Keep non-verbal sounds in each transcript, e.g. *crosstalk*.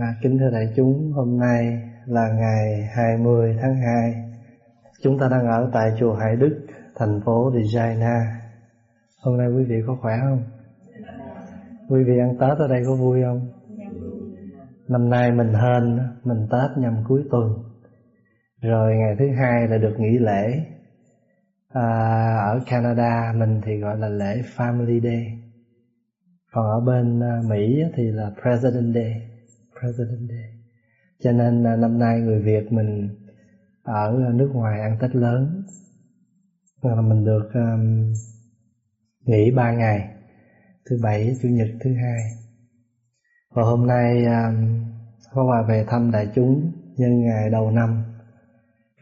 À, kính thưa đại chúng, hôm nay là ngày 20 tháng 2. Chúng ta đang ở tại chùa Hải Đức, thành phố Regina. Hôm nay quý vị có khỏe không? Quý vị ăn Tết ở đây có vui không? Năm nay mình hên, mình Tết nhằm cuối tuần. Rồi ngày thứ hai là được nghỉ lễ. À, ở Canada mình thì gọi là lễ Family Day. Còn ở bên à, Mỹ thì là President Day President Day cho nên à, năm nay người Việt mình ở à, nước ngoài ăn Tết lớn. Là mình được um, nghỉ ba ngày thứ bảy chủ nhật thứ hai. Và hôm nay um, có Hòa về thăm đại chúng nhân ngày đầu năm.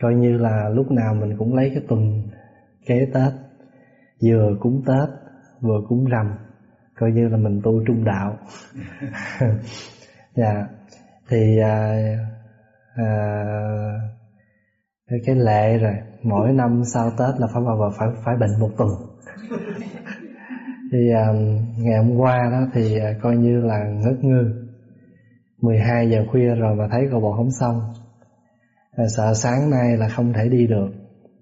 Coi như là lúc nào mình cũng lấy cái tuần kế Tết. Vừa cúng Tết vừa cúng rằm. Coi như là mình tu trung đạo. *laughs* dạ. Thì à, à, cái lệ rồi. Mỗi năm sau tết là phải vào phải phải bệnh một tuần. *laughs* Thì à, ngày hôm qua đó thì à, coi như là ngất ngư. 12 giờ khuya rồi mà thấy cầu bộ không xong. À, sợ sáng nay là không thể đi được.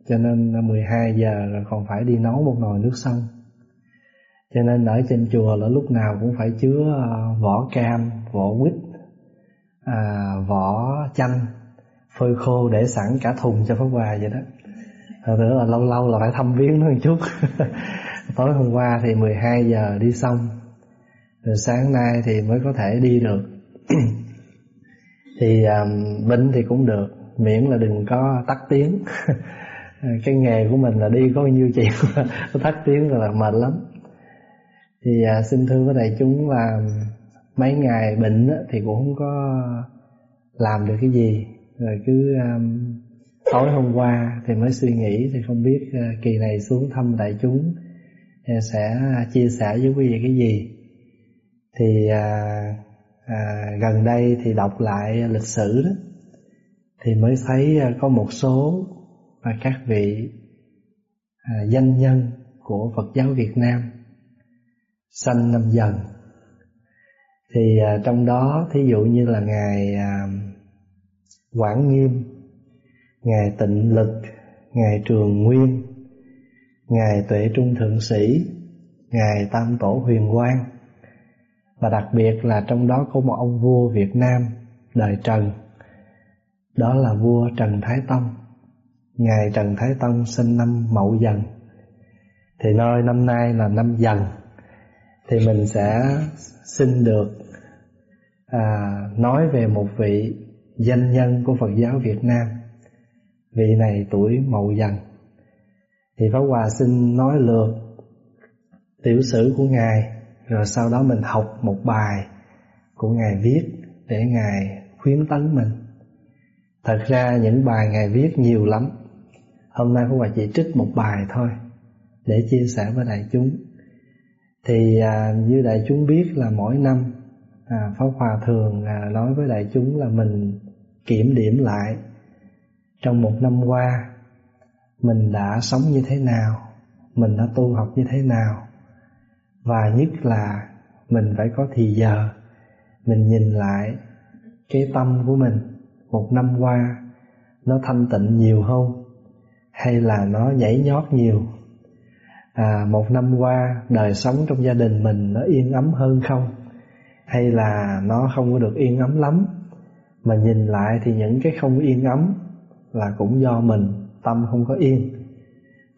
Cho nên 12 giờ rồi còn phải đi nấu một nồi nước sông. Cho nên ở trên chùa là lúc nào cũng phải chứa à, vỏ cam vỏ quýt à, vỏ chanh phơi khô để sẵn cả thùng cho pháp hòa vậy đó. Rồi nữa là lâu lâu là phải thăm viếng nó một chút. *laughs* Tối hôm qua thì 12 giờ đi xong. Rồi sáng nay thì mới có thể đi được. *clears throat* Thì à, um, bệnh thì cũng được miễn là đừng có tắt tiếng. *laughs* Cái nghề của mình là đi có bao nhiêu chuyện *laughs* tắt tiếng là mệt lắm. Thì à, xin thưa với đại chúng là mấy ngày bệnh á, thì cũng không có làm được cái gì. Rồi cứ um, tối hôm qua thì mới suy nghĩ thì không biết uh, kỳ này xuống thăm đại chúng thì sẽ chia sẻ với quý vị cái gì. Thì à, à, gần đây thì đọc lại lịch sử đó thì mới thấy có một số và các vị à, danh nhân của Phật giáo Việt Nam sanh năm dần thì à, trong đó thí dụ như là ngài à, Quảng Nghiêm, ngài Tịnh Lực, ngài Trường Nguyên, ngài Tuệ Trung Thượng Sĩ, ngài Tam Tổ Huyền Quang và đặc biệt là trong đó có một ông vua Việt Nam đời Trần, đó là vua Trần Thái Tông. Ngài Trần Thái Tông sinh năm Mậu Dần. Thì nơi năm nay là năm Dần thì mình sẽ xin được à, nói về một vị danh nhân của Phật giáo Việt Nam. Vị này tuổi Mậu Dần. Thì Pháp Hòa xin nói lượt tiểu sử của Ngài rồi sau đó mình học một bài của Ngài viết để Ngài khuyến tấn mình. Thật ra những bài Ngài viết nhiều lắm. Hôm nay Pháp Hòa chỉ trích một bài thôi để chia sẻ với đại chúng. Thì à, như đại chúng biết là mỗi năm à, Pháp Hòa thường à, nói với đại chúng là mình kiểm điểm lại. Trong một năm qua mình đã sống như thế nào, mình đã tu học như thế nào? Và nhất là mình phải có thì giờ. Mình nhìn lại cái tâm của mình một năm qua nó thanh tịnh nhiều không? Hay là nó nhảy nhót nhiều? À, một năm qua đời sống trong gia đình mình nó yên ấm hơn không? Hay là nó không có được yên ấm lắm. Mà nhìn lại thì những cái không yên ấm là cũng do mình, tâm không có yên.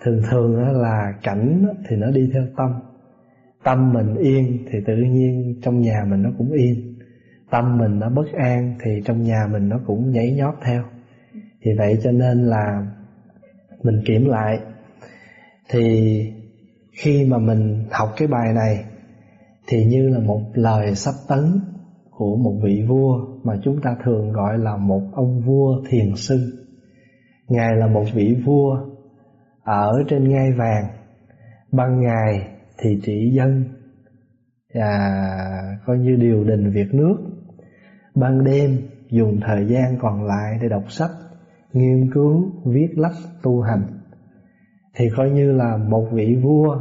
Thường thường là cảnh thì nó đi theo tâm. Tâm mình yên thì tự nhiên trong nhà mình nó cũng yên. Tâm mình nó bất an thì trong nhà mình nó cũng nhảy nhót theo. Thì vậy cho nên là mình kiểm lại. Thì khi mà mình học cái bài này thì như là một lời sắp tấn của một vị vua mà chúng ta thường gọi là một ông vua thiền sư. Ngài là một vị vua ở trên ngai vàng, ban ngày thì trị dân và coi như điều đình việc nước. Ban đêm dùng thời gian còn lại để đọc sách, nghiên cứu, viết lách, tu hành. Thì coi như là một vị vua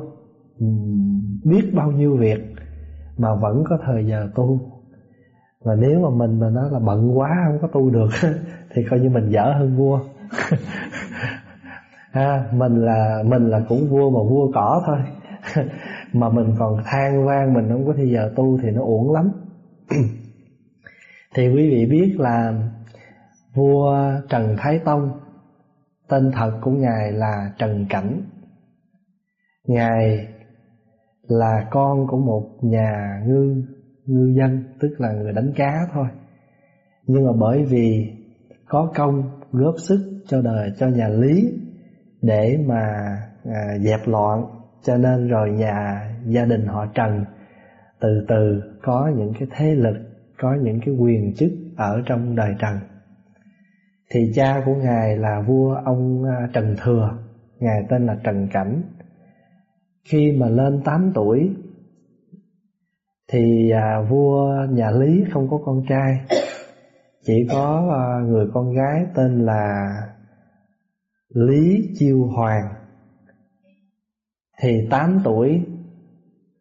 biết bao nhiêu việc mà vẫn có thời giờ tu. Và nếu mà mình mà nói là bận quá không có tu được *laughs* Thì coi như mình dở hơn vua. Ha, *laughs* à, Mình là mình là cũng vua mà vua cỏ thôi. *laughs* Mà mình còn than vang mình không có thời giờ tu thì nó uổng lắm. *clears throat* Thì quý vị biết là Vua Trần Thái Tông Tên thật của Ngài là Trần Cảnh. Ngài là con của một nhà ngư ngư dân tức là người đánh cá thôi. Nhưng mà bởi vì có công góp sức cho đời cho nhà lý để mà à, dẹp loạn cho nên rồi nhà gia đình họ trần từ từ có những cái thế lực có những cái quyền chức ở trong đời trần. Thì cha của ngài là vua ông à, trần thừa ngài tên là trần cảnh khi mà lên 8 tuổi thì à, vua nhà Lý không có con trai, chỉ có à, người con gái tên là Lý Chiêu Hoàng. Thì 8 tuổi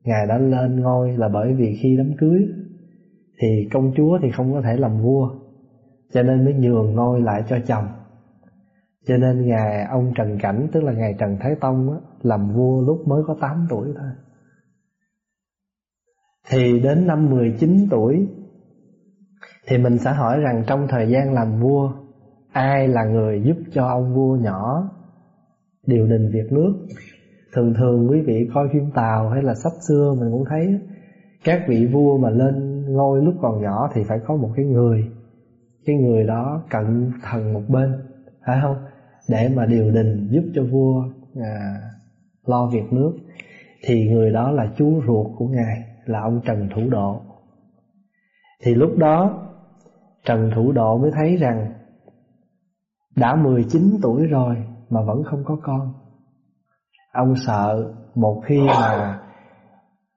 ngài đã lên ngôi là bởi vì khi đám cưới thì công chúa thì không có thể làm vua, cho nên mới nhường ngôi lại cho chồng. Cho nên ngài ông Trần Cảnh tức là ngài Trần Thái Tông á, làm vua lúc mới có 8 tuổi thôi. Thì đến năm 19 tuổi thì mình sẽ hỏi rằng trong thời gian làm vua ai là người giúp cho ông vua nhỏ điều đình việc nước. Thường thường quý vị coi phim Tàu hay là sách xưa mình cũng thấy các vị vua mà lên ngôi lúc còn nhỏ thì phải có một cái người cái người đó cận thần một bên phải không để mà điều đình giúp cho vua à, lo việc nước, thì người đó là chú ruột của ngài, là ông Trần Thủ Độ. Thì lúc đó, Trần Thủ Độ mới thấy rằng, đã 19 tuổi rồi mà vẫn không có con. Ông sợ một khi mà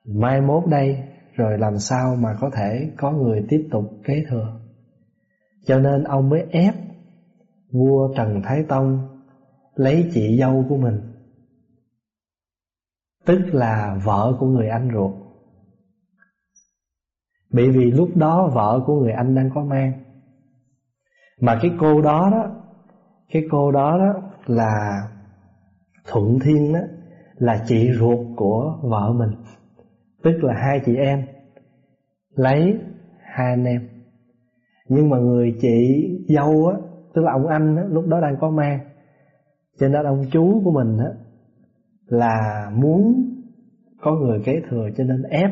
mai mốt đây, rồi làm sao mà có thể có người tiếp tục kế thừa. Cho nên ông mới ép vua Trần Thái Tông lấy chị dâu của mình tức là vợ của người anh ruột. Bởi vì lúc đó vợ của người anh đang có mang. Mà cái cô đó đó cái cô đó đó là thuận thiên đó là chị ruột của vợ mình. Tức là hai chị em lấy hai anh em. Nhưng mà người chị dâu á tức là ông anh á, lúc đó đang có mang. Cho nên ông chú của mình á là muốn có người kế thừa cho nên ép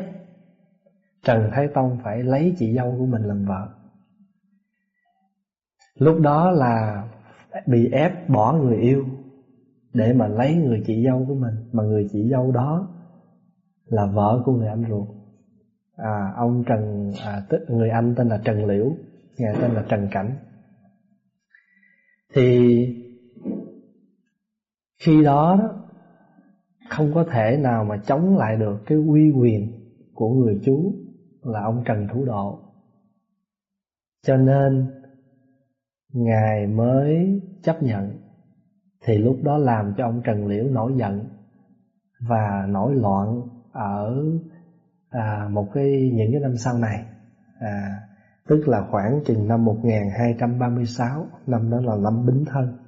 Trần Thái Tông phải lấy chị dâu của mình làm vợ. Lúc đó là bị ép bỏ người yêu để mà lấy người chị dâu của mình mà người chị dâu đó là vợ của người anh ruột. À ông Trần à, tức người anh tên là Trần Liễu, nhà tên là Trần Cảnh. Thì khi đó đó không có thể nào mà chống lại được cái uy quyền của người chú là ông Trần Thủ Độ. Cho nên Ngài mới chấp nhận. Thì lúc đó làm cho ông Trần Liễu nổi giận Và nổi loạn ở à, một cái những cái năm sau này. À, Tức là khoảng chừng năm 1236 Năm đó là năm Bính Thân.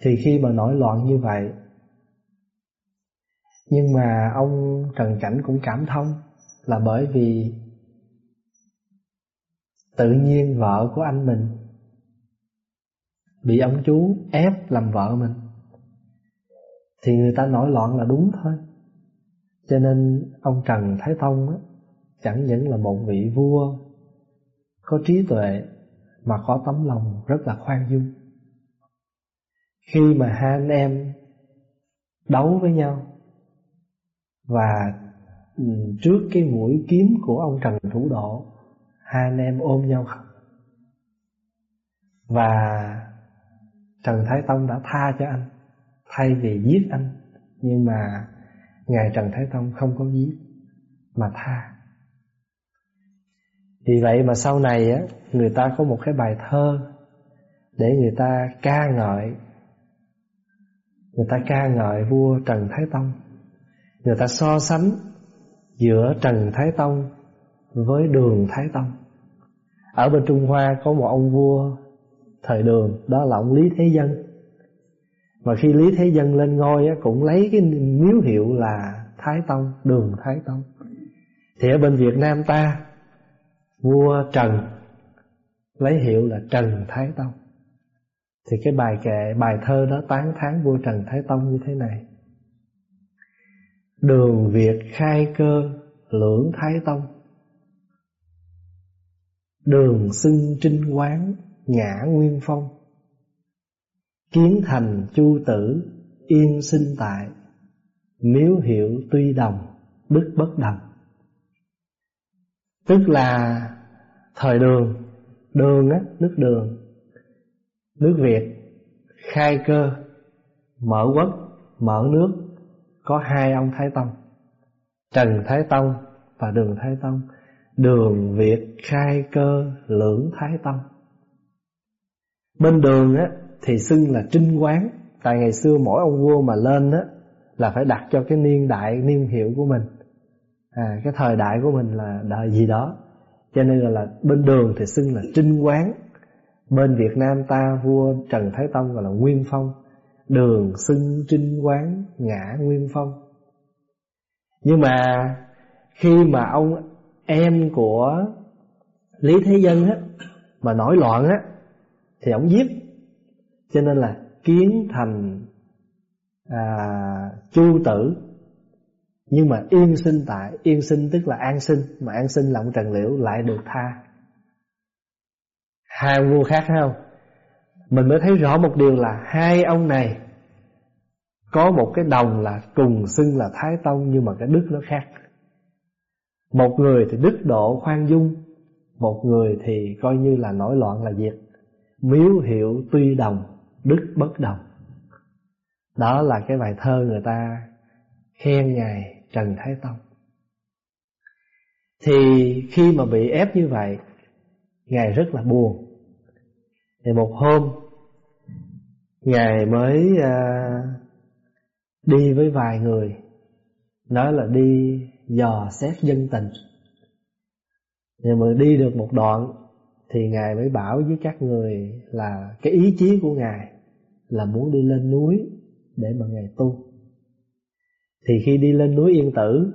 Thì khi mà nổi loạn như vậy nhưng mà ông Trần Cảnh cũng cảm thông là bởi vì tự nhiên vợ của anh mình bị ông chú ép làm vợ mình thì người ta nổi loạn là đúng thôi. Cho nên ông Trần Thái Tông á, chẳng những là một vị vua có trí tuệ mà có tấm lòng rất là khoan dung. Khi mà hai anh em đấu với nhau và ừ, trước cái mũi kiếm của ông Trần Thủ Độ, hai anh em ôm nhau khóc. Và Trần Thái Tông đã tha cho anh, thay vì giết anh. Nhưng mà ngài Trần Thái Tông không có giết, mà tha. Vì vậy mà sau này á, người ta có một cái bài thơ để người ta ca ngợi, người ta ca ngợi vua Trần Thái Tông người ta so sánh giữa Trần Thái Tông với đường Thái Tông. Ở bên Trung Hoa có một ông vua thời đường Đó là ông Lý Thế Dân. Mà khi Lý Thế Dân lên ngôi á, Cũng lấy cái miếu hiệu là Thái Tông Đường Thái Tông. Thì ở bên Việt Nam ta Vua Trần Lấy hiệu là Trần Thái Tông. Thì cái bài kệ Bài thơ đó tán thán vua Trần Thái Tông như thế này. Đường Việt khai cơ lưỡng Thái Tông. Đường xưng trinh quán ngã nguyên phong. Kiến thành chu tử yên sinh tại. Miếu hiệu tuy đồng đức bất đồng. Tức là thời đường Đường á, nước đường. Nước Việt khai cơ Mở quốc, mở nước. Có hai ông Thái Tông Trần Thái Tông và Đường Thái Tông. Đường Việt khai cơ lưỡng Thái Tông. Bên đường á thì xưng là trinh quán. Tại ngày xưa mỗi ông vua mà lên á Là phải đặt cho cái niên đại niên hiệu của mình. À, Cái thời đại của mình là đời gì đó. Cho nên là, là bên đường thì xưng là trinh quán. Bên Việt Nam ta vua Trần Thái Tông gọi là Nguyên Phong. Đường xưng trinh quán ngã Nguyên Phong. Nhưng mà khi mà ông em của Lý Thế Dân á Mà nổi loạn á Thì ông giết. Cho nên là kiến thành à, Chu tử. Nhưng mà yên sinh tại Yên sinh tức là an sinh Mà an sinh là ông Trần Liễu lại được tha. Hai vua khác không? Mình mới thấy rõ một điều là Hai ông này Có một cái đồng là cùng xưng là Thái Tông Nhưng mà cái đức nó khác. Một người thì đức độ khoan dung, Một người thì coi như là nổi loạn là diệt. Miếu hiệu tuy đồng, Đức bất đồng. Đó là cái bài thơ người ta Khen Ngài Trần Thái Tông. Thì khi mà bị ép như vậy, Ngài rất là buồn. Thì một hôm Ngài mới à, đi với vài người Nói là đi dò xét dân tình. Nhưng mà đi được một đoạn Thì Ngài mới bảo với các người là Cái ý chí của Ngài Là muốn đi lên núi Để mà Ngài tu. Thì khi đi lên núi Yên Tử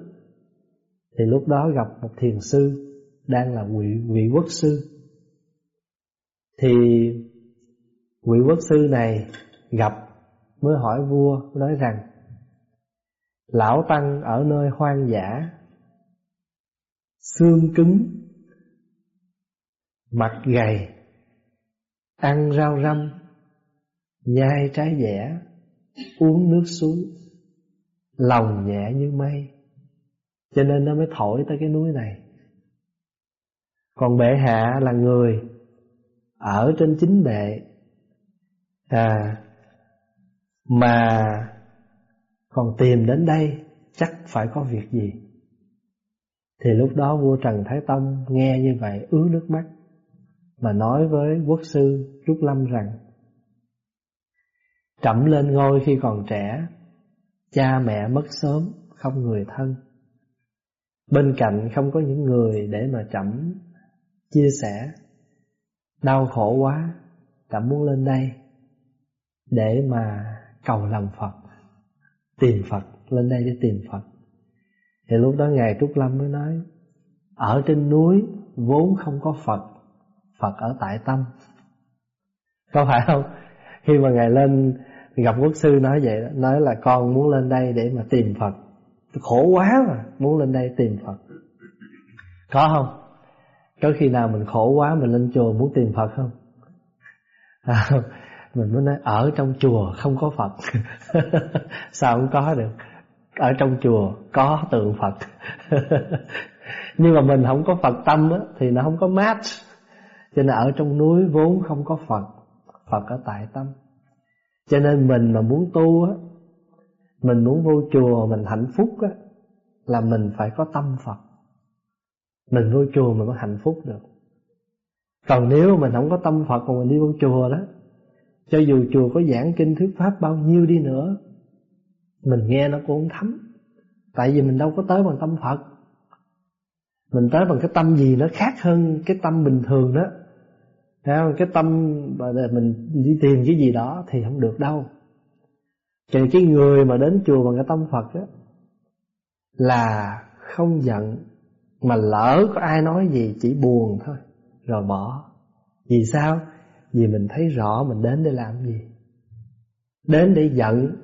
Thì lúc đó gặp một thiền sư Đang là vị, vị quốc sư. Thì vị quốc sư này gặp, mới hỏi vua, nói rằng, Lão Tăng ở nơi hoang dã, Xương cứng, Mặt gầy, Ăn rau răm, Nhai trái dẻ, Uống nước suối, Lòng nhẹ như mây. Cho nên nó mới thổi tới cái núi này. Còn bệ hạ là người ở trên chính bệ. À Mà còn tìm đến đây chắc phải có việc gì? Thì lúc đó vua Trần Thái Tông nghe như vậy ứa nước mắt Mà nói với quốc sư Trúc Lâm rằng, Trẫm lên ngôi khi còn trẻ, Cha mẹ mất sớm, không người thân. Bên cạnh không có những người để mà trẫm chia sẻ. Đau khổ quá Trẫm muốn lên đây Để mà cầu làm Phật, tìm Phật, lên đây để tìm Phật. Thì lúc đó ngài Trúc Lâm mới nói, ở trên núi vốn không có Phật Phật ở tại tâm. Có phải không? Khi mà ngài lên gặp quốc sư nói vậy đó, nói là con muốn lên đây để mà tìm Phật. Khổ quá mà, muốn lên đây tìm Phật. Có không? Có khi nào mình khổ quá mình lên chùa muốn tìm Phật không? À, *laughs* mình mới nói ở trong chùa không có Phật. *laughs* Sao không có được? Ở trong chùa có tượng Phật. *laughs* Nhưng mà mình không có Phật tâm á, thì nó không có match. Cho nên ở trong núi vốn không có Phật Phật ở tại tâm. Cho nên mình mà muốn tu á mình muốn vô chùa mình hạnh phúc á là mình phải có tâm Phật mình vô chùa mình mới hạnh phúc được. Còn nếu mình không có tâm Phật mà mình đi vô chùa đó, cho dù chùa có giảng kinh, thuyết pháp bao nhiêu đi nữa, Mình nghe nó cũng không thấm. Tại vì mình đâu có tới bằng tâm Phật. Mình tới bằng cái tâm gì nó khác hơn cái tâm bình thường đó. Thấy cái tâm mình đi tìm cái gì đó thì không được đâu. Cho cái người mà đến chùa bằng cái tâm Phật đó là không giận mà lỡ có ai nói gì, chỉ buồn thôi, rồi bỏ. Vì sao? Vì mình thấy rõ mình đến để làm gì. Đến để giận,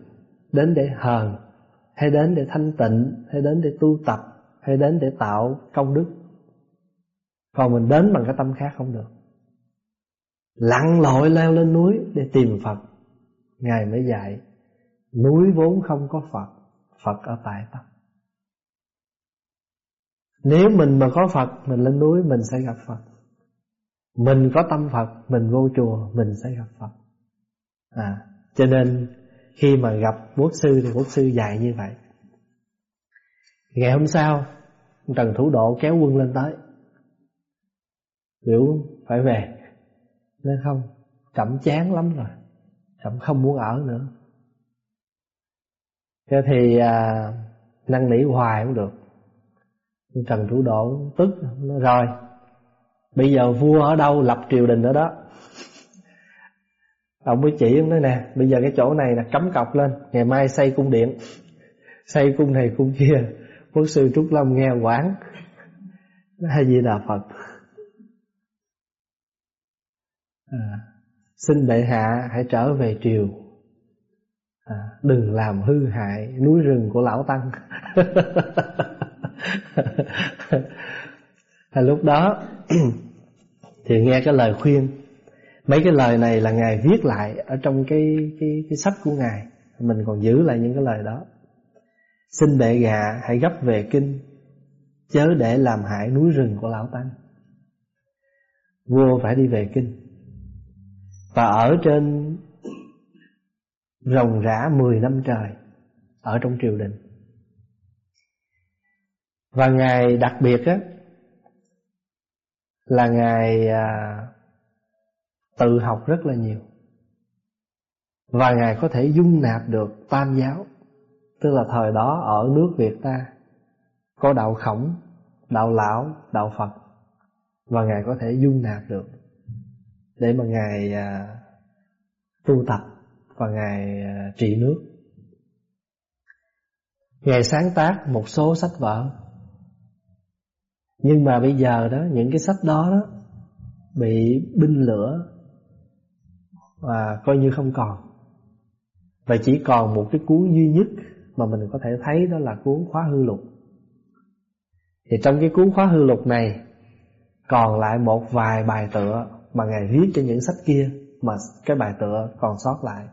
đến để hờn, hay đến để thanh tịnh, hay đến để tu tập, hay đến để tạo công đức. Còn mình đến bằng cái tâm khác không được. Lặn lội leo lên núi để tìm phật. Ngài mới dạy, núi vốn không có phật phật ở tại tâm nếu mình mà có Phật Mình lên núi mình sẽ gặp Phật. Mình có tâm Phật Mình vô chùa mình sẽ gặp Phật. À, Cho nên Khi mà gặp quốc sư thì quốc sư dạy như vậy. Ngày hôm sau Trần Thủ Độ kéo quân lên tới. Biểu phải về. Nên không Chậm chán lắm rồi. Chậm không muốn ở nữa. Thế thì à, Năng nỉ hoài cũng được. Trần Thủ Độ tức nói rồi. Bây giờ vua ở đâu lập triều đình ở đó? Ông mới chỉ ông nói nè Bây giờ cái chỗ này là cấm cọc lên Ngày mai xây cung điện. Xây cung này cung kia Quốc sư Trúc Lâm nghe quán Hay gì Đà Phật. À, Xin bệ hạ hãy trở về triều. À, Đừng làm hư hại núi rừng của lão Tăng. *laughs* *laughs* À, lúc đó, *clears throat* thì nghe cái lời khuyên. Mấy cái lời này là ngài viết lại ở trong cái cái cái sách của ngài. Mình còn giữ lại những cái lời đó. Xin bệ hạ hãy gấp về kinh. Chớ để làm hại núi rừng của lão tăng. Vua phải đi về kinh. Và ở trên rồng rã 10 năm trời, ở trong triều đình và ngày đặc biệt á Là ngày à, tự học rất là nhiều. Và Ngài có thể dung nạp được tam giáo Tức là thời đó ở nước Việt ta Có đạo khổng, đạo lão, đạo Phật. Và Ngài có thể dung nạp được Để mà Ngài à, tu tập Và Ngài à, trị nước. Ngài sáng tác một số sách vở nhưng mà bây giờ đó, Những cái sách đó đó Bị binh lửa Và coi như không còn. Và chỉ còn một cái cuốn duy nhất Mà mình có thể thấy đó là cuốn khóa hư lục. Thì trong cái cuốn khóa hư lục này Còn lại một vài bài tựa Mà Ngài viết cho những sách kia Mà cái bài tựa còn sót lại,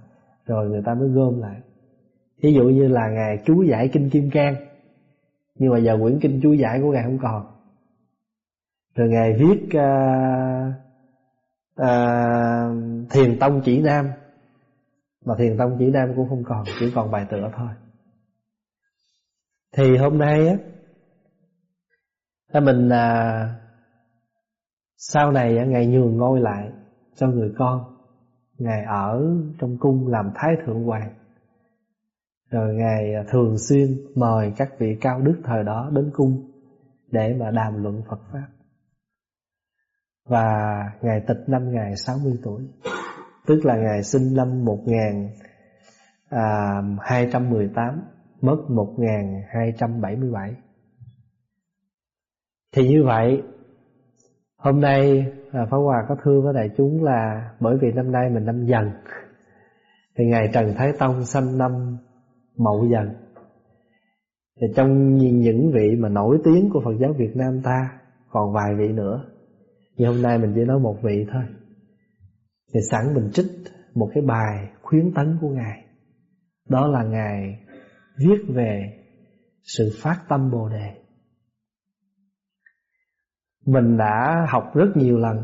Rồi người ta mới gom lại. Ví dụ như là Ngài chú giải Kinh Kim Cang. Nhưng mà giờ quyển Kinh chú giải của Ngài không còn rồi ngài viết à, à, thiền tông chỉ nam. Mà thiền tông chỉ nam cũng không còn chỉ còn bài tựa thôi. Thì hôm nay á mình à, sau này á, ngài nhường ngôi lại cho người con. Ngài ở trong cung làm thái thượng hoàng. Rồi ngài à, thường xuyên mời các vị cao đức thời đó đến cung để mà đàm luận Phật pháp và Ngài tịch năm Ngài 60 tuổi. Tức là Ngài sinh năm 1218 à, Mất 1277 Thì như vậy, Hôm nay à, Pháp Hòa có thưa với đại chúng là Bởi vì năm nay mình năm dần Thì Ngài Trần Thái Tông sinh năm Mậu dần Thì trong những vị mà nổi tiếng của Phật giáo Việt Nam ta Còn vài vị nữa nhưng hôm nay mình chỉ nói một vị thôi. Thì sẵn mình trích một cái bài khuyến tấn của Ngài. Đó là Ngài viết về sự phát tâm Bồ Đề. Mình đã học rất nhiều lần,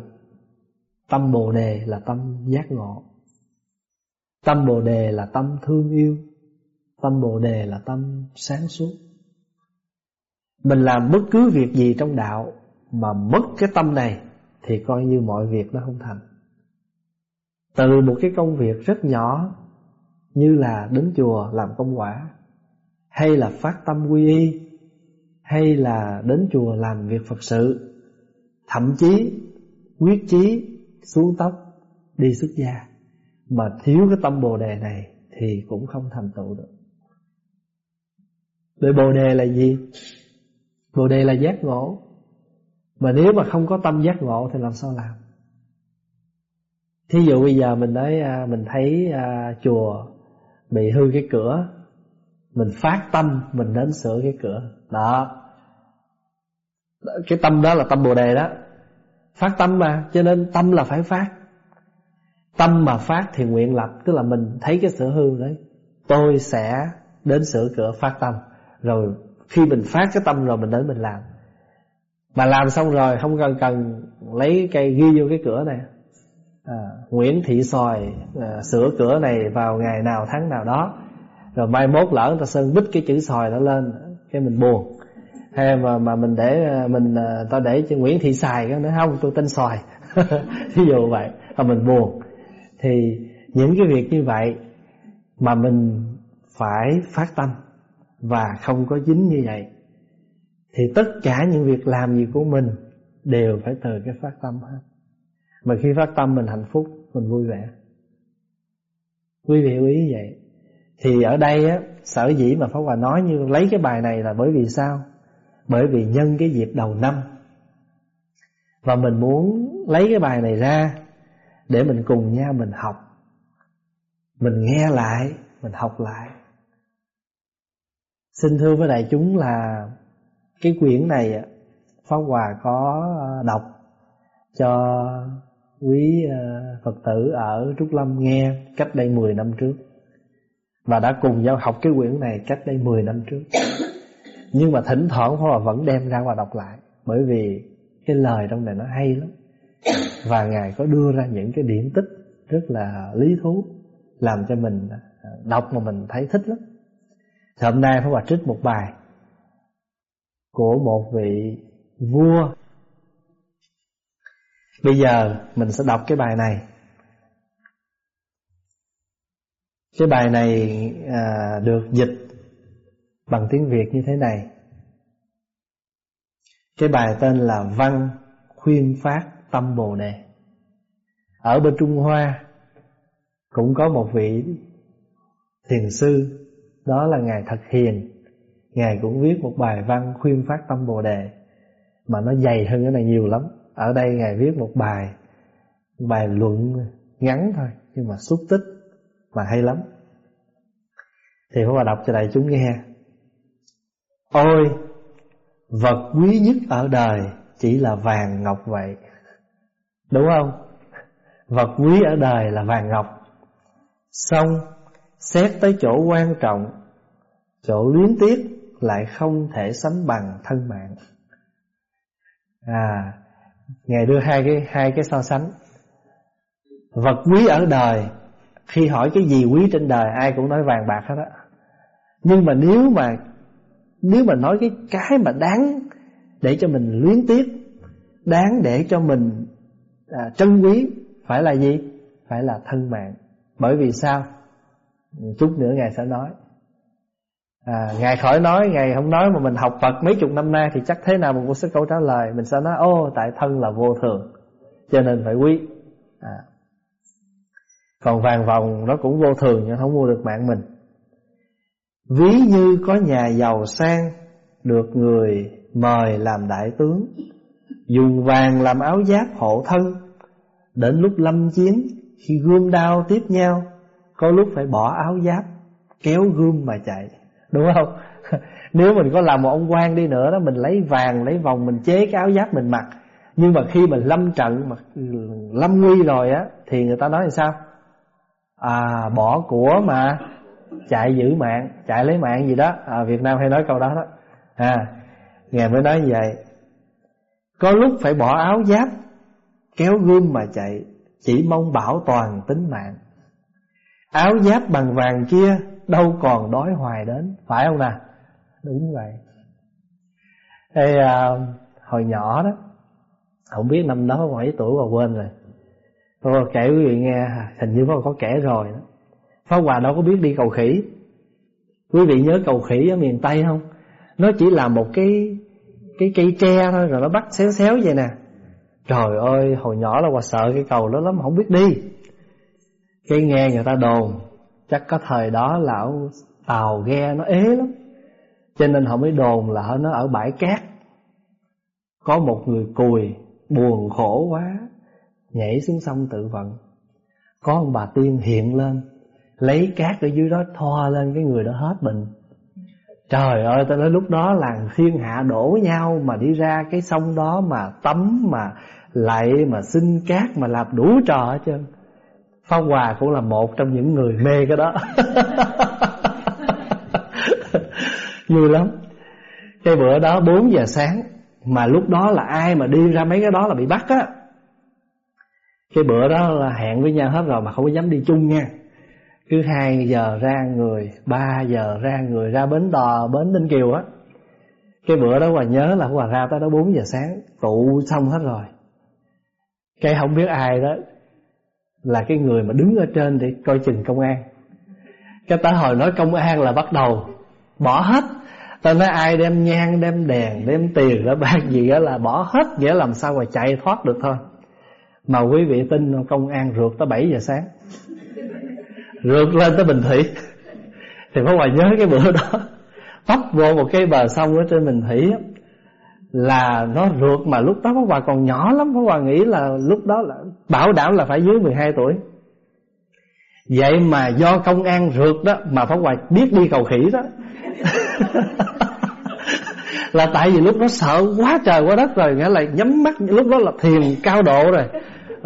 Tâm Bồ Đề là tâm giác ngộ. Tâm Bồ Đề là tâm thương yêu. Tâm Bồ Đề là tâm sáng suốt. Mình làm bất cứ việc gì trong đạo Mà mất cái tâm này thì coi như mọi việc nó không thành. Từ một cái công việc rất nhỏ như là đến chùa làm công quả, hay là phát tâm quy y, hay là đến chùa làm việc Phật sự, thậm chí quyết chí xuống tóc đi xuất gia, mà thiếu cái tâm bồ đề này thì cũng không thành tựu được. Bởi bồ đề là gì? Bồ đề là giác ngộ mà nếu mà không có tâm giác ngộ thì làm sao làm? Thí dụ bây giờ mình nói à, mình thấy à, chùa bị hư cái cửa mình phát tâm mình đến sửa cái cửa. Đó. Cái tâm đó là tâm bồ đề đó. Phát tâm mà cho nên tâm là phải phát. Tâm mà phát thì nguyện lập tức là mình thấy cái sửa hư đấy. Tôi sẽ đến sửa cửa phát tâm. Rồi khi mình phát cái tâm rồi mình đến mình làm mà làm xong rồi không cần cần lấy cây ghi vô cái cửa này. À, Nguyễn Thị Sòi à, sửa cửa này vào ngày nào tháng nào đó. Rồi mai mốt lỡ người ta sơn bích cái chữ sòi đó lên cái mình buồn. Hay mà mà mình để à, mình à, ta để cho Nguyễn Thị Sài cái nói không tôi tên sòi ví *laughs* dụ vậy mà mình buồn. Thì những cái việc như vậy mà mình phải phát tâm và không có dính như vậy thì tất cả những việc làm gì của mình đều phải từ cái phát tâm hết. Mà khi phát tâm mình hạnh phúc, mình vui vẻ. Quý vị hiểu ý vậy. Thì ở đây á, sở dĩ mà pháp hòa nói như lấy cái bài này là bởi vì sao? Bởi vì nhân cái dịp đầu năm. Và mình muốn lấy cái bài này ra để mình cùng nhau mình học. Mình nghe lại, mình học lại. Xin thưa với đại chúng là cái quyển này pháp hòa có ờ, đọc cho quý ờ, phật tử ở trúc lâm nghe cách đây 10 năm trước và đã cùng nhau học cái quyển này cách đây 10 năm trước. *coughs* Nhưng mà thỉnh thoảng pháp hòa vẫn đem ra và đọc lại, bởi vì cái lời trong này nó hay lắm. Và ngài có đưa ra những cái điểm tích rất là lý thú, làm cho mình ờ, đọc mà mình thấy thích lắm. Thì hôm nay pháp hòa trích một bài của một vị vua. Bây giờ mình sẽ đọc cái bài này. Cái bài này à, được dịch bằng tiếng việt như thế này. Cái bài tên là văn khuyên phát tâm bồ đề. Ở bên trung hoa cũng có một vị thiền sư đó là ngài thật hiền ngài cũng viết một bài văn khuyên phát tâm bồ đề, mà nó dày hơn cái này nhiều lắm. Ở đây ngài viết một bài bài luận ngắn thôi, nhưng mà xúc tích mà hay lắm. Thì Pháp bà đọc cho đại chúng nghe. Ôi, vật quý nhất ở đời chỉ là vàng ngọc vậy. Đúng không? Vật quý ở đời là vàng ngọc. Xong, xét tới chỗ quan trọng, chỗ luyến tiếc lại không thể sánh bằng thân mạng. À ngài đưa hai cái hai cái so sánh. Vật quý ở đời khi hỏi cái gì quý trên đời ai cũng nói vàng bạc hết á. Nhưng mà nếu mà nếu mà nói cái cái mà đáng để cho mình luyến tiếc đáng để cho mình à, trân quý phải là gì? Phải là thân mạng. Bởi vì sao? Chút nữa ngài sẽ nói à, ngài khỏi nói ngài không nói mà mình học Phật mấy chục năm nay thì chắc thế nào mình cũng sẽ câu trả lời. Mình sẽ nói ô tại thân là vô thường cho nên phải quý. À. còn vàng vòng nó cũng vô thường nhưng không mua được mạng mình. Ví như có nhà giàu sang được người mời làm đại tướng dùng vàng làm áo giáp hộ thân đến lúc lâm chiến khi gươm đao tiếp nhau có lúc phải bỏ áo giáp kéo gươm mà chạy đúng không? *laughs* Nếu mình có làm một ông quan đi nữa đó mình lấy vàng lấy vòng mình chế cái áo giáp mình mặc. Nhưng mà khi mình lâm trận mà lâm nguy rồi á thì người ta nói là sao? À bỏ của mà chạy giữ mạng chạy lấy mạng gì đó. À, Việt Nam hay nói câu đó đó. À ngài mới nói như vậy. Có lúc phải bỏ áo giáp kéo gươm mà chạy chỉ mong bảo toàn tính mạng. Áo giáp bằng vàng kia đâu còn đói hoài đến. Phải không nào đúng vậy. Ê, à, hồi nhỏ đó không biết năm đó mấy tuổi mà quên rồi. Tôi kể quý vị nghe hình như có kể rồi đó. Pháp Hòa đâu có biết đi cầu khỉ. Quý vị nhớ cầu khỉ ở miền Tây không? Nó chỉ là một cái Cái cây tre thôi Rồi nó bắt xéo xéo vậy nè. Trời ơi hồi nhỏ là Hòa sợ cái cầu đó lắm Không biết đi. Cái nghe người ta đồn Chắc có thời đó là tàu ghe nó ế lắm. Cho nên họ mới đồn là nó ở bãi cát. Có một người cùi, Buồn khổ quá, Nhảy xuống sông tự vận. Có ông bà tiên hiện lên, Lấy cát ở dưới đó thoa lên cái người đó hết bệnh. Trời ơi tôi nói lúc đó làng thiên hạ đổ nhau Mà đi ra cái sông đó mà tắm Mà lạy mà xin cát Mà làm đủ trò hết trơn. Pháp Hòa cũng là một trong những người mê cái đó. *laughs* Vui lắm. Cái bữa đó 4 giờ sáng, Mà lúc đó là ai mà đi ra mấy cái đó là bị bắt á. Cái bữa đó là hẹn với nhau hết rồi Mà không có dám đi chung nha. Cứ hai giờ ra người, ba giờ ra người, ra bến đò, bến ninh kiều á. Cái bữa đó hòa nhớ là hòa ra tới đó 4 giờ sáng, tụ xong hết rồi. Cái không biết ai đó là cái người mà đứng ở trên để coi chừng công an. Cái tới hồi nói công an là bắt đầu bỏ hết. Ta nói ai đem nhang, đem đèn, đem tiền đó bạc gì đó là bỏ hết, nghĩa làm sao mà chạy thoát được thôi. Mà quý vị tin công an rượt tới 7 giờ sáng. Rượt lên tới Bình Thủy. Thì Pháp Hòa nhớ cái bữa đó? Tấp vô một cái bờ sông ở trên Bình Thủy là nó rượt mà lúc đó Pháp Hòa còn nhỏ lắm. Pháp Hòa nghĩ là lúc đó là bảo đảm là phải dưới 12 tuổi. Vậy mà do công an rượt đó Mà Pháp Hòa biết đi cầu khỉ đó. *laughs* Là tại vì lúc đó sợ quá trời quá đất rồi, Nghĩa là nhắm mắt, Lúc đó là thiền cao độ rồi.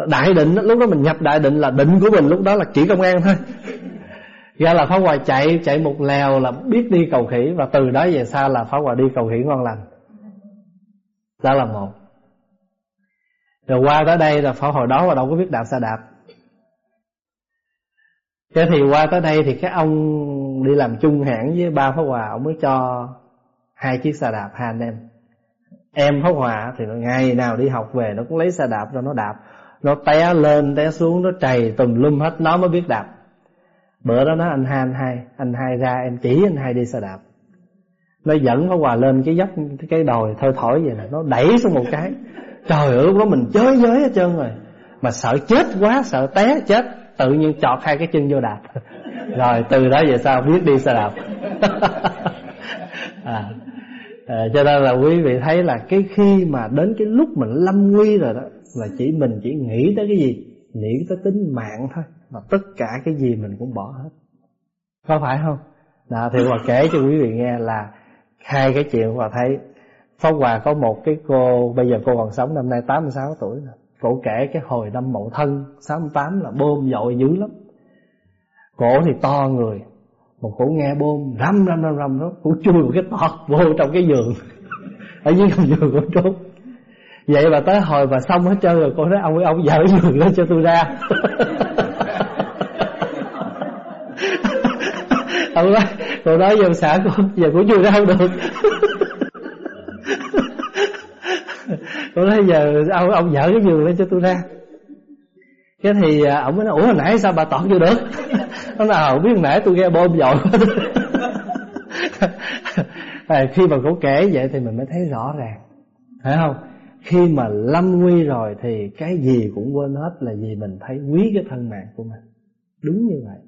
Đại định lúc đó mình nhập đại định là định của mình, lúc đó là chỉ công an thôi. Ra là Pháp Hòa chạy chạy một lèo là biết đi cầu khỉ và từ đó về sau là Pháp Hòa đi cầu khỉ ngon lành đó là một. Rồi qua tới đây là Pháp hồi đó mà đâu có biết đạp xe đạp. Thế thì qua tới đây thì cái ông đi làm chung hãng với ba phó Hòa, Ông mới cho hai chiếc xe đạp, hai anh em. Em phó Hòa thì ngày nào đi học về nó cũng lấy xe đạp cho nó đạp. Nó té lên, té xuống, nó trầy tùm lum hết, nó mới biết đạp. Bữa đó nó, anh hai anh hai Anh hai ra, em chỉ anh hai đi xe đạp. Nó dẫn nó hòa lên cái dốc Cái đồi thơi thổi vậy nè. Nó đẩy xuống một cái. Trời ơi lúc đó mình chới giới hết trơn rồi. Mà sợ chết quá sợ té chết. Tự nhiên chọt hai cái chân vô đạp. *laughs* Rồi từ đó về sau biết đi xe đạp. *laughs* À, à, Cho nên là quý vị thấy là Cái khi mà đến cái lúc mình lâm nguy rồi đó Là chỉ mình chỉ nghĩ tới cái gì? Nghĩ tới tính mạng thôi. Mà tất cả cái gì mình cũng bỏ hết. Có phải không? Đó, thì hòa kể cho quý vị nghe là hai cái chuyện hòa thấy, Pháp Hòa có một cái cô, Bây giờ cô còn sống, năm nay 86 tuổi rồi. Cổ kể cái hồi năm mậu thân 68 là bơm dội dữ lắm. Cổ thì to người Một cổ nghe bơm răm răm răm răm đó Cổ chui một cái tọt vô trong cái giường. *laughs* Ở dưới gầm giường cổ trốn Vậy mà tới hồi mà xong hết trơn rồi, Cô nói, ông ơi, ông dở giường lên cho tôi ra. *laughs* ông nói cô nói giờ xã con giờ cũng chưa ra không được. Tôi nói giờ ông ông dở cái giường lên cho tôi ra. Cái thì à, ông mới nói ủa hồi nãy sao bà tọt vô được? Nó nào ờ, không biết hồi nãy tôi nghe bom dội à, khi mà cô kể vậy thì mình mới thấy rõ ràng. Phải không? Khi mà lâm nguy rồi thì cái gì cũng quên hết là vì mình thấy quý cái thân mạng của mình. Đúng như vậy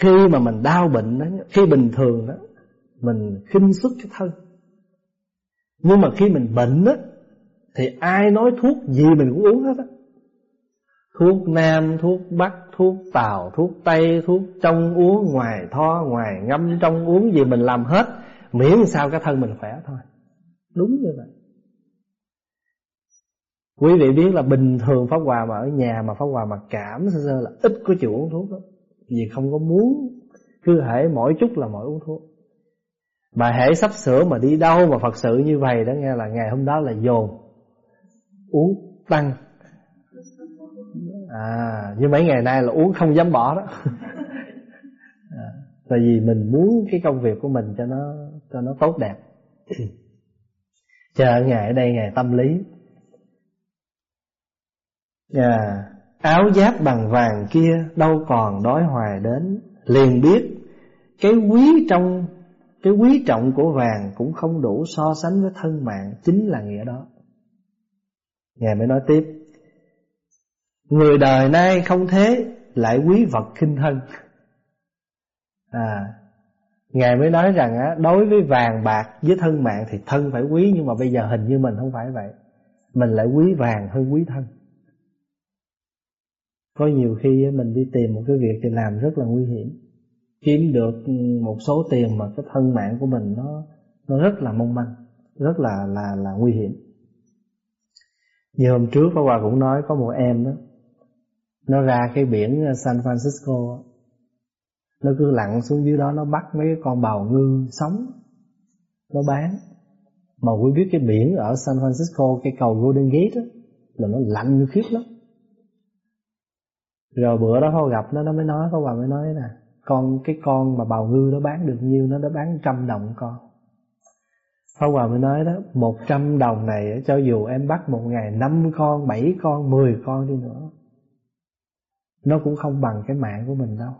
khi mà mình đau bệnh đó, khi bình thường đó, mình khinh xuất cái thân. Nhưng mà khi mình bệnh đó, thì ai nói thuốc gì mình cũng uống hết á. Thuốc nam, thuốc bắc, thuốc tàu, thuốc tây, thuốc trong uống, ngoài tho, ngoài ngâm, trong uống gì mình làm hết, miễn sao cái thân mình khỏe thôi. Đúng như vậy. Quý vị biết là bình thường pháp hòa mà ở nhà mà pháp hòa mà cảm sơ sơ là ít có chịu uống thuốc đó vì không có muốn cứ hễ mỗi chút là mỗi uống thuốc. Mà hễ sắp sửa mà đi đâu mà Phật sự như vậy đó nghe là ngày hôm đó là dồn uống tăng. À như mấy ngày nay là uống không dám bỏ đó. *laughs* À, tại vì mình muốn cái công việc của mình cho nó cho nó tốt đẹp. Chờ ngày ở đây ngày tâm lý. À, áo giáp bằng vàng kia đâu còn đói hoài đến. Liền biết cái quý trong Cái quý trọng của vàng cũng không đủ so sánh với thân mạng Chính là nghĩa đó. Ngài mới nói tiếp Người đời nay không thế Lại quý vật khinh thân. À Ngài mới nói rằng á, đối với vàng bạc với thân mạng thì thân phải quý Nhưng mà bây giờ hình như mình không phải vậy. Mình lại quý vàng hơn quý thân. Có nhiều khi mình đi tìm một cái việc thì làm rất là nguy hiểm. Kiếm được một số tiền mà cái thân mạng của mình nó nó rất là mong manh Rất là là là nguy hiểm. Như hôm trước Pháp Hòa cũng nói có một em đó Nó ra cái biển San Francisco nó cứ lặn xuống dưới đó nó bắt mấy con bào ngư sống nó bán. Mà quý biết cái biển ở San Francisco cái cầu Golden Gate đó, là nó lạnh như khiếp lắm rồi bữa đó Phao gặp nó nó mới nói có Hòa mới nói nè, con, cái con mà bào ngư nó bán được nhiêu, nó đã bán trăm đồng con. Pháp Hòa mới nói đó, một trăm đồng này cho dù em bắt một ngày năm con, bảy con, mười con đi nữa, nó cũng không bằng cái mạng của mình đâu.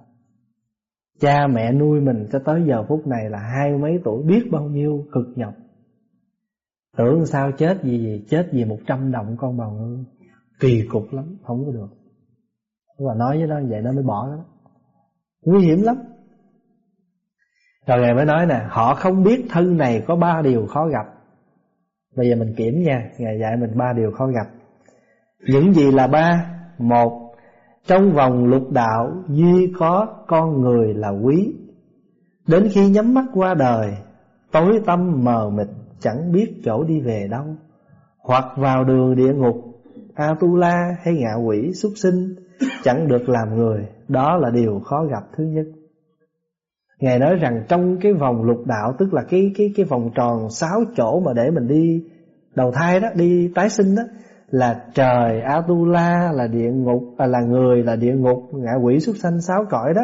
Cha mẹ nuôi mình cho tới giờ phút này là hai mấy tuổi, biết bao nhiêu cực nhọc. Tưởng sao chết gì gì? Chết vì một trăm đồng con bào ngư. Kỳ cục lắm, Không có được. Và nói với nó vậy nó mới bỏ nó. Nguy hiểm lắm. Rồi Ngài mới nói nè, Họ không biết thân này có ba điều khó gặp. Bây giờ mình kiểm nha, Ngài dạy mình ba điều khó gặp. Những gì là ba? Một, trong vòng lục đạo duy có con người là quý. Đến khi nhắm mắt qua đời, Tối tâm mờ mịt, chẳng biết chỗ đi về đâu. Hoặc vào đường địa ngục Atula hay ngạ quỷ súc sinh Chẳng được làm người Đó là điều khó gặp thứ nhất. Ngài nói rằng trong cái vòng lục đạo Tức là cái cái cái vòng tròn sáu chỗ mà để mình đi đầu thai đó Đi tái sinh đó là trời Atula là địa ngục à, là người là địa ngục ngạ quỷ xuất sanh sáu cõi đó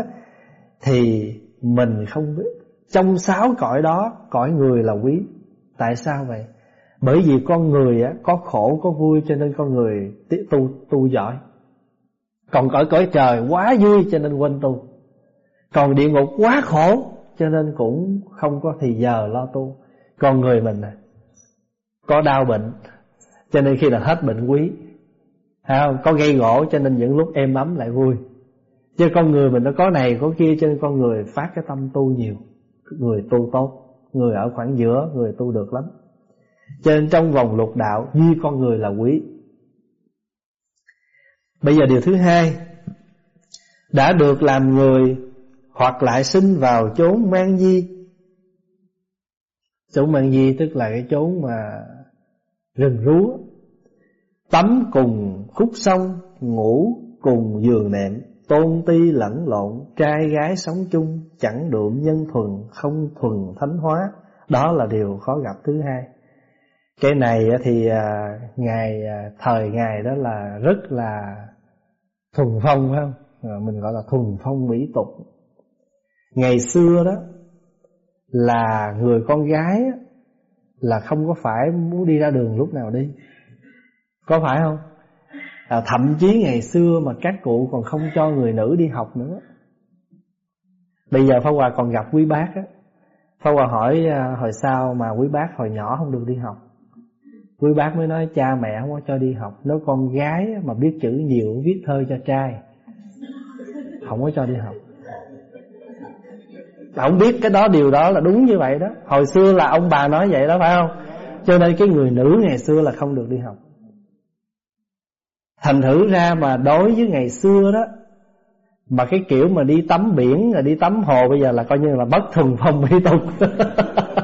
thì mình không biết. Trong sáu cõi đó cõi người là quý. Tại sao vậy? Bởi vì con người á có khổ có vui cho nên con người tu tu giỏi còn cõi cõi trời quá vui cho nên quên tu. Còn địa ngục quá khổ cho nên cũng không có thì giờ lo tu. Còn người mình này có đau bệnh, cho nên khi là hết bệnh quý không? Có gây gỗ cho nên những lúc êm ấm lại vui. Chứ con người mình nó có này, có kia, Cho nên con người phát cái tâm tu nhiều. Người tu tốt, Người ở khoảng giữa, người tu được lắm. Cho nên trong vòng lục đạo Duy con người là quý Bây giờ điều thứ hai. Đã được làm người Hoặc lại sinh vào chốn mang di. Chốn mang di tức là cái chốn mà Rừng rúa Tắm cùng khúc sông, Ngủ cùng giường nệm, Tôn ti lẫn lộn, Trai gái sống chung, Chẳng đượm nhân thuần, Không thuần thánh hóa. Đó là điều khó gặp thứ hai. Cái này thì à, Ngày à, Thời ngày đó là rất là Thuần phong phải không? À, Mình gọi là thuần phong mỹ tục. Ngày xưa đó Là người con gái Là không có phải muốn đi ra đường lúc nào đi. Có phải không? À, Thậm chí ngày xưa mà các cụ còn không cho người nữ đi học nữa. Bây giờ Pháp Hòa còn gặp quý bác á. Pháp Hòa hỏi à, hồi sau mà quý bác hồi nhỏ không được đi học? Quý bác mới nói, cha mẹ không có cho đi học. Nếu con gái mà biết chữ nhiều, viết thơ cho trai, Không có cho đi học. Ông biết cái đó, điều đó là đúng như vậy đó. Hồi xưa là ông bà nói vậy đó, phải không? Cho nên cái người nữ ngày xưa là không được đi học. Thành thử ra mà đối với ngày xưa đó, Mà cái kiểu mà đi tắm biển, rồi đi tắm hồ Bây giờ là coi như là bất thuần phong mỹ tục. *laughs*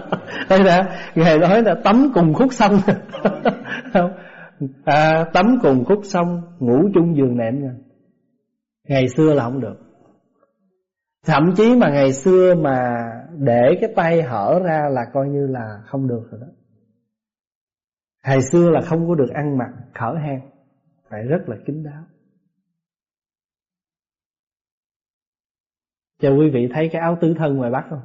Đây nè Ngày nói là tắm cùng khúc sông. *laughs* À, Tắm cùng khúc sông Ngủ chung giường nệm nha. Ngày xưa là không được. Thậm chí mà ngày xưa mà Để cái tay hở ra là coi như là không được rồi đó. Ngày xưa là không có được ăn mặc khở hang. Phải rất là kín đáo. Cho quý vị thấy cái áo tứ thân ngoài Bắc không?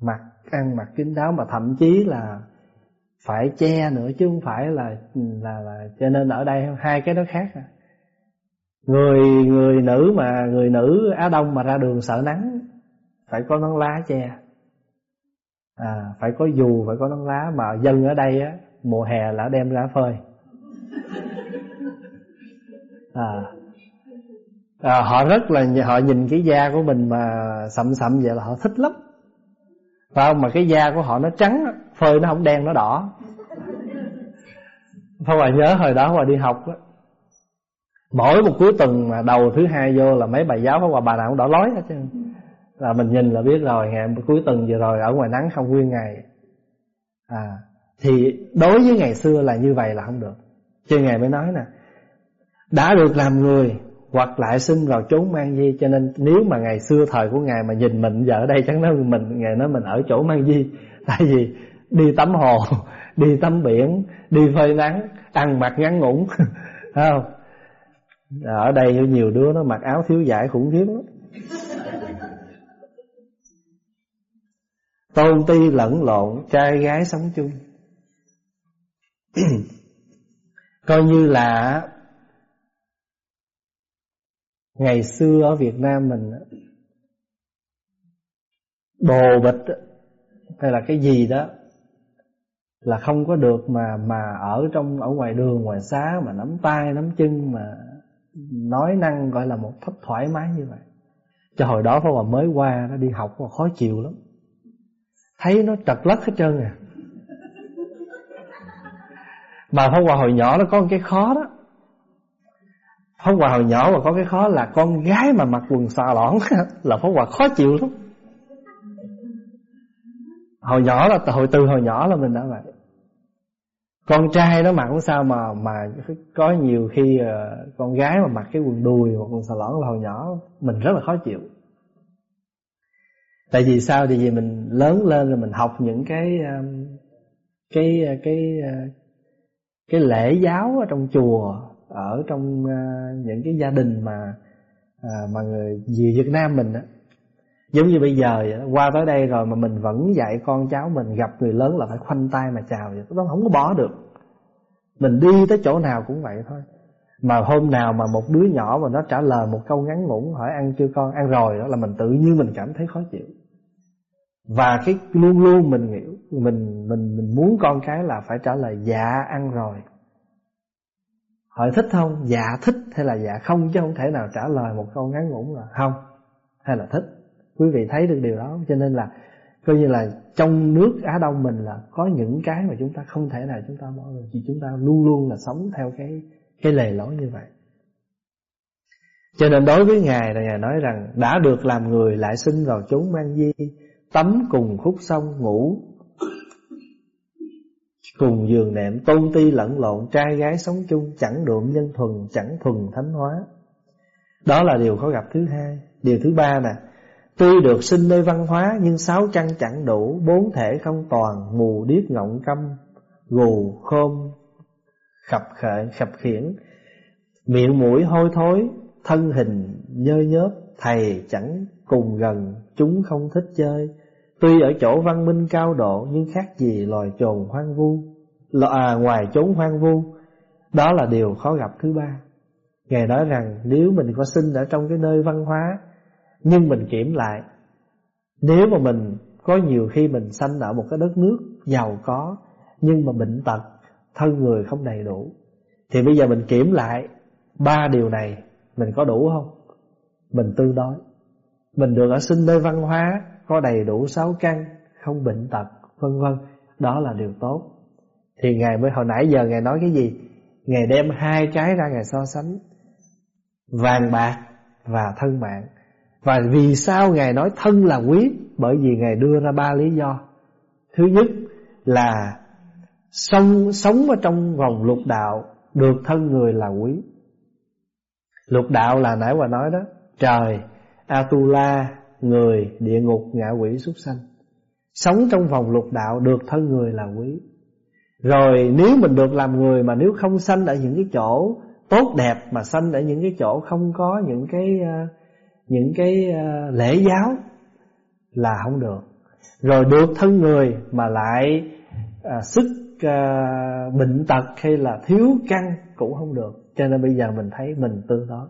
Mặc ăn mặc kín đáo mà thậm chí là phải che nữa chứ không phải là là là cho nên ở đây hai cái đó khác à. người người nữ mà người nữ Á Đông mà ra đường sợ nắng phải có nón lá che. À, phải có dù phải có nón lá mà dân ở đây á mùa hè là đem ra phơi. À, à, họ rất là họ nhìn cái da của mình mà sậm sậm vậy là họ thích lắm phải không? Mà cái da của họ nó trắng, phơi nó không đen, nó đỏ. Pháp Hòa nhớ hồi đó Hòa đi học đó. Mỗi một cuối tuần mà đầu thứ hai vô là mấy bài giáo Pháp Hòa bà nào cũng đỏ lói hết trơn. Là mình nhìn là biết rồi, Ngày cuối tuần vừa rồi ở ngoài nắng không nguyên ngày. À Thì đối với ngày xưa là như vậy là không được. Chứ ngày mới nói nè, Đã được làm người hoặc lại sinh vào chốn mang di, Cho nên nếu mà ngày xưa thời của Ngài Mà nhìn mình giờ ở đây, chẳng nói mình, Ngài nói mình ở chỗ mang di. Tại vì đi tắm hồ, *laughs* Đi tắm biển, Đi phơi nắng, Ăn mặc ngắn ngủn *laughs* không? Ở đây nhiều đứa nó mặc áo thiếu vải khủng khiếp lắm. Tôn ti lẫn lộn, Trai gái sống chung. *clears throat* Coi như là Ngày xưa ở Việt Nam mình Bồ bịch Hay là cái gì đó Là không có được mà mà ở trong, ở ngoài đường, ngoài xá mà nắm tay, nắm chân mà nói năng gọi là một thấp thoải mái như vậy. Cho hồi đó phải Hòa mới qua nó đi học mà khó chịu lắm. Thấy nó trật lất hết trơn à. Mà phong Hòa hồi nhỏ nó có một cái khó đó Pháp Hòa hồi nhỏ mà có cái khó là con gái mà mặc quần xà lõn *laughs* Là Pháp Hòa khó chịu lắm. Hồi nhỏ là hồi từ hồi nhỏ là mình đã vậy. Con trai nó mặc cũng sao mà mà có nhiều khi uh, con gái mà mặc cái quần đùi hoặc quần xà lõn là hồi nhỏ mình rất là khó chịu. Tại vì sao? Thì vì mình lớn lên rồi mình học những cái ờ, cái ờ, cái cái, cái lễ giáo ở trong chùa ở trong uh, những cái gia đình mà uh, mà người về Việt Nam mình á. Giống như bây giờ vậy, qua tới đây rồi mà mình vẫn dạy con cháu mình gặp người lớn là phải khoanh tay mà chào vậy nó không có bỏ được. Mình đi tới chỗ nào cũng vậy thôi. Mà hôm nào mà một đứa nhỏ mà nó trả lời một câu ngắn ngủn hỏi ăn chưa con? Ăn rồi đó là mình tự nhiên mình cảm thấy khó chịu. Và cái luôn luôn mình nghĩ mình mình mình muốn con cái là phải trả lời dạ ăn rồi hỏi thích không? Dạ thích. Hay là dạ không? Chứ không thể nào trả lời một câu ngắn ngủn là không. Hay là thích. Quý vị thấy được điều đó. Cho nên là coi như là trong nước Á Đông mình là có những cái mà chúng ta không thể nào chúng ta bỏ được vì chúng ta luôn luôn là sống theo cái cái lề lối như vậy. Cho nên đối với ngài là ngài nói rằng, đã được làm người lại sinh vào chốn mang di, tắm cùng khúc sông, ngủ cùng giường nệm tôn ti lẫn lộn trai gái sống chung chẳng đượm nhân thuần chẳng thuần thánh hóa. Đó là điều khó gặp thứ hai. Điều thứ ba nè Tuy được sinh nơi văn hóa nhưng sáu chân chẳng đủ, bốn thể không toàn, mù điếc ngọng câm, gù khôm khập khệ khập khiển, miệng mũi hôi thối, thân hình nhơ nhớp, thầy chẳng cùng gần, chúng không thích chơi. Tuy ở chỗ văn minh cao độ nhưng khác gì loài trồn hoang vu, à, ngoài chốn hoang vu, đó là điều khó gặp thứ ba. Ngài nói rằng nếu mình có sinh ở trong cái nơi văn hóa nhưng mình kiểm lại Nếu mà mình có nhiều khi mình sanh ở một cái đất nước giàu có Nhưng mà bệnh tật Thân người không đầy đủ Thì bây giờ mình kiểm lại Ba điều này mình có đủ không? Mình tương đối. Mình được ở sinh nơi văn hóa có đầy đủ sáu căn Không bệnh tật vân vân. Đó là điều tốt. Thì Ngài mới hồi nãy giờ Ngài nói cái gì? Ngài đem hai cái ra Ngài so sánh Vàng bạc và thân mạng. Và vì sao Ngài nói thân là quý? Bởi vì Ngài đưa ra ba lý do. Thứ nhất là sống, sống ở trong vòng lục đạo Được thân người là quý. Lục đạo là nãy vừa nói đó Trời, Atula, người, địa ngục, ngạ quỷ, súc sanh. Sống trong vòng lục đạo được thân người là quý Rồi nếu mình được làm người mà nếu không sanh ở những cái chỗ tốt đẹp Mà sanh ở những cái chỗ không có những cái ờ, những cái ờ, lễ giáo là không được. Rồi được thân người mà lại à, sức à, bệnh tật hay là thiếu căn cũng không được. Cho nên bây giờ mình thấy mình tương đó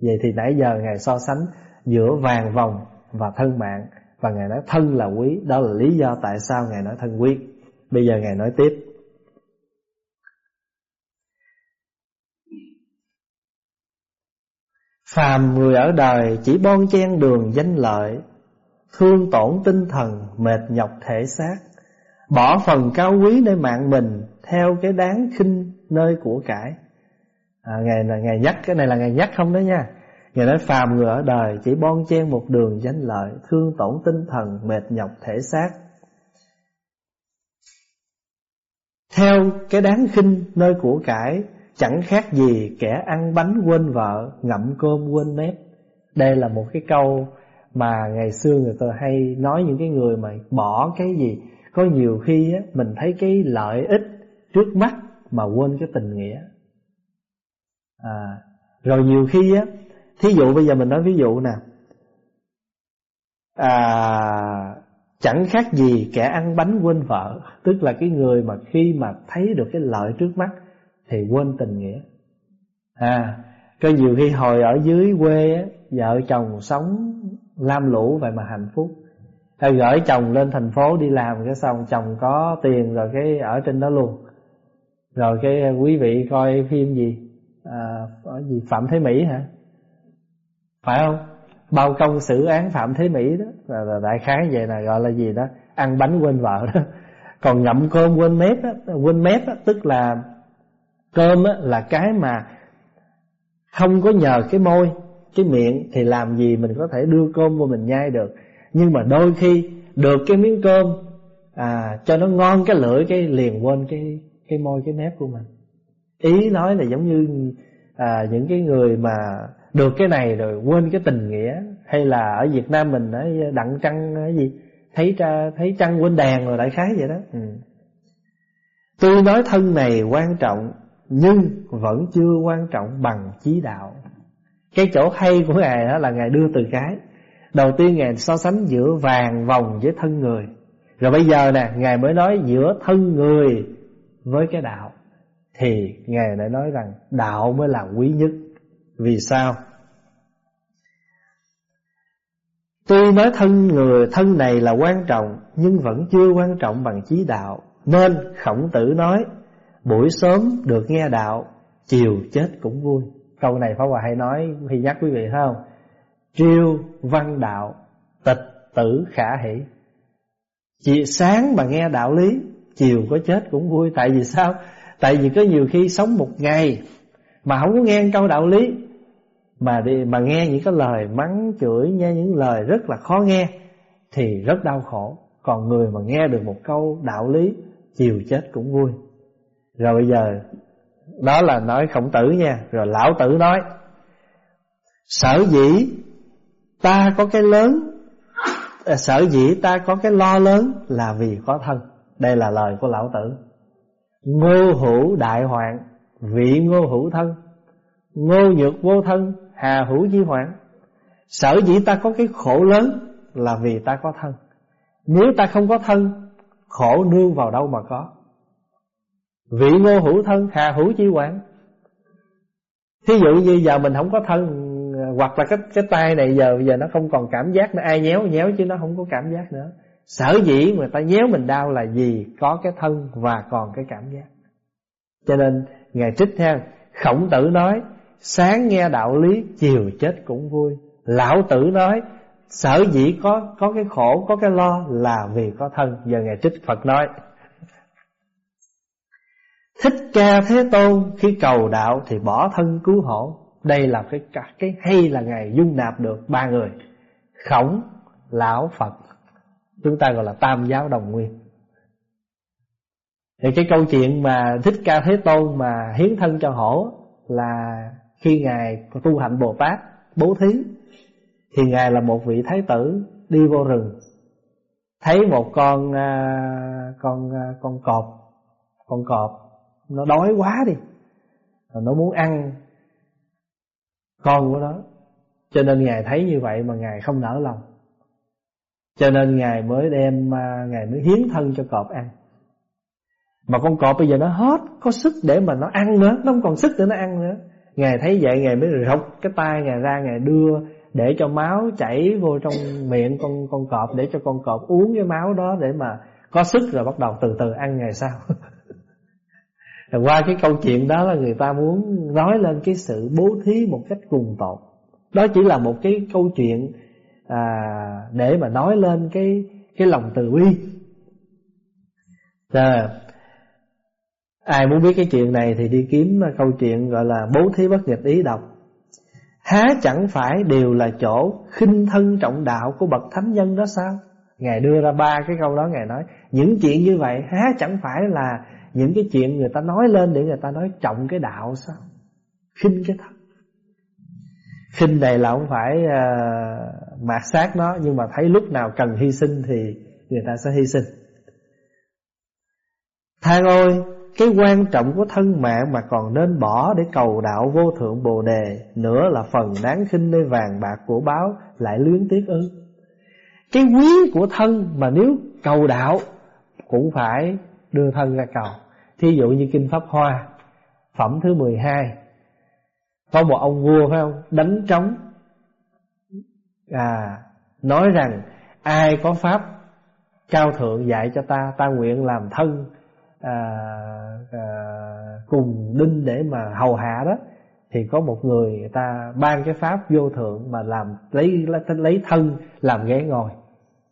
vậy thì nãy giờ ngài so sánh giữa vàng vòng và thân mạng và ngài nói thân là quý. Đó là lý do tại sao ngài nói thân quý. Bây giờ ngài nói tiếp. Phàm người ở đời chỉ bon chen đường danh lợi thương tổn tinh thần mệt nhọc thể xác bỏ phần cao quý nơi mạng mình theo cái đáng khinh nơi của cải. À, ngài là ngài nhắc cái này là ngài nhắc không đó nha. Ngài nói phàm người ở đời chỉ bon chen một đường danh lợi Thương tổn tinh thần mệt nhọc thể xác. Theo cái đáng khinh nơi của cải Chẳng khác gì kẻ ăn bánh quên vợ Ngậm cơm quên mép Đây là một cái câu mà ngày xưa người ta hay nói những cái người mà bỏ cái gì. Có nhiều khi á, mình thấy cái lợi ích trước mắt mà quên cái tình nghĩa. À, Rồi nhiều khi á Thí dụ bây giờ mình nói ví dụ nè. À, Chẳng khác gì kẻ ăn bánh quên vợ. Tức là cái người mà khi mà thấy được cái lợi trước mắt Thì quên tình nghĩa. À Có nhiều khi hồi ở dưới quê á, Vợ chồng sống lam lũ vậy mà hạnh phúc. Ta gửi chồng lên thành phố đi làm cái xong chồng có tiền rồi cái ở trên đó luôn. Rồi cái quý vị coi phim gì? À, ở gì? Phạm thế mỹ hả? Phải không? Bao công xử án phạm thế mỹ đó. Là, là đại khái vậy là gọi là gì đó. Ăn bánh quên vợ đó. *laughs* Còn ngậm cơm quên mép đó, quên mép đó, tức là cơm đó, là cái mà không có nhờ cái môi cái miệng thì làm gì mình có thể đưa cơm vô mình nhai được. Nhưng mà đôi khi được cái miếng cơm à cho nó ngon cái lưỡi cái liền quên cái cái môi cái mép của mình. Ý nói là giống như à, những cái người mà được cái này rồi quên cái tình nghĩa. Hay là ở Việt Nam mình đã đặng trăng cái gì thấy tra, thấy trăng quên đèn rồi đại khái vậy đó. Ừ. tuy nói thân này quan trọng nhưng vẫn chưa quan trọng bằng chí đạo. Cái chỗ hay của ngài đó là ngài đưa từ cái. Đầu tiên ngài so sánh giữa vàng vòng với thân người. Rồi bây giờ nè ngài mới nói giữa thân người với cái đạo. Thì ngài lại nói rằng đạo mới là quý nhất. Vì sao? Tuy nói thân người, thân này là quan trọng, Nhưng vẫn chưa quan trọng bằng chí đạo. Nên khổng tử nói, Buổi sớm được nghe đạo, Chiều chết cũng vui. Câu này Pháp Hòa hay nói Thì nhắc quý vị thấy không? Triêu văn đạo, Tịch tử khả hỷ. Chị sáng mà nghe đạo lý, Chiều có chết cũng vui. Tại vì sao? Tại vì có nhiều khi sống một ngày Mà không có nghe câu đạo lý mà đi, mà nghe những cái lời mắng chửi, Nghe những lời rất là khó nghe, Thì rất đau khổ. Còn người mà nghe được một câu đạo lý, Chiều chết cũng vui. Rồi bây giờ, Đó là nói khổng tử nha. Rồi lão tử nói, Sở dĩ Ta có cái lớn à, Sở dĩ ta có cái lo lớn Là vì có thân. Đây là lời của lão tử. Ngô hữu đại hoạn Vị ngô hữu thân. Ngô nhược vô thân Hà hữu di hoạn. Sở dĩ ta có cái khổ lớn Là vì ta có thân. Nếu ta không có thân, Khổ nương vào đâu mà có? Vị ngô hữu thân, Hà hữu chi hoạn. Thí dụ như giờ mình không có thân, Hoặc là cái cái tay này giờ giờ nó không còn cảm giác Nó ai nhéo nhéo chứ nó không có cảm giác nữa. Sở dĩ người ta nhéo mình đau là gì Có cái thân và còn cái cảm giác. Cho nên, Ngài trích theo, Khổng tử nói Sáng nghe đạo lý, Chiều chết cũng vui. Lão tử nói, Sở dĩ có có cái khổ, Có cái lo là vì có thân. Giờ Ngài trích Phật nói. Thích ca Thế Tôn, Khi cầu đạo thì bỏ thân cứu hộ. Đây là cái cái hay là Ngài dung nạp được ba người. Khổng, Lão Phật. Chúng ta gọi là tam giáo đồng nguyên. Thì cái câu chuyện mà Thích Ca Thế Tôn mà hiến thân cho hổ Là khi Ngài tu hạnh Bồ Tát, bố thí, Thì Ngài là một vị thái tử đi vô rừng, Thấy một con à, con à, con cọp Con cọp nó đói quá đi, Rồi nó muốn ăn con của nó. Cho nên Ngài thấy như vậy mà Ngài không nỡ lòng. Cho nên Ngài mới đem à, Ngài mới hiến thân cho cọp ăn. Mà con cọp bây giờ nó hết Có sức để mà nó ăn nữa, Nó không còn sức để nó ăn nữa. Ngài thấy vậy Ngài mới rọc cái tay Ngài ra Ngài đưa để cho máu chảy vô trong miệng con con cọp để cho con cọp uống cái máu đó để mà có sức rồi bắt đầu từ từ ăn ngày sau. *laughs* Rồi qua cái câu chuyện đó là người ta muốn nói lên cái sự bố thí một cách cùng tột. Đó chỉ là một cái câu chuyện à, để mà nói lên cái cái lòng từ bi. Rồi ai muốn biết cái chuyện này thì đi kiếm câu chuyện gọi là bố thí bất nghịch ý đọc há chẳng phải đều là chỗ khinh thân trọng đạo của bậc thánh nhân đó sao? Ngài đưa ra ba cái câu đó ngài nói. Những chuyện như vậy há chẳng phải là những cái chuyện người ta nói lên để người ta nói trọng cái đạo sao? Khinh cái thật. khinh này là không phải uh, mạt sát nó nhưng mà thấy lúc nào cần hy sinh thì người ta sẽ hy sinh. Thang ôi cái quan trọng của thân mạng mà còn nên bỏ để cầu đạo vô thượng bồ đề nữa là phần đáng khinh nơi vàng bạc của báo lại luyến tiếc ư. Cái quý của thân mà nếu cầu đạo cũng phải đưa thân ra cầu. Thí dụ như kinh pháp hoa, phẩm thứ 12 có một ông vua phải không? Đánh trống. À nói rằng ai có pháp cao thượng dạy cho ta ta nguyện làm thân à, à, cùng đinh để mà hầu hạ đó thì có một người, người ta ban cái pháp vô thượng mà làm lấy lấy thân làm ghế ngồi.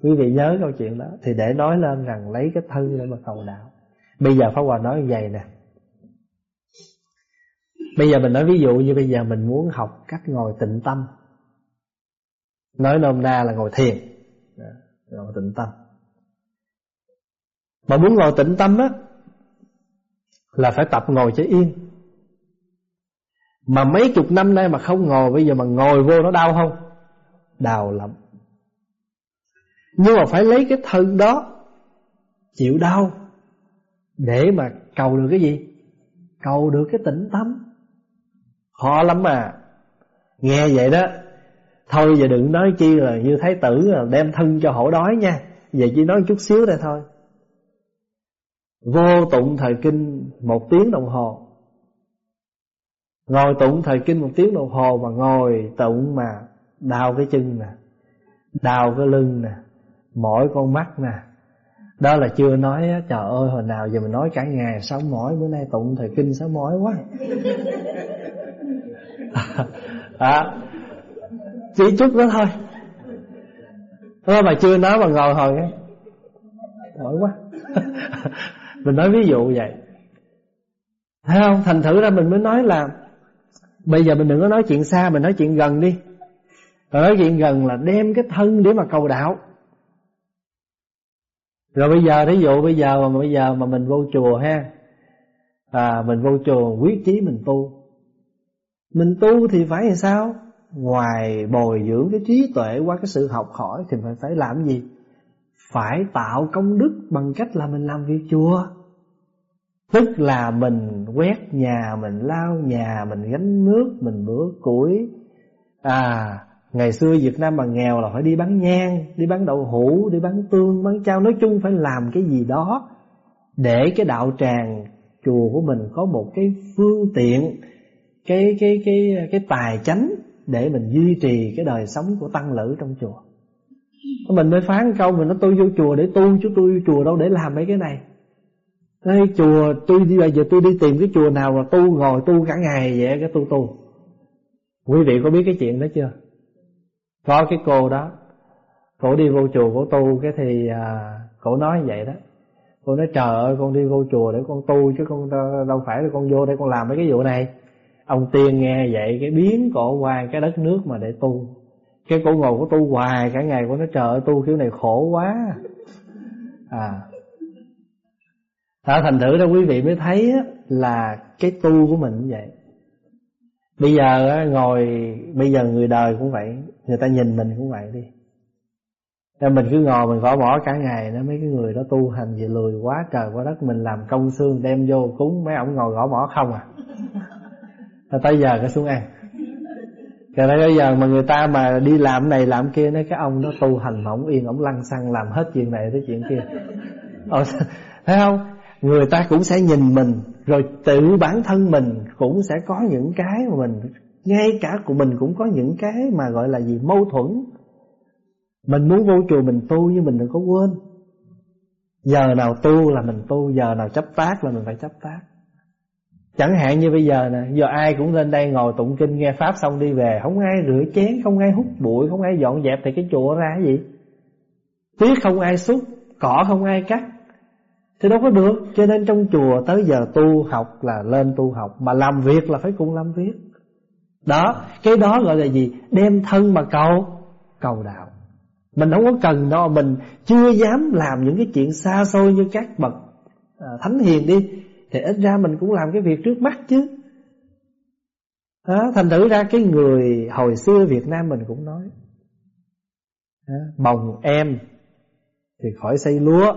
Quý vị nhớ câu chuyện đó thì để nói lên rằng lấy cái thân để mà cầu đạo. Bây giờ pháp hòa nói như vậy nè. Bây giờ mình nói ví dụ như bây giờ mình muốn học cách ngồi tịnh tâm. Nói nôm na là ngồi thiền. Ngồi tịnh tâm. Mà muốn ngồi tịnh tâm á là phải tập ngồi cho yên. Mà mấy chục năm nay mà không ngồi, bây giờ mà ngồi vô nó đau không? Đau lắm. Nhưng mà phải lấy cái thân đó chịu đau để mà cầu được cái gì? Cầu được cái tĩnh tâm. Khó lắm mà. Nghe vậy đó, thôi giờ đừng nói chi là như thái tử là đem thân cho hổ đói nha. Giờ chỉ nói chút xíu đây thôi. Vô tụng thời kinh một tiếng đồng hồ. Ngồi tụng thời kinh một tiếng đồng hồ Mà ngồi tụng mà đau cái chân nè Đau cái lưng nè Mỏi con mắt nè. Đó là chưa nói Trời ơi hồi nào giờ mình nói cả ngày Sáu mỏi bữa nay tụng thời kinh sáu mỏi quá. *laughs* À, Chỉ chút đó thôi. Thôi mà chưa nói mà ngồi hồi Mỏi quá. *laughs* Mình nói ví dụ vậy. Thấy không? Thành thử ra mình mới nói là Bây giờ mình đừng có nói chuyện xa Mình nói chuyện gần đi. Rồi nói chuyện gần là đem cái thân để mà cầu đạo. Rồi bây giờ thí dụ bây giờ mà bây giờ mà mình vô chùa ha à, Mình vô chùa quyết chí mình tu. Mình tu thì phải làm sao? Ngoài bồi dưỡng cái trí tuệ qua cái sự học hỏi Thì mình phải làm gì? Phải tạo công đức bằng cách là mình làm việc chùa. Tức là mình quét nhà, mình lao nhà, mình gánh nước, mình bữa củi. À, ngày xưa Việt Nam mà nghèo là phải đi bán nhang, đi bán đậu hũ, đi bán tương, bán chao Nói chung phải làm cái gì đó Để cái đạo tràng chùa của mình có một cái phương tiện Cái cái cái cái tài chánh để mình duy trì cái đời sống của tăng lữ trong chùa mình mới phán câu mình nói tôi vô chùa để tu chứ tôi vô chùa đâu để làm mấy cái này. Đây chùa tôi đi bây giờ tôi đi tìm cái chùa nào mà tu ngồi tu cả ngày vậy cái tu tu. Quý vị có biết cái chuyện đó chưa? Có cái cô đó Cổ đi vô chùa cổ tu cái thì à, Cổ nói vậy đó. Cô nói trời ơi con đi vô chùa để con tu Chứ con đâu phải là con vô để con làm mấy cái vụ này. Ông tiên nghe vậy cái biến cổ qua cái đất nước mà để tu cái cổ ngồi của tu hoài cả ngày của nó trời tu kiểu này khổ quá. À. Đó, thành thử đó quý vị mới thấy á, là cái tu của mình như vậy. Bây giờ á, ngồi bây giờ người đời cũng vậy người ta nhìn mình cũng vậy đi. Nên mình cứ ngồi mình gõ bỏ cả ngày nó mấy cái người đó tu hành gì lười quá trời quá đất mình làm công xương đem vô cúng mấy ông ngồi gõ bỏ không à. Tới giờ cái xuống ăn rồi bây giờ mà người ta mà đi làm này làm kia nói cái ông nó tu hành mà ông yên ông lăn xăng làm hết chuyện này tới chuyện kia. Ồ, thấy không? Người ta cũng sẽ nhìn mình rồi tự bản thân mình cũng sẽ có những cái mà mình ngay cả của mình cũng có những cái mà gọi là gì? Mâu thuẫn. Mình muốn vô chùa mình tu nhưng mình đừng có quên. Giờ nào tu là mình tu giờ nào chấp tác là mình phải chấp tác chẳng hạn như bây giờ nè giờ ai cũng lên đây ngồi tụng kinh nghe pháp xong đi về không ai rửa chén không ai hút bụi không ai dọn dẹp thì cái chùa ra cái gì? Tuyết không ai xúc cỏ không ai cắt. Thì đâu có được cho nên trong chùa tới giờ tu học là lên tu học mà làm việc là phải cùng làm việc. Đó cái đó gọi là gì? Đem thân mà cầu cầu đạo. Mình không có cần đâu Mình chưa dám làm những cái chuyện xa xôi Như các bậc à, thánh hiền đi. Thì ít ra mình cũng làm cái việc trước mắt chứ. Đó, Thành thử ra cái người Hồi xưa Việt Nam mình cũng nói đó, Bồng em Thì khỏi xây lúa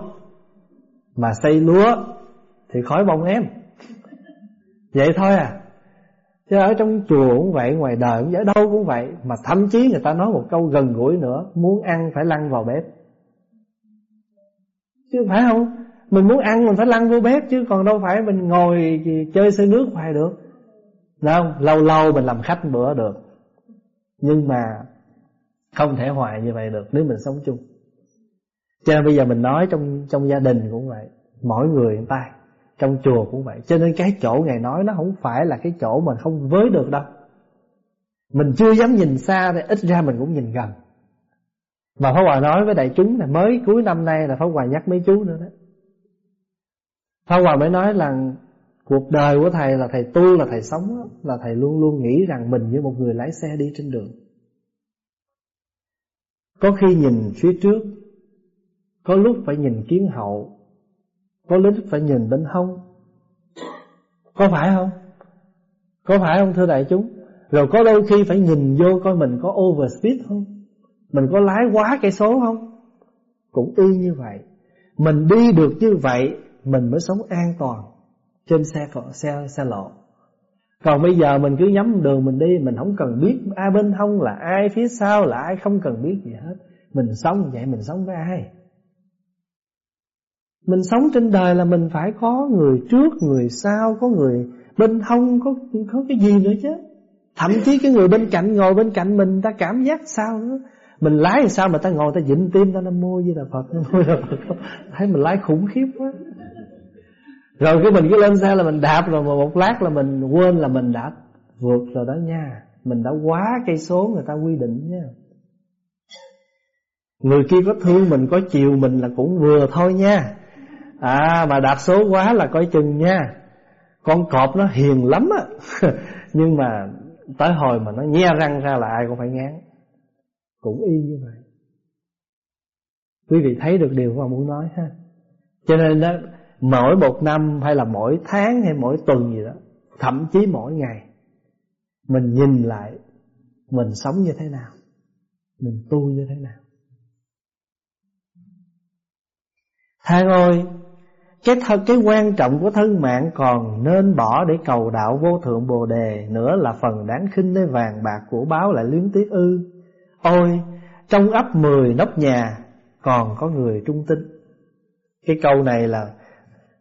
Mà xây lúa Thì khỏi bồng em. Vậy thôi à. Chứ ở trong chùa cũng vậy Ngoài đời cũng vậy đâu cũng vậy Mà thậm chí người ta nói một câu gần gũi nữa Muốn ăn phải lăn vào bếp. Chứ phải không? Mình muốn ăn mình phải lăn vô bếp Chứ, còn đâu phải mình ngồi chơi xơi nước hoài được. Đúng không? Lâu lâu mình làm khách bữa được. Nhưng mà Không thể hoài như vậy được Nếu mình sống chung. Cho nên bây giờ mình nói trong trong gia đình cũng vậy, Mỗi người một tay, trong chùa cũng vậy. Cho nên cái chỗ Ngài nói nó không phải là cái chỗ mình không với được đâu. Mình chưa dám nhìn xa thì ít ra mình cũng nhìn gần. Và Pháp Hòa nói với đại chúng là mới cuối năm nay là Pháp Hòa nhắc mấy chú nữa đó. Pháp Hòa mới nói là Cuộc đời của Thầy là Thầy tu, là Thầy sống Là Thầy luôn luôn nghĩ rằng mình như một người lái xe đi trên đường Có khi nhìn phía trước, Có lúc phải nhìn kiến hậu, có lúc phải nhìn bên hông Có phải không? Có phải không, thưa đại chúng? Rồi có đôi khi phải nhìn vô coi mình có overspeed không? Mình có lái quá cây số không? Cũng y như vậy Mình đi được như vậy mình mới sống an toàn Trên xe xe xe lộ Còn bây giờ mình cứ nhắm đường mình đi Mình không cần biết ai bên hông là ai Phía sau là ai không cần biết gì hết Mình sống vậy mình sống với ai mình sống trên đời là mình phải có người trước, người sau, có người bên hông, có có cái gì nữa chứ. Thậm chí cái người bên cạnh ngồi bên cạnh mình ta cảm giác sao nữa. Mình lái sao mà ta ngồi ta dịnh tim ta nam mô với là Phật, nam mô là Phật. Thấy mình lái khủng khiếp quá. Rồi cái mình cứ lên xe là mình đạp rồi mà một lát là mình quên là mình đã vượt rồi đó nha. Mình đã quá cây số người ta quy định nha. Người kia có thương mình, có chiều mình là cũng vừa thôi nha. À mà đạp số quá là coi chừng nha. Con cọp nó hiền lắm á. *laughs* Nhưng mà tới hồi mà nó nhe răng ra là ai cũng phải ngán. Cũng y như vậy. Quý vị thấy được điều mà muốn nói ha. Cho nên đó Mỗi một năm hay là mỗi tháng hay mỗi tuần gì đó, Thậm chí mỗi ngày, Mình nhìn lại Mình sống như thế nào, Mình tu như thế nào. Thang ơi, cái thân cái quan trọng của thân mạng còn nên bỏ để cầu đạo vô thượng bồ đề nữa là phần đáng khinh nơi vàng bạc của báo lại luyến tiếc ư. Ôi, trong ấp mười nóc nhà còn có người trung tín. Cái câu này là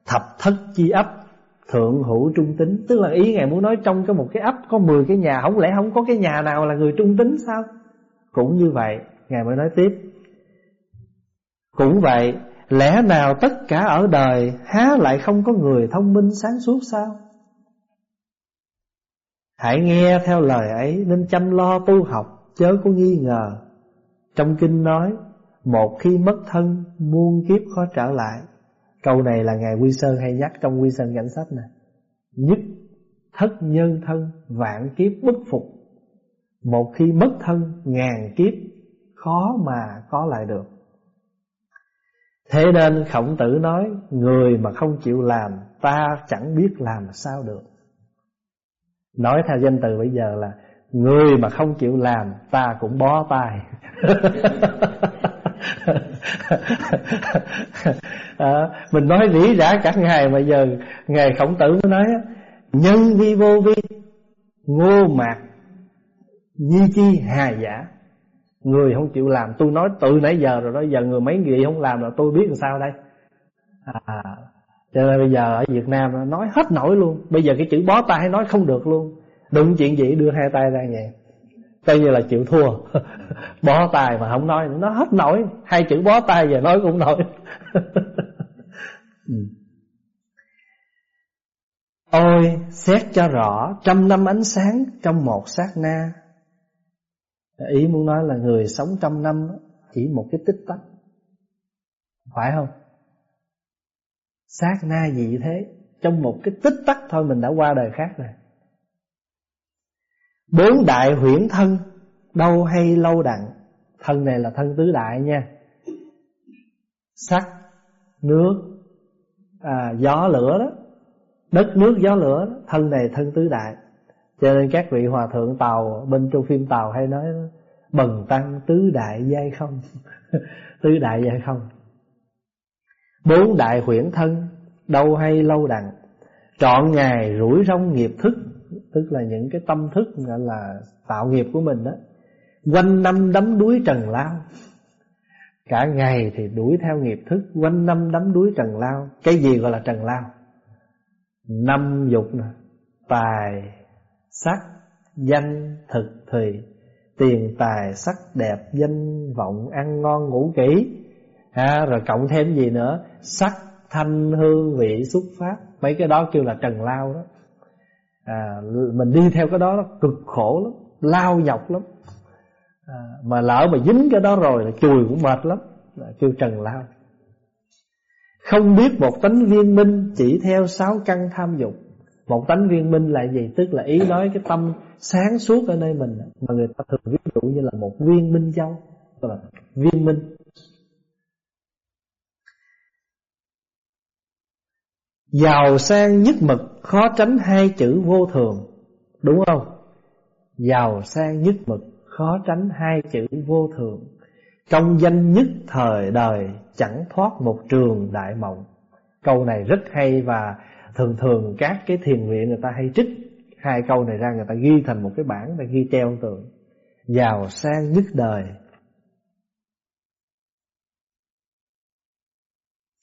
thập thất chi ấp, thượng hữu trung tín. Tức là ý ngài muốn nói trong cái một cái ấp có 10 cái nhà, không lẽ không có cái nhà nào là người trung tín sao? Cũng như vậy, ngài mới nói tiếp. Cũng vậy, Lẽ nào tất cả ở đời Há lại không có người thông minh sáng suốt sao? Hãy nghe theo lời ấy, Nên chăm lo tu học, Chớ có nghi ngờ. Trong kinh nói, Một khi mất thân, Muôn kiếp khó trở lại. Câu này là Ngài Quy Sơn hay nhắc Trong Quy Sơn cảnh sách nè. Nhất thất nhân thân, Vạn kiếp bất phục. Một khi mất thân, Ngàn kiếp Khó mà có lại được. Thế nên khổng tử nói, Người mà không chịu làm, Ta chẳng biết làm sao được. Nói theo danh từ bây giờ là, Người mà không chịu làm, Ta cũng bó tay. *laughs* *laughs* à, Mình nói lý đã cả ngày Mà giờ Ngày khổng tử mới nói Nhân vi vô vi Ngô mạc di chi hà giả. Người không chịu làm Tôi nói từ nãy giờ rồi đó Giờ người mấy người không làm là tôi biết làm sao đây. À, Cho nên bây giờ ở Việt Nam Nói hết nổi luôn. Bây giờ cái chữ bó tay nói không được luôn. Đúng chuyện gì đưa hai tay ra vậy. Coi như là chịu thua. *laughs* Bó tay mà không nói. Nó hết nổi. Hai chữ bó tay giờ nói cũng nổi. *laughs* Ừ. Ôi xét cho rõ Trăm năm ánh sáng Trong một sát na. Ý muốn nói là người sống trăm năm Chỉ một cái tích tắc. Phải không? Sát na gì thế? Trong một cái tích tắc thôi Mình đã qua đời khác rồi Bốn đại huyễn thân Đâu hay lâu đặng Thân này là thân tứ đại nha. Sắc Nước à, Gió lửa đó. Đất nước gió lửa đó, Thân này thân tứ đại. Cho nên các vị hòa thượng Tàu Bên trong phim Tàu hay nói Bần tăng tứ đại giai không? *laughs* Tứ đại giai không. Bốn đại huyễn thân Đâu hay lâu đặng. Trọn ngày rủi rong nghiệp thức Tức là những cái tâm thức gọi là tạo nghiệp của mình đó. Quanh năm đắm đuối trần lao. Cả ngày thì đuổi theo nghiệp thức Quanh năm đắm đuối trần lao. Cái gì gọi là trần lao? Năm dục nè Tài Sắc Danh Thực Thùy. Tiền tài sắc đẹp Danh vọng ăn ngon ngủ kỹ. Ha, Rồi cộng thêm gì nữa? Sắc thanh hương vị xuất phát, Mấy cái đó kêu là trần lao đó à, Mình đi theo cái đó nó cực khổ lắm Lao nhọc lắm. À, Mà lỡ mà dính cái đó rồi là chùi cũng mệt lắm là Kêu trần lao. Không biết một tánh viên minh Chỉ theo sáu căn tham dục. Một tánh viên minh là gì? Tức là ý nói cái tâm sáng suốt ở nơi mình. Mà người ta thường ví dụ như là một viên minh châu là Viên minh. Giàu sang nhất mực, khó tránh hai chữ vô thường. Đúng không? Giàu sang nhất mực, khó tránh hai chữ vô thường. Công danh nhất thời đời, chẳng thoát một trường đại mộng. Câu này rất hay và thường thường các cái thiền viện người ta hay trích Hai câu này ra, người ta ghi thành một cái bảng, Người ta ghi treo tường Giàu sang nhất đời.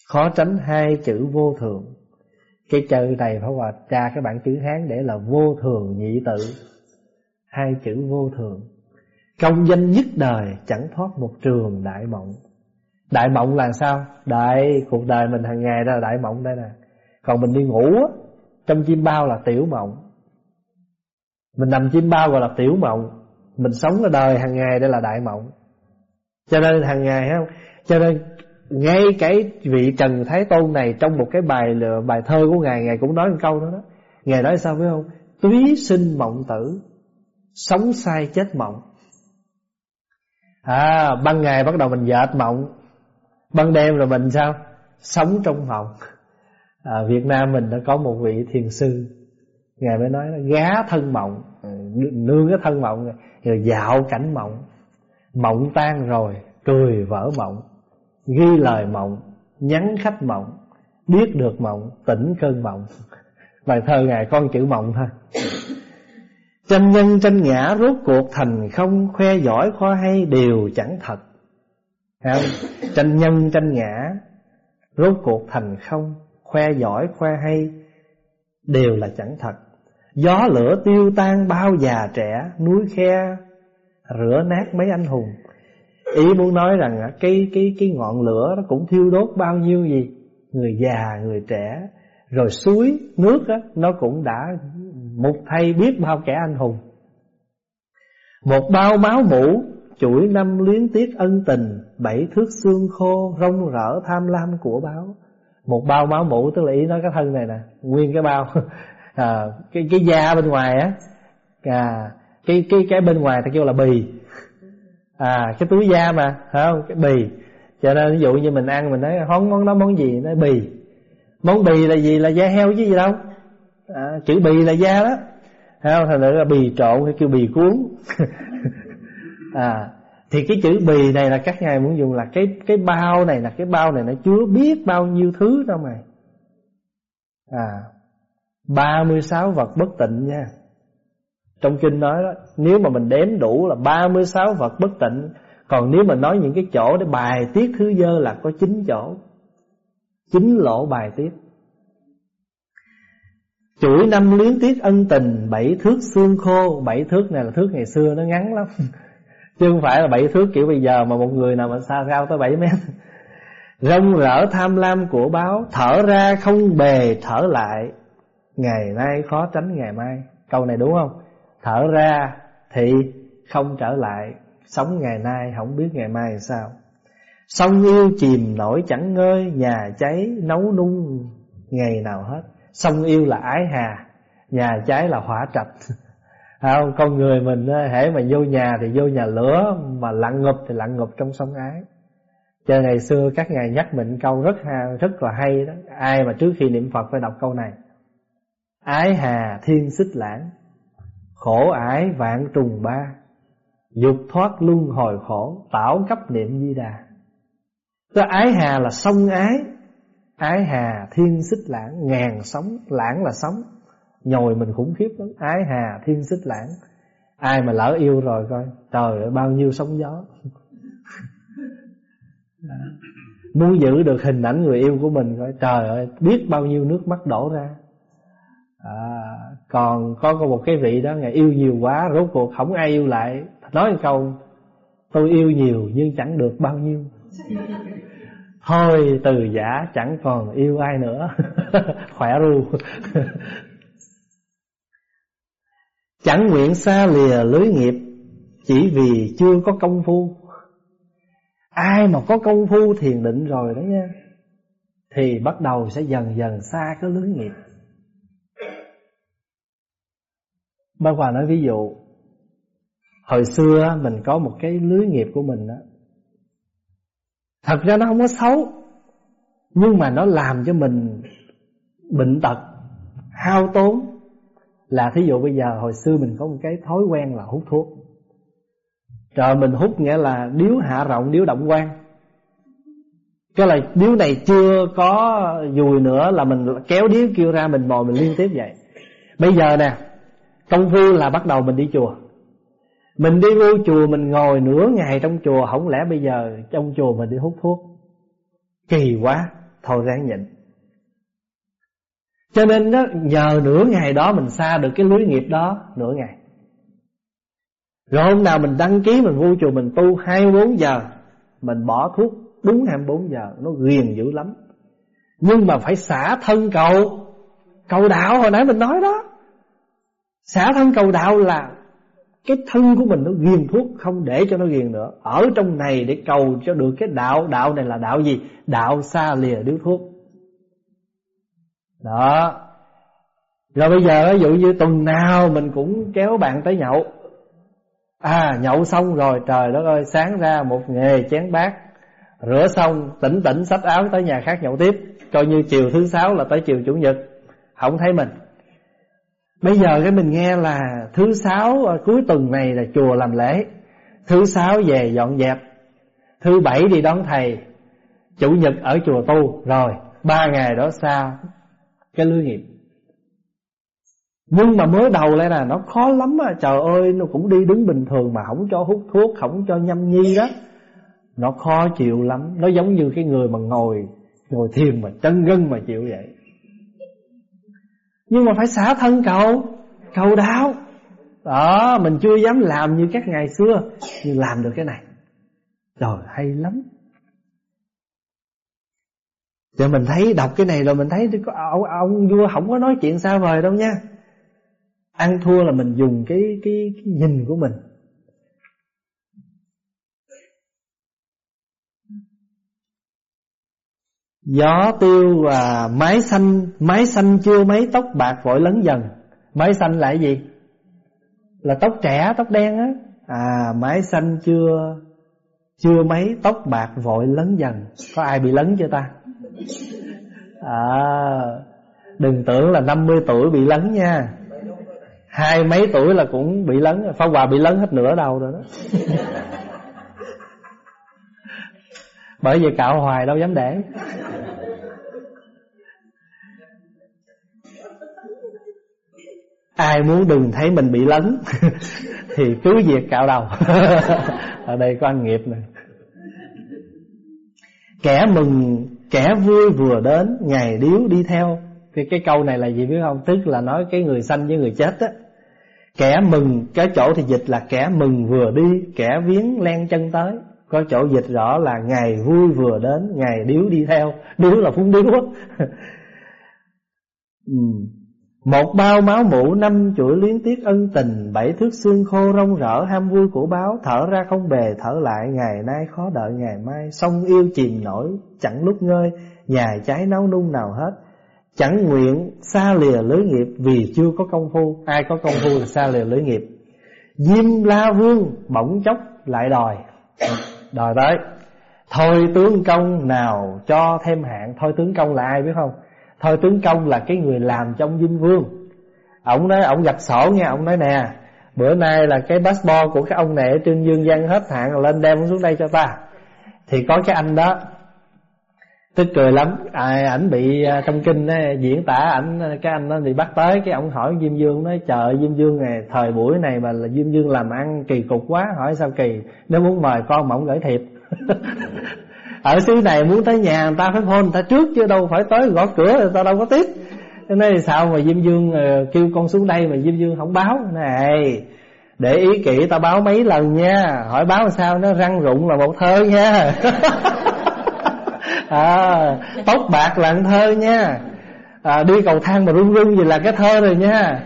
Khó tránh hai chữ vô thường cái chữ này phải hòa tra cái bản chữ Hán để là vô thường nhị tự. Hai chữ vô thường. Công danh nhất đời chẳng thoát một trường đại mộng. Đại mộng là sao? Đại, cuộc đời mình hàng ngày đó là đại mộng đây nè. Còn mình đi ngủ á, Trong chim bao là tiểu mộng. Mình nằm chim bao gọi là tiểu mộng. Mình sống ở đời hàng ngày đây là đại mộng. Cho nên hàng ngày không Cho nên ngay cái vị Trần Thái Tôn này trong một cái bài bài thơ của ngài ngài cũng nói một câu đó đó. Ngài nói sao phải không? Túy sinh mộng tử, sống sai chết mộng. À, ban ngày bắt đầu mình dệt mộng, ban đêm rồi mình sao? Sống trong mộng. À, Việt Nam mình đã có một vị thiền sư Ngài mới nói là gá thân mộng ừ, Nương cái thân mộng Rồi dạo cảnh mộng Mộng tan rồi Cười vỡ mộng Ghi lời mộng, Nhắn khách mộng, Biết được mộng, Tỉnh cơn mộng. Bài thơ ngài con chữ mộng thôi Tranh nhân, tranh ngã rốt cuộc thành không, Khoe giỏi khoa hay đều chẳng thật. Không? Tranh nhân, tranh ngã Rốt cuộc thành không, Khoe giỏi khoe hay Đều là chẳng thật. Gió lửa tiêu tan bao già trẻ, Núi khe Rửa nát mấy anh hùng ý muốn nói rằng cái cái cái ngọn lửa nó cũng thiêu đốt bao nhiêu gì? Người già người trẻ. Rồi suối nước á nó cũng đã một thay biết bao kẻ anh hùng. Một bao máu mũ chuỗi năm luyến tiếc ân tình bảy thước xương khô rong rỡ tham lam của báo. Một bao máu mũ tức là ý nói cái thân này nè nguyên cái bao. *laughs* À, cái cái da bên ngoài á à, cái cái cái bên ngoài ta kêu là bì à cái túi da mà phải không cái bì. Cho nên ví dụ như mình ăn mình nói món món đó món gì? Nó bì. Món bì là gì? Là da heo chứ gì đâu. À, chữ bì là da đó. Phải không thành nữa là bì trộn hay kêu bì cuốn. *laughs* À thì cái chữ bì này là các ngài muốn dùng là cái cái bao này là cái bao này nó chứa biết bao nhiêu thứ đâu mày. À 36 vật bất tịnh nha trong kinh nói đó, Nếu mà mình đếm đủ là 36 vật bất tịnh, Còn nếu mà nói những cái chỗ để bài tiết thứ dơ là có 9 chỗ. 9 lỗ bài tiết. Chuỗi năm luyến tiếc ân tình, Bảy thước xương khô. Bảy thước này là thước ngày xưa, nó ngắn lắm. *laughs* Chứ không phải là bảy thước kiểu bây giờ Mà một người nào mà xa cao tới 7 mét. *laughs* Rông rỡ tham lam của báo, Thở ra không bề thở lại. Ngày nay khó tránh ngày mai. Câu này đúng không? Thở ra thì không trở lại Sống ngày nay không biết ngày mai làm sao. Sông yêu chìm nổi chẳng ngơi Nhà cháy nấu nung ngày nào hết. Sông yêu là ái hà Nhà cháy là hỏa trạch. *laughs* Không? Con người mình hễ mà vô nhà thì vô nhà lửa Mà lặn ngụp thì lặn ngụp trong sông ái. Cho ngày xưa các ngài nhắc mình câu rất ha, rất là hay đó. Ai mà trước khi niệm Phật phải đọc câu này? Ái hà thiên xích lãng. Khổ ải vạn trùng ba Dục thoát luân hồi khổ, Tảo cấp niệm di đà. Cái ái hà là sông ái Ái hà thiên xích lãng, Ngàn sóng, lãng là sóng. Nhồi mình khủng khiếp lắm, Ái hà thiên xích lãng. Ai mà lỡ yêu rồi coi, Trời ơi, bao nhiêu sóng gió. Muốn giữ được hình ảnh người yêu của mình coi, Trời ơi, biết bao nhiêu nước mắt đổ ra à, Còn có một cái vị đó Ngài yêu nhiều quá Rốt cuộc không ai yêu lại. Nói một câu Tôi yêu nhiều nhưng chẳng được bao nhiêu. *laughs* Thôi từ giả chẳng còn yêu ai nữa. *laughs* Khỏe ru. *laughs* Chẳng nguyện xa lìa lưới nghiệp Chỉ vì chưa có công phu. Ai mà có công phu thiền định rồi đó nha Thì bắt đầu sẽ dần dần xa cái lưới nghiệp Bác Hòa nói ví dụ, Hồi xưa mình có một cái lưới nghiệp của mình đó Thật ra nó không có xấu, Nhưng mà nó làm cho mình bệnh tật, Hao tốn. Là thí dụ bây giờ hồi xưa mình có một cái thói quen là hút thuốc. Trời, mình hút nghĩa là điếu hạ rộng, điếu động quan Cái là điếu này chưa có dùi nữa là mình kéo điếu kêu ra mình ngồi mình liên tiếp vậy. Bây giờ nè Công phu là bắt đầu mình đi chùa. Mình đi vô chùa mình ngồi nửa ngày trong chùa Không lẽ bây giờ trong chùa mình đi hút thuốc? Kỳ quá Thôi ráng nhịn. Cho nên đó, nhờ nửa ngày đó mình xa được cái lưới nghiệp đó nửa ngày. Rồi hôm nào mình đăng ký mình vô chùa mình tu 24 giờ Mình bỏ thuốc đúng 24 giờ Nó ghiền dữ lắm. Nhưng mà phải xả thân cầu. Cầu đạo hồi nãy mình nói đó. Xả thân cầu đạo là Cái thân của mình nó ghiền thuốc, Không để cho nó ghiền nữa. Ở trong này để cầu cho được cái đạo Đạo này là đạo gì? Đạo xa lìa điếu thuốc. Đó. Rồi bây giờ ví dụ như tuần nào Mình cũng kéo bạn tới nhậu. À nhậu xong rồi, Trời đất ơi, sáng ra một nghề chén bát. Rửa xong, tỉnh tỉnh xách áo tới nhà khác nhậu tiếp. Coi như chiều thứ sáu là tới chiều chủ nhật. Không thấy mình. Bây giờ cái mình nghe là thứ sáu ờ, cuối tuần này là chùa làm lễ. Thứ sáu về dọn dẹp. Thứ bảy đi đón thầy. Chủ nhật ở chùa tu. Rồi, ba ngày đó sao? Cái lưới nghiệp. Nhưng mà mới đầu lại là nó khó lắm á. Trời ơi, nó cũng đi đứng bình thường Mà không cho hút thuốc, Không cho nhâm nhi đó. Nó khó chịu lắm. Nó giống như cái người mà ngồi Ngồi thiền mà chân gân mà chịu vậy nhưng mà phải xả thân cầu Cầu đạo. Đó mình chưa dám làm như các ngày xưa Nhưng làm được cái này. Trời hay lắm. Giờ mình thấy đọc cái này rồi mình thấy ông, ông vua không có nói chuyện xa vời đâu nha. Ăn thua là mình dùng cái, cái, cái nhìn của mình. Gió tiêu và mái xanh Mái xanh chưa mấy tóc bạc vội lấn dần. Mái xanh là gì? Là tóc trẻ, tóc đen á. À mái xanh chưa Chưa mấy tóc bạc vội lấn dần. Có ai bị lấn chưa ta? À Đừng tưởng là 50 tuổi bị lấn nha. Hai mấy tuổi là cũng bị lấn. Phong Hòa bị lấn hết nửa đầu rồi đó. Bởi vì cạo hoài đâu dám để. Ai muốn đừng thấy mình bị lấn, *laughs* Thì cứ việc cạo đầu. *laughs* Ở đây có anh nghiệp nè. Kẻ mừng, Kẻ vui vừa đến Ngày điếu đi theo. Cái cái câu này là gì biết không? Tức là nói cái người sanh với người chết á. Kẻ mừng, cái chỗ thì dịch là kẻ mừng vừa đi, kẻ viếng len chân tới có chỗ dịch rõ là ngày vui vừa đến, ngày điếu đi theo. *laughs* Điếu là phúng điếu á. *laughs* Ừ. Một bao máu mũ, năm chuỗi liên tiếc ân tình, bảy thước xương khô rong rỡ, ham vui của báo, thở ra không bề, thở lại, ngày nay khó đợi, ngày mai sông yêu chìm nổi, chẳng lúc ngơi nhà cháy nấu nung nào hết. Chẳng nguyện xa lìa lưới nghiệp Vì chưa có công phu. Ai có công phu là xa lìa lưới nghiệp. Diêm la vương bỗng chốc lại đòi. Đòi tới, Thôi tướng công nào cho thêm hạn Thôi tướng công là ai biết không? Thôi tướng công là cái người làm trong dinh Vương. Ông nói, ông gặp sổ nha. Ông nói, nè, Bữa nay là cái passport của cái ông này ở Trương Dương Văn hết hạn Lên đem xuống đây cho ta. Thì có cái anh đó tức cười lắm. À, ảnh bị à, trong kinh á, diễn tả ảnh à, cái anh nó bị bắt tới cái ông hỏi diêm dương nói chờ diêm dương này thời buổi này mà là diêm dương làm ăn kỳ cục quá hỏi sao kỳ? Nếu muốn mời con mà ông gửi thiệp. *laughs* Ở xứ này muốn tới nhà người ta phải hôn người ta trước chứ đâu phải tới gõ cửa người ta đâu có tiếp. Thế nên sao mà diêm dương uh, kêu con xuống đây mà diêm dương không báo? Này để ý kỹ ta báo mấy lần nha. Hỏi báo sao nó răng rụng là một thơ nha. *laughs* à, tóc bạc là thơ nha. À, đi cầu thang mà run run gì là cái thơ rồi nha.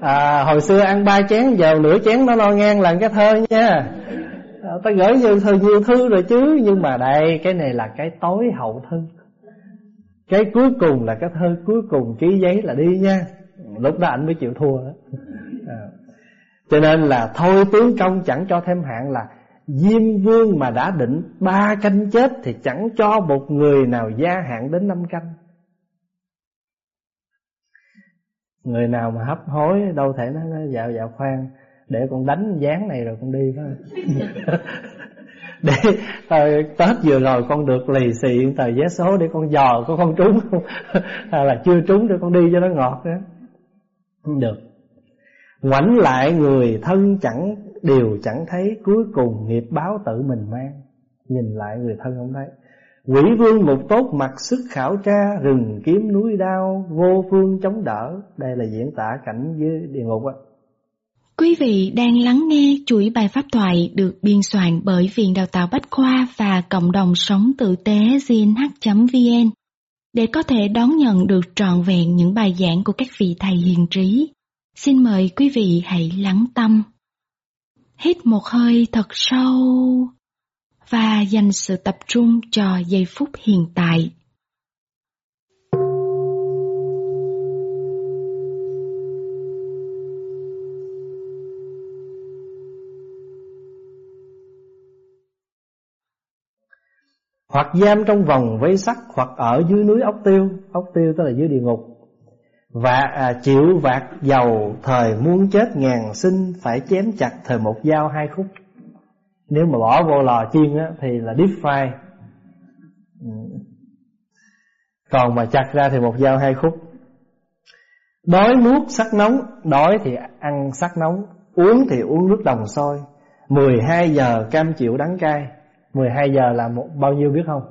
À, hồi xưa ăn ba chén giờ nửa chén nó lo ngang là cái thơ nha. À, ta gửi nhiều thơ nhiều thư rồi chứ nhưng mà đây cái này là cái tối hậu thư cái cuối cùng là cái thơ cuối cùng ký giấy là đi nha. Lúc đó anh mới chịu thua đó. À. cho nên là thôi tướng công chẳng cho thêm hạn là Diêm vương mà đã định ba canh chết Thì chẳng cho một người nào gia hạn đến năm canh. Người nào mà hấp hối Đâu thể nó, dạo dạo khoan Để con đánh dáng này rồi con đi *laughs* thôi để Tết vừa rồi con được lì xì tờ vé số để con dò có con trúng không? *laughs* Hay là chưa trúng để con đi cho nó ngọt đó không được. Ngoảnh lại người thân chẳng Đều chẳng thấy cuối cùng nghiệp báo tự mình mang. Nhìn lại người thân không thấy Quỷ vương một tốt mặt sức khảo tra, Rừng kiếm núi đao, Vô phương chống đỡ. Đây là diễn tả cảnh dưới địa ngục á. Quý vị đang lắng nghe chuỗi bài pháp thoại được biên soạn bởi Viện Đào tạo Bách Khoa và Cộng đồng Sống Tử tế gnh.vn để có thể đón nhận được trọn vẹn những bài giảng của các vị thầy hiền trí. Xin mời quý vị hãy lắng tâm hít một hơi thật sâu và dành sự tập trung cho giây phút hiện tại. Hoặc giam trong vòng vây sắt, hoặc ở dưới núi ốc tiêu. Ốc tiêu tức là dưới địa ngục và à, chịu vạt dầu thời muốn chết ngàn sinh phải chém chặt thời một dao hai khúc. Nếu mà bỏ vô lò chiên á, thì là deep fry. Ừ. Còn mà chặt ra thì một dao hai khúc. Đói nuốt sắc nóng đói thì ăn sắc nóng uống thì uống nước đồng sôi. 12 giờ cam chịu đắng cay. 12 giờ là một bao nhiêu biết không?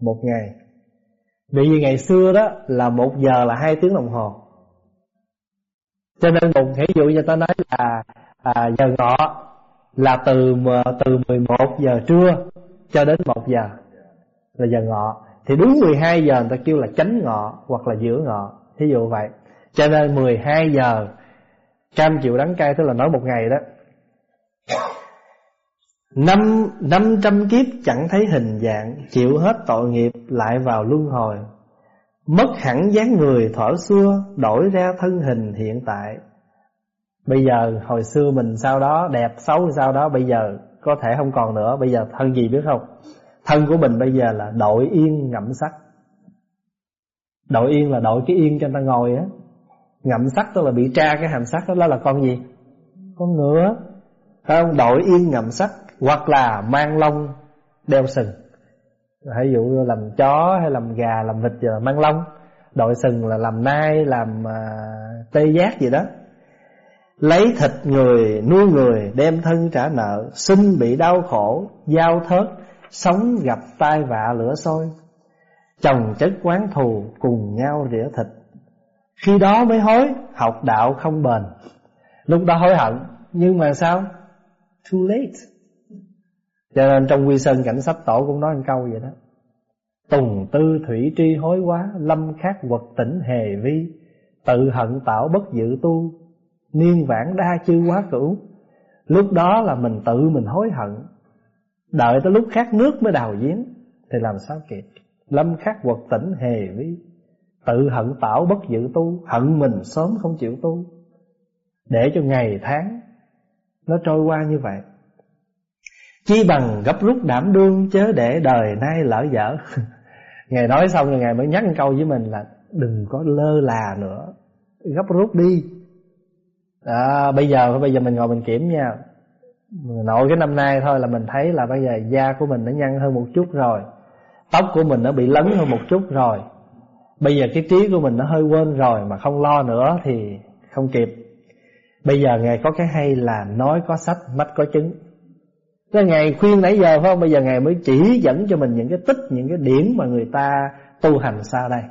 Một ngày bởi vì ngày xưa đó là một giờ là hai tiếng đồng hồ. Cho nên một ví dụ như ta nói là à, giờ ngọ là từ từ 11 giờ trưa cho đến 1 giờ là giờ ngọ. Thì đúng 12 giờ người ta kêu là chánh ngọ hoặc là giữa ngọ Thí dụ vậy. Cho nên 12 giờ cam chịu đắng cay tức là nói một ngày đó. Năm năm trăm kiếp chẳng thấy hình dạng Chịu hết tội nghiệp lại vào luân hồi. Mất hẳn dáng người thỏa xưa Đổi ra thân hình hiện tại. Bây giờ hồi xưa mình sau đó đẹp xấu sau đó Bây giờ có thể không còn nữa. Bây giờ thân gì biết không? Thân của mình bây giờ là đội yên ngậm sắc. Đội yên là đội cái yên cho người ta ngồi á. Ngậm sắc tức là bị tra cái hàm sắc đó, đó là con gì? Con ngựa. Không? Đội yên ngậm sắc hoặc là mang lông đeo sừng. Ví dụ như làm chó hay làm gà làm vịt giờ mang lông. Đội sừng là làm nai làm uh, tê giác gì đó. Lấy thịt người nuôi người đem thân trả nợ sinh bị đau khổ giao thớt sống gặp tai vạ lửa sôi. Chồng chất quán thù cùng nhau rỉa thịt. Khi đó mới hối Học đạo không bền. Lúc đó hối hận Nhưng mà sao? Too late. Cho nên trong quy sơn cảnh sách tổ cũng nói một câu vậy đó. Tùng tư thủy tri hối quá, Lâm khát quật tỉnh hề vi. Tự hận tạo bất dự tu, Niên vãn đa chư quá cửu. Lúc đó là mình tự mình hối hận. Đợi tới lúc khát nước mới đào giếng, Thì làm sao kịp? Lâm khát quật tỉnh hề vi. Tự hận tạo bất dự tu, Hận mình sớm không chịu tu. Để cho ngày tháng Nó trôi qua như vậy. Chi bằng gấp rút đảm đương Chớ để đời nay lỡ dở. *laughs* Ngài nói xong rồi Ngài mới nhắc câu với mình là Đừng có lơ là nữa. Gấp rút đi. À, Bây giờ bây giờ mình ngồi mình kiểm nha. Nội cái năm nay thôi là mình thấy là bây giờ da của mình nó nhăn hơn một chút rồi. Tóc của mình nó bị lấn hơn một chút rồi. Bây giờ cái trí của mình nó hơi quên rồi Mà không lo nữa thì không kịp. Bây giờ Ngài có cái hay là nói có sách, mắt có chứng. Cái Ngài khuyên nãy giờ, phải không? Bây giờ Ngài mới chỉ dẫn cho mình những cái tích, Những cái điển mà người ta tu hành sao đây.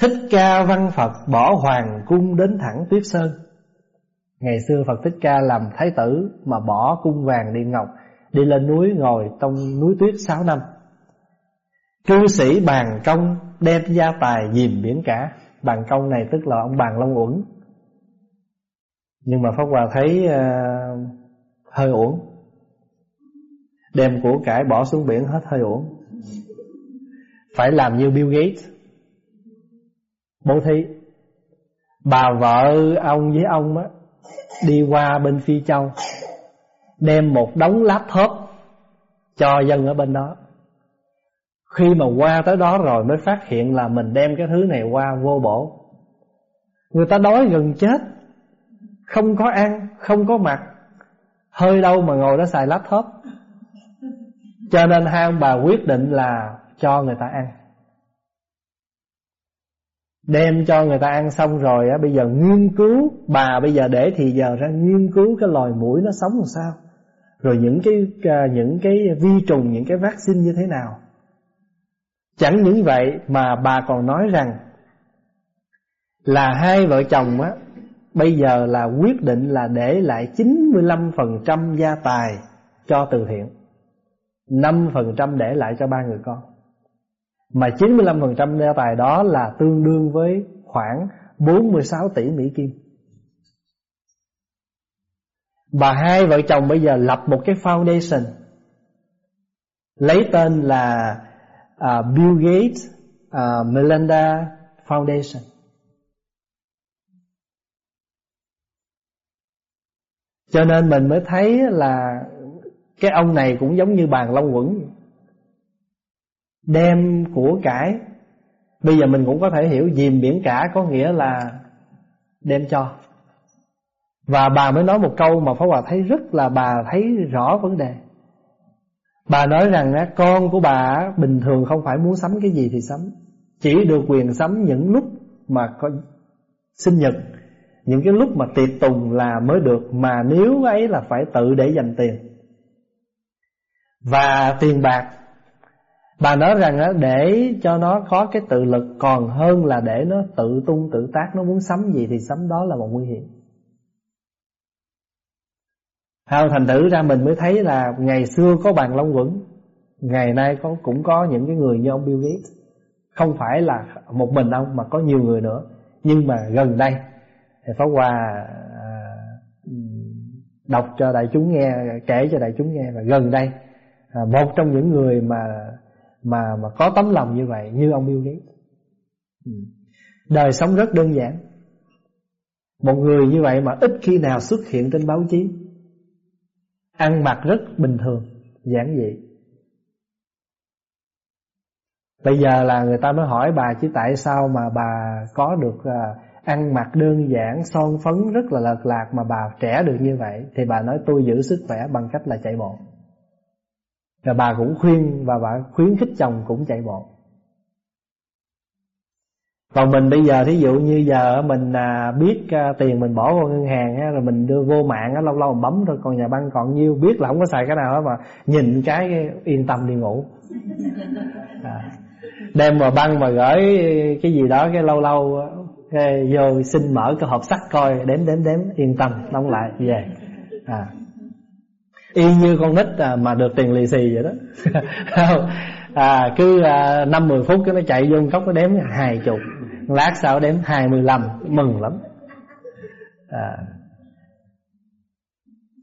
Thích ca văn Phật bỏ hoàng cung đến thẳng tuyết sơn. Ngày xưa Phật Thích Ca làm thái tử Mà bỏ cung vàng đi ngọc, Đi lên núi ngồi trong núi tuyết 6 năm. Cư sĩ bàn công đem gia tài dìm biển cả. Bàn công này tức là ông bàn Long Uẩn. Nhưng mà Pháp Hòa thấy uh, hơi uổng. Đem của cải bỏ xuống biển hết hơi uổng. Phải làm như Bill Gates. Bố thí Bà vợ ông với ông á Đi qua bên Phi Châu Đem một đống laptop Cho dân ở bên đó. Khi mà qua tới đó rồi Mới phát hiện là mình đem cái thứ này qua vô bổ. Người ta đói gần chết. Không có ăn, Không có mặc. Hơi đâu mà ngồi đó xài laptop. Cho nên hai ông bà quyết định là Cho người ta ăn. Đem cho người ta ăn xong rồi á, Bây giờ nghiên cứu, Bà bây giờ để thì giờ ra nghiên cứu Cái loài mũi nó sống làm sao. Rồi những cái à, những cái vi trùng, Những cái vaccine như thế nào. Chẳng những vậy Mà bà còn nói rằng Là hai vợ chồng á Bây giờ là quyết định là để lại 95% gia tài cho từ thiện. 5% để lại cho ba người con. Mà 95% gia tài đó là tương đương với khoảng 46 tỷ Mỹ Kim. Bà hai vợ chồng bây giờ lập một cái foundation Lấy tên là uh, Bill Gates uh, Melinda Foundation. Cho nên mình mới thấy là Cái ông này cũng giống như bàn long quẩn. Đem của cải. Bây giờ mình cũng có thể hiểu dìm biển cả có nghĩa là đem cho. Và bà mới nói một câu mà Pháp Hòa thấy rất là bà thấy rõ vấn đề. Bà nói rằng con của bà bình thường không phải muốn sắm cái gì thì sắm. Chỉ được quyền sắm những lúc mà có sinh nhật. Những cái lúc mà tiệc tùng là mới được, Mà nếu ấy là phải tự để dành tiền. Và tiền bạc, Bà nói rằng để cho nó có cái tự lực, còn hơn là để nó tự tung tự tác, Nó muốn sắm gì thì sắm đó là một nguy hiểm. Hào thành thử ra mình mới thấy là ngày xưa có bàn long quẩn, Ngày nay có, cũng có những cái người như ông Bill Gates. Không phải là một mình ông mà có nhiều người nữa, Nhưng mà gần đây thì Pháp Hòa à, đọc cho đại chúng nghe, kể cho đại chúng nghe Và gần đây à, một trong những người mà mà mà có tấm lòng như vậy như ông Bill Gates. Ừ. Đời sống rất đơn giản. Một người như vậy mà ít khi nào xuất hiện trên báo chí. Ăn mặc rất bình thường, giản dị. Bây giờ là người ta mới hỏi bà chứ tại sao mà bà có được uh, ăn mặc đơn giản, son phấn rất là lợt lạc mà bà trẻ được như vậy thì bà nói tôi giữ sức khỏe bằng cách là chạy bộ. Rồi bà cũng khuyên và bà khuyến khích chồng cũng chạy bộ còn mình bây giờ thí dụ như giờ mình à, biết à, tiền mình bỏ vào ngân hàng rồi mình đưa vô mạng lâu lâu mình bấm thôi còn nhà băng còn nhiêu biết là không có xài cái nào đó mà nhìn cái yên tâm đi ngủ à. đem vào băng mà gửi cái gì đó cái lâu lâu cái vô xin mở cái hộp sắt coi đếm đếm đếm yên tâm đóng lại về. À. Y như con nít à, mà được tiền lì xì vậy đó. *laughs* À, cứ à, năm mười phút cái nó chạy vô cốc nó đếm hai chục. Lát sau đếm hai mươi lăm mừng lắm. À.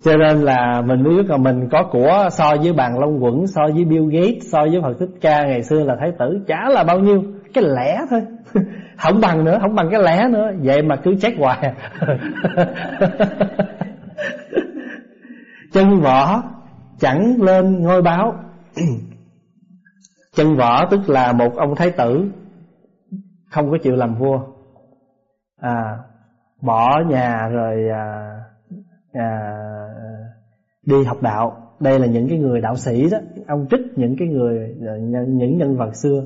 cho nên là mình biết là mình có của so với bàn long quẩn so với bill gates so với phật thích ca ngày xưa là thái tử chả là bao nhiêu cái lẻ thôi. *laughs* không bằng nữa không bằng cái lẻ nữa. Vậy mà cứ chết hoài. *laughs* Chân võ chẳng lên ngôi báo. Chân võ tức là một ông thái tử không có chịu làm vua. À bỏ nhà rồi à, à, đi học đạo. Đây là những cái người đạo sĩ đó. Ông trích những cái người những nhân vật xưa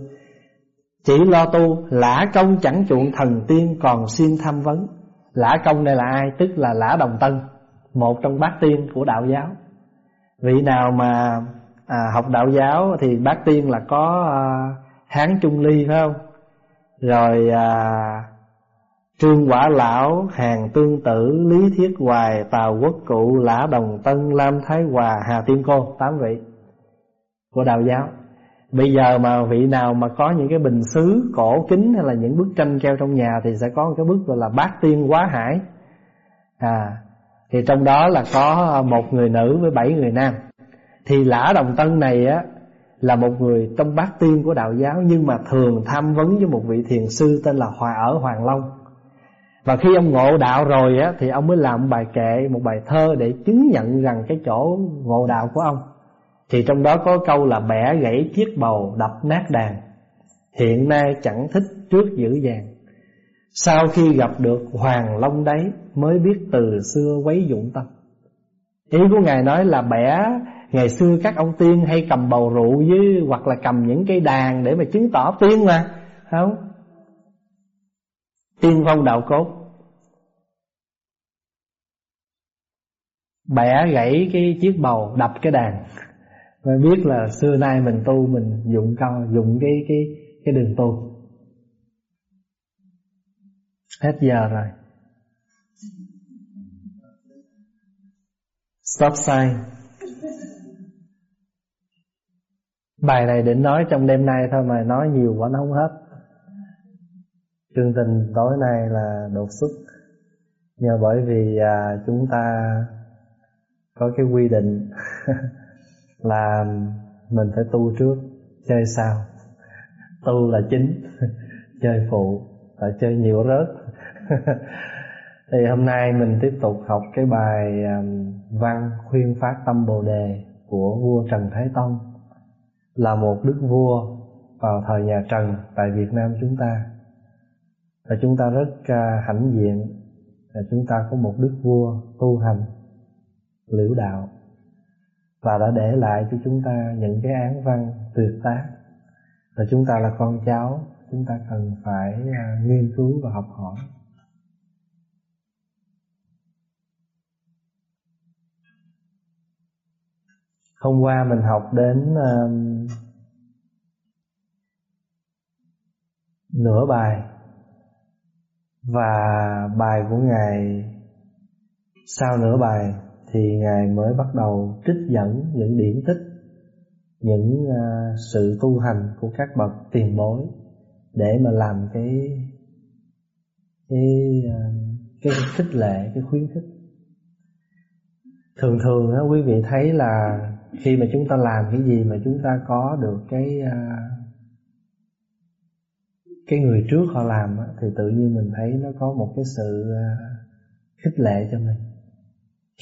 chỉ lo tu lã công chẳng chuộng thần tiên còn xin tham vấn. Lã công đây là ai? Tức là lã đồng tân một trong bát tiên của đạo giáo. Vị nào mà à, học đạo giáo thì bát tiên là có à, hán trung ly phải không? Rồi à, trương quả lão hàng tương tử lý thiết hoài tào quốc cụ lã đồng tân lam thái hòa hà tiên cô tám vị của đạo giáo bây giờ mà vị nào mà có những cái bình xứ cổ kính hay là những bức tranh treo trong nhà thì sẽ có một cái bức gọi là bát tiên quá hải. À thì trong đó là có một người nữ với bảy người nam. Thì lã đồng tân này á, là một người trong bát tiên của đạo giáo, nhưng mà thường tham vấn với một vị thiền sư tên là hòa ở hoàng long. Và khi ông ngộ đạo rồi á, thì ông mới làm một bài kệ, một bài thơ để chứng nhận rằng cái chỗ ngộ đạo của ông thì trong đó có câu là bẻ gãy chiếc bầu, đập nát đàn. Hiện nay chẳng thích trước dữ dàng sau khi gặp được hoàng long đấy, mới biết từ xưa quấy dụng tâm. Ý của ngài nói là bẻ, ngày xưa các ông tiên hay cầm bầu rượu với hoặc là cầm những cây đàn để mà chứng tỏ tiên mà. Không? Tiên phong đạo cốt. Bẻ gãy cái chiếc bầu, đập cái đàn mới biết là xưa nay mình tu mình dụng cao dụng cái cái cái đường tu. Hết giờ rồi. Stop sign. Bài này định nói trong đêm nay thôi mà nói nhiều quá nó không hết. Chương trình tối nay là đột xuất. Nhờ bởi vì à, chúng ta có cái quy định. *laughs* là mình phải tu trước, chơi sau. Tu là chính, *laughs* chơi phụ và chơi nhiều rớt. *laughs* Thì hôm nay mình tiếp tục học cái bài um, văn khuyên phát tâm bồ đề của vua trần thái tông. Là một đức vua vào thời nhà trần tại việt nam chúng ta. Và chúng ta rất uh, hãnh diện. Là chúng ta có một đức vua tu hành, liễu đạo và đã để lại cho chúng ta những cái án văn tuyệt tác. Và chúng ta là con cháu chúng ta cần phải uh, nghiên cứu và học hỏi. Hôm qua mình học đến uh, nửa bài. Và bài của ngài sau nửa bài thì ngài mới bắt đầu trích dẫn những điển tích những uh, sự tu hành của các bậc tiền bối để mà làm cái cái uh, cái khích lệ cái khuyến khích. Thường thường á quý vị thấy là khi mà chúng ta làm cái gì mà chúng ta có được cái uh, cái người trước họ làm á, thì tự nhiên mình thấy nó có một cái sự khích lệ cho mình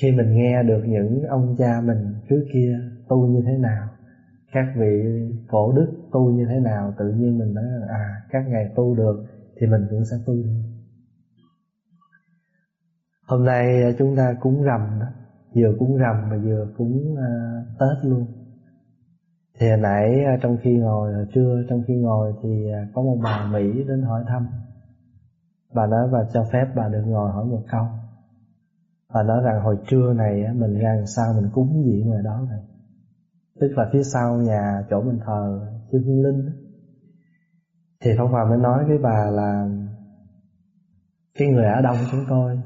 khi mình nghe được những ông cha mình trước kia tu như thế nào các vị cổ đức tu như thế nào tự nhiên mình nói à các ngài tu được thì mình cũng sẽ tu được. Hôm nay chúng ta cúng rằm đó vừa cúng rằm mà vừa cúng uh, tết luôn. Thì hồi nãy à, trong khi ngồi hồi trưa trong khi ngồi thì à, có một bà mỹ đến hỏi thăm. Bà nói và cho phép bà được ngồi hỏi một câu và nói rằng hồi trưa này mình ra làm sao mình cúng gì người đó này tức là phía sau nhà, chỗ mình thờ chư hương linh thì phong Hòa mới nói với bà là, cái người ở đông chúng tôi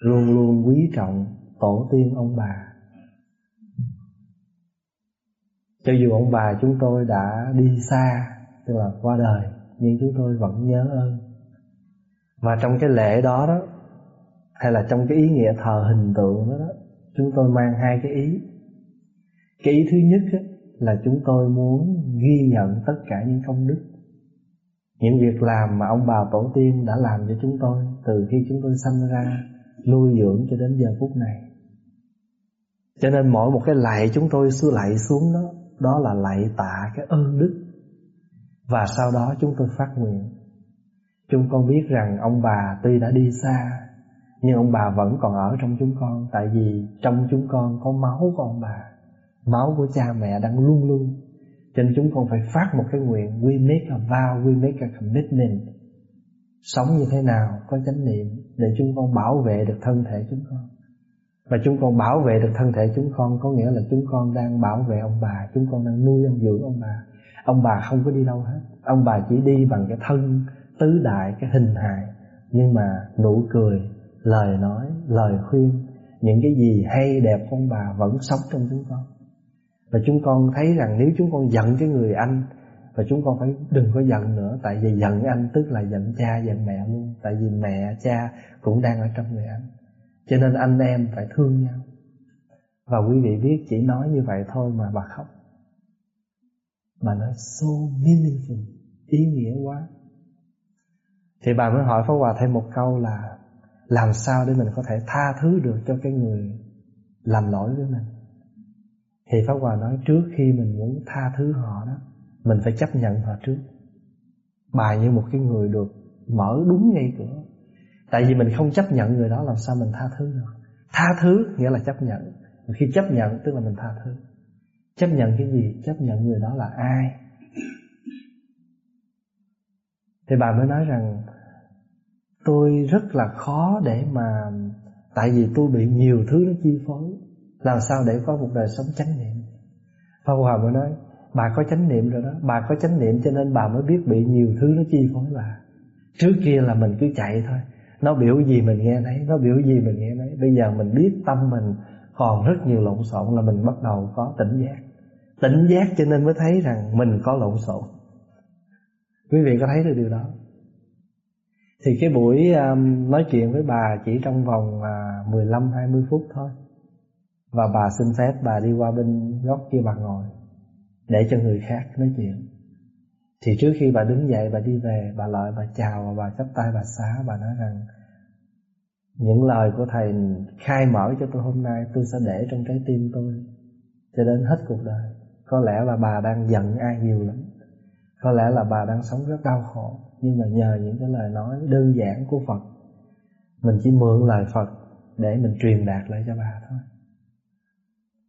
luôn luôn quý trọng tổ tiên ông bà. Cho dù ông bà chúng tôi đã đi xa, tức là qua đời, nhưng chúng tôi vẫn nhớ ơn. Và trong cái lễ đó đó hay là trong cái ý nghĩa thờ hình tượng đó, đó chúng tôi mang hai cái ý. Cái ý thứ nhất đó, là chúng tôi muốn ghi nhận tất cả những công đức những việc làm mà ông bà tổ tiên đã làm cho chúng tôi từ khi chúng tôi sanh ra nuôi dưỡng cho đến giờ phút này. Cho nên mỗi một cái lạy chúng tôi xưa lạy xuống đó đó là lạy tạ cái ơn đức. Và sau đó chúng tôi phát nguyện. Chúng con biết rằng ông bà tuy đã đi xa nhưng ông bà vẫn còn ở trong chúng con Tại vì trong chúng con có máu của ông bà. Máu của cha mẹ đang luôn luôn. Cho nên chúng con phải phát một cái nguyện We make a vow, we make a commitment. Sống như thế nào có chánh niệm Để chúng con bảo vệ được thân thể chúng con. Và chúng con bảo vệ được thân thể chúng con Có nghĩa là chúng con đang bảo vệ ông bà Chúng con đang nuôi ông dưỡng ông bà. Ông bà không có đi đâu hết. Ông bà chỉ đi bằng cái thân tứ đại cái hình hài. Nhưng mà nụ cười lời nói, lời khuyên, những cái gì hay, đẹp của ông bà vẫn sống trong chúng con. Và chúng con thấy rằng nếu chúng con giận cái người anh, và chúng con phải đừng có giận nữa, tại vì giận anh tức là giận cha, giận mẹ luôn, tại vì mẹ, cha cũng đang ở trong người anh. Cho nên anh em phải thương nhau. Và quý vị biết chỉ nói như vậy thôi mà bà khóc. Mà nói so meaningful ý nghĩa quá. Thì bà mới hỏi Pháp Hòa thêm một câu là làm sao để mình có thể tha thứ được cho cái người làm lỗi với mình? Thì Pháp Hòa nói, trước khi mình muốn tha thứ họ đó, Mình phải chấp nhận họ trước. Bà như một cái người được mở đúng ngay cửa. Tại vì mình không chấp nhận người đó, làm sao mình tha thứ được? Tha thứ nghĩa là chấp nhận. Khi chấp nhận, tức là mình tha thứ. Chấp nhận cái gì? Chấp nhận người đó là ai? Thì bà mới nói rằng tôi rất là khó để mà, tại vì tôi bị nhiều thứ nó chi phối. Làm sao để có một đời sống chánh niệm? Pháp Hòa mới nói, bà có chánh niệm rồi đó. Bà có chánh niệm cho nên bà mới biết bị nhiều thứ nó chi phối bà. Trước kia là mình cứ chạy thôi. Nó biểu gì mình nghe nấy, nó biểu gì mình nghe nấy. Bây giờ mình biết tâm mình còn rất nhiều lộn xộn là mình bắt đầu có tỉnh giác. Tỉnh giác cho nên mới thấy rằng mình có lộn xộn. Quý vị có thấy được điều đó? Thì cái buổi um, nói chuyện với bà chỉ trong vòng à, uh, 15-20 phút thôi. Và bà xin phép bà đi qua bên góc kia bà ngồi Để cho người khác nói chuyện. Thì trước khi bà đứng dậy bà đi về Bà lại bà chào và bà chắp tay bà xá Bà nói rằng Những lời của Thầy khai mở cho tôi hôm nay Tôi sẽ để trong trái tim tôi Cho đến hết cuộc đời. Có lẽ là bà đang giận ai nhiều lắm. Có lẽ là bà đang sống rất đau khổ nhưng mà nhờ những cái lời nói đơn giản của Phật, mình chỉ mượn lời Phật để mình truyền đạt lại cho bà thôi.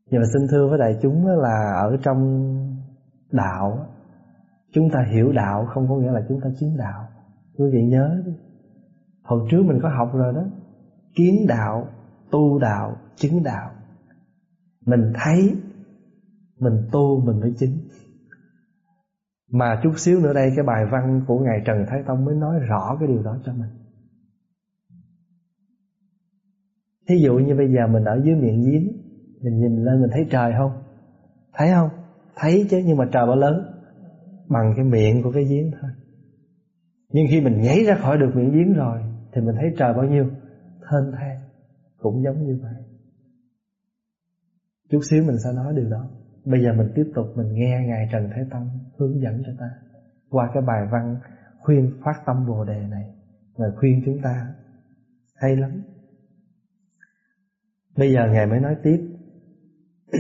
Nhưng mà xin thưa với đại chúng là ở trong đạo chúng ta hiểu đạo không có nghĩa là chúng ta chứng đạo. Quý vị nhớ đi, hồi trước mình có học rồi đó, kiến đạo, tu đạo, chứng đạo. Mình thấy, mình tu, mình mới chứng mà chút xíu nữa đây, cái bài văn của Ngài Trần Thái Tông mới nói rõ cái điều đó cho mình Thí dụ như bây giờ mình ở dưới miệng giếng, Mình nhìn lên mình thấy trời không? Thấy không? Thấy chứ, nhưng mà trời bao lớn, Bằng cái miệng của cái giếng thôi Nhưng khi mình nhảy ra khỏi được miệng giếng rồi, Thì mình thấy trời bao nhiêu? Thênh thang, Cũng giống như vậy Chút xíu mình sẽ nói điều đó Bây giờ mình tiếp tục mình nghe Ngài Trần Thế Tông hướng dẫn cho ta. Qua cái bài văn khuyên phát tâm Bồ Đề này, Ngài khuyên chúng ta, hay lắm. Bây giờ Ngài mới nói tiếp. *clears throat*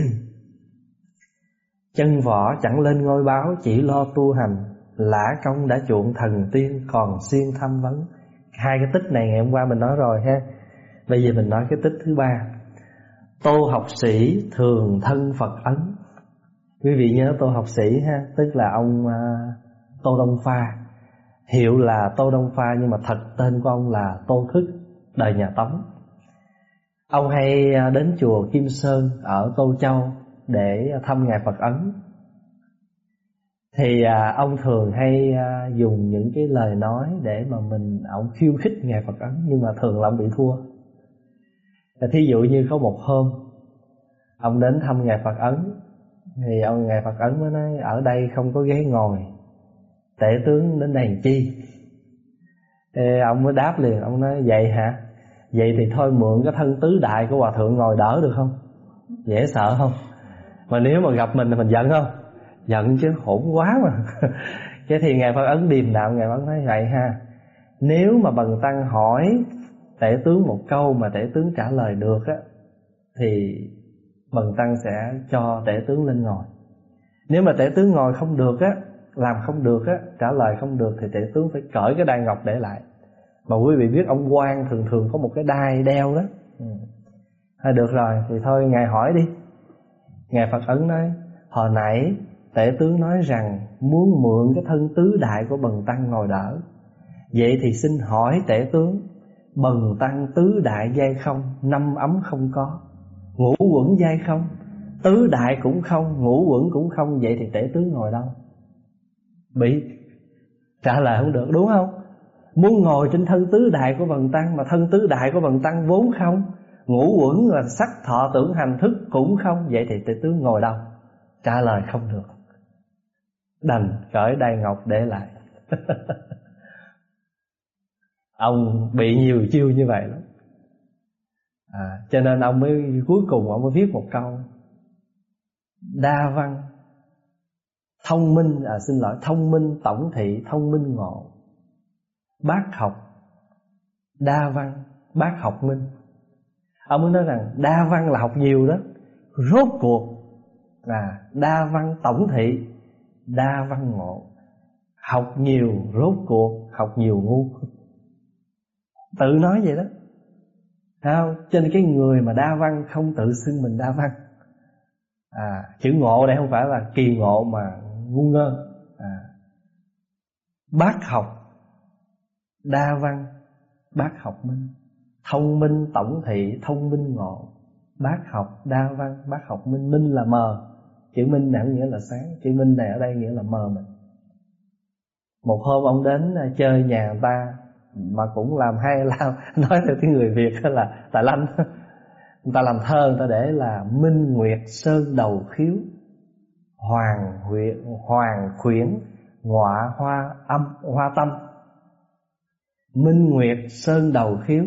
Chân võ chẳng lên ngôi báo, chỉ lo tu hành. Lã công đã chuộng thần tiên, còn xuyên thăm vấn. Hai cái tích này ngày hôm qua mình nói rồi ha. Bây giờ mình nói cái tích thứ ba. Tô học sĩ thường thân Phật ấn. Quý vị nhớ Tô học sĩ ha Tức là ông uh, Tô Đông Pha. Hiệu là Tô Đông Pha Nhưng mà thật tên của ông là Tô Thức Đời nhà Tống. Ông hay à, đến chùa Kim Sơn Ở Tô Châu Để thăm Ngài Phật Ấn. Thì à, ông thường hay dùng những cái lời nói để mà mình ông khiêu khích ngài Phật ấn nhưng mà thường là ông bị thua. Thí dụ như có một hôm ông đến thăm ngài Phật ấn thì ông ngài Phật ấn mới nói ở đây không có ghế ngồi tể tướng đến đây chi? Ê, ông mới đáp liền ông nói vậy hả? Vậy thì thôi mượn cái thân tứ đại của hòa thượng ngồi đỡ được không? Dễ sợ không? Mà nếu mà gặp mình thì mình giận không? Giận chứ khổn quá mà. *laughs* Cái thì ngài Phật ấn điềm đạm ngài Phật nói vậy ha. Nếu mà bần tăng hỏi tể tướng một câu mà tể tướng trả lời được á thì bần tăng sẽ cho tể tướng lên ngồi. Nếu mà tể tướng ngồi không được á, làm không được á, trả lời không được thì tể tướng phải cởi cái đai ngọc để lại. Mà quý vị biết ông quan thường thường có một cái đai đeo đó. Ừ. À, được rồi, thì thôi, ngài hỏi đi. Ngài phật ấn nói, hồi nãy tể tướng nói rằng muốn mượn cái thân tứ đại của bần tăng ngồi đỡ. Vậy thì xin hỏi tể tướng, bần tăng tứ đại dây không, năm ấm không có ngũ quẩn dây không? Tứ đại cũng không, ngũ quẩn cũng không, vậy thì tể tướng ngồi đâu? Bị trả lời không được, đúng không? Muốn ngồi trên thân tứ đại của bần tăng mà thân tứ đại của bần tăng vốn không, ngũ quẩn là sắc thọ tưởng hành thức cũng không, vậy thì tể tướng ngồi đâu? Trả lời không được. Đành cởi đai ngọc để lại. *laughs* Ông bị nhiều chiêu như vậy lắm à, cho nên ông mới cuối cùng ông mới viết một câu. Đa văn thông minh à xin lỗi thông minh tổng thị thông minh ngộ. Bác học đa văn bác học minh. Ông mới nói rằng đa văn là học nhiều đó. Rốt cuộc là đa văn tổng thị đa văn ngộ. Học nhiều rốt cuộc học nhiều ngu. Tự nói vậy đó không? Cho nên cái người mà đa văn không tự xưng mình đa văn. À, Chữ ngộ đây không phải là kỳ ngộ mà ngu ngơ. À, Bác học Đa văn Bác học minh. Thông minh tổng thị thông minh ngộ. Bác học đa văn Bác học minh. Minh là mờ. Chữ minh này nghĩa là sáng. Chữ minh này ở đây nghĩa là mờ mình. Một hôm ông đến à, chơi nhà người ta mà cũng làm hay *laughs* làm, nói theo tiếng người Việt là tài lanh. Người ta làm thơ, người ta để là minh nguyệt sơn đầu khiếu, hoàng huyện hoàng khuyển ngọa hoa âm, hoa tâm. Minh nguyệt sơn đầu khiếu.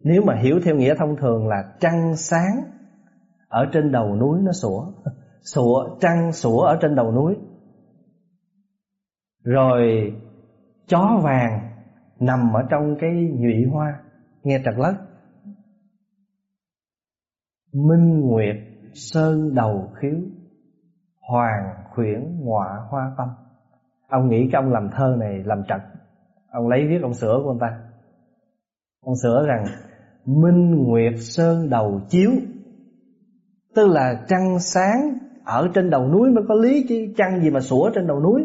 Nếu mà hiểu theo nghĩa thông thường là trăng sáng ở trên đầu núi nó sủa *laughs* sủa, trăng sủa ở trên đầu núi. Rồi chó vàng nằm ở trong cái nhụy hoa, nghe trật lất. Minh nguyệt sơn đầu khiếu, hoàng khuyển ngọa hoa tâm. Ông nghĩ cái ông làm thơ này làm trật. Ông lấy viết ông sửa của ông ta. Ông sửa rằng, minh nguyệt sơn đầu chiếu. Tức là trăng sáng ở trên đầu núi mới có lý chứ trăng gì mà sủa trên đầu núi.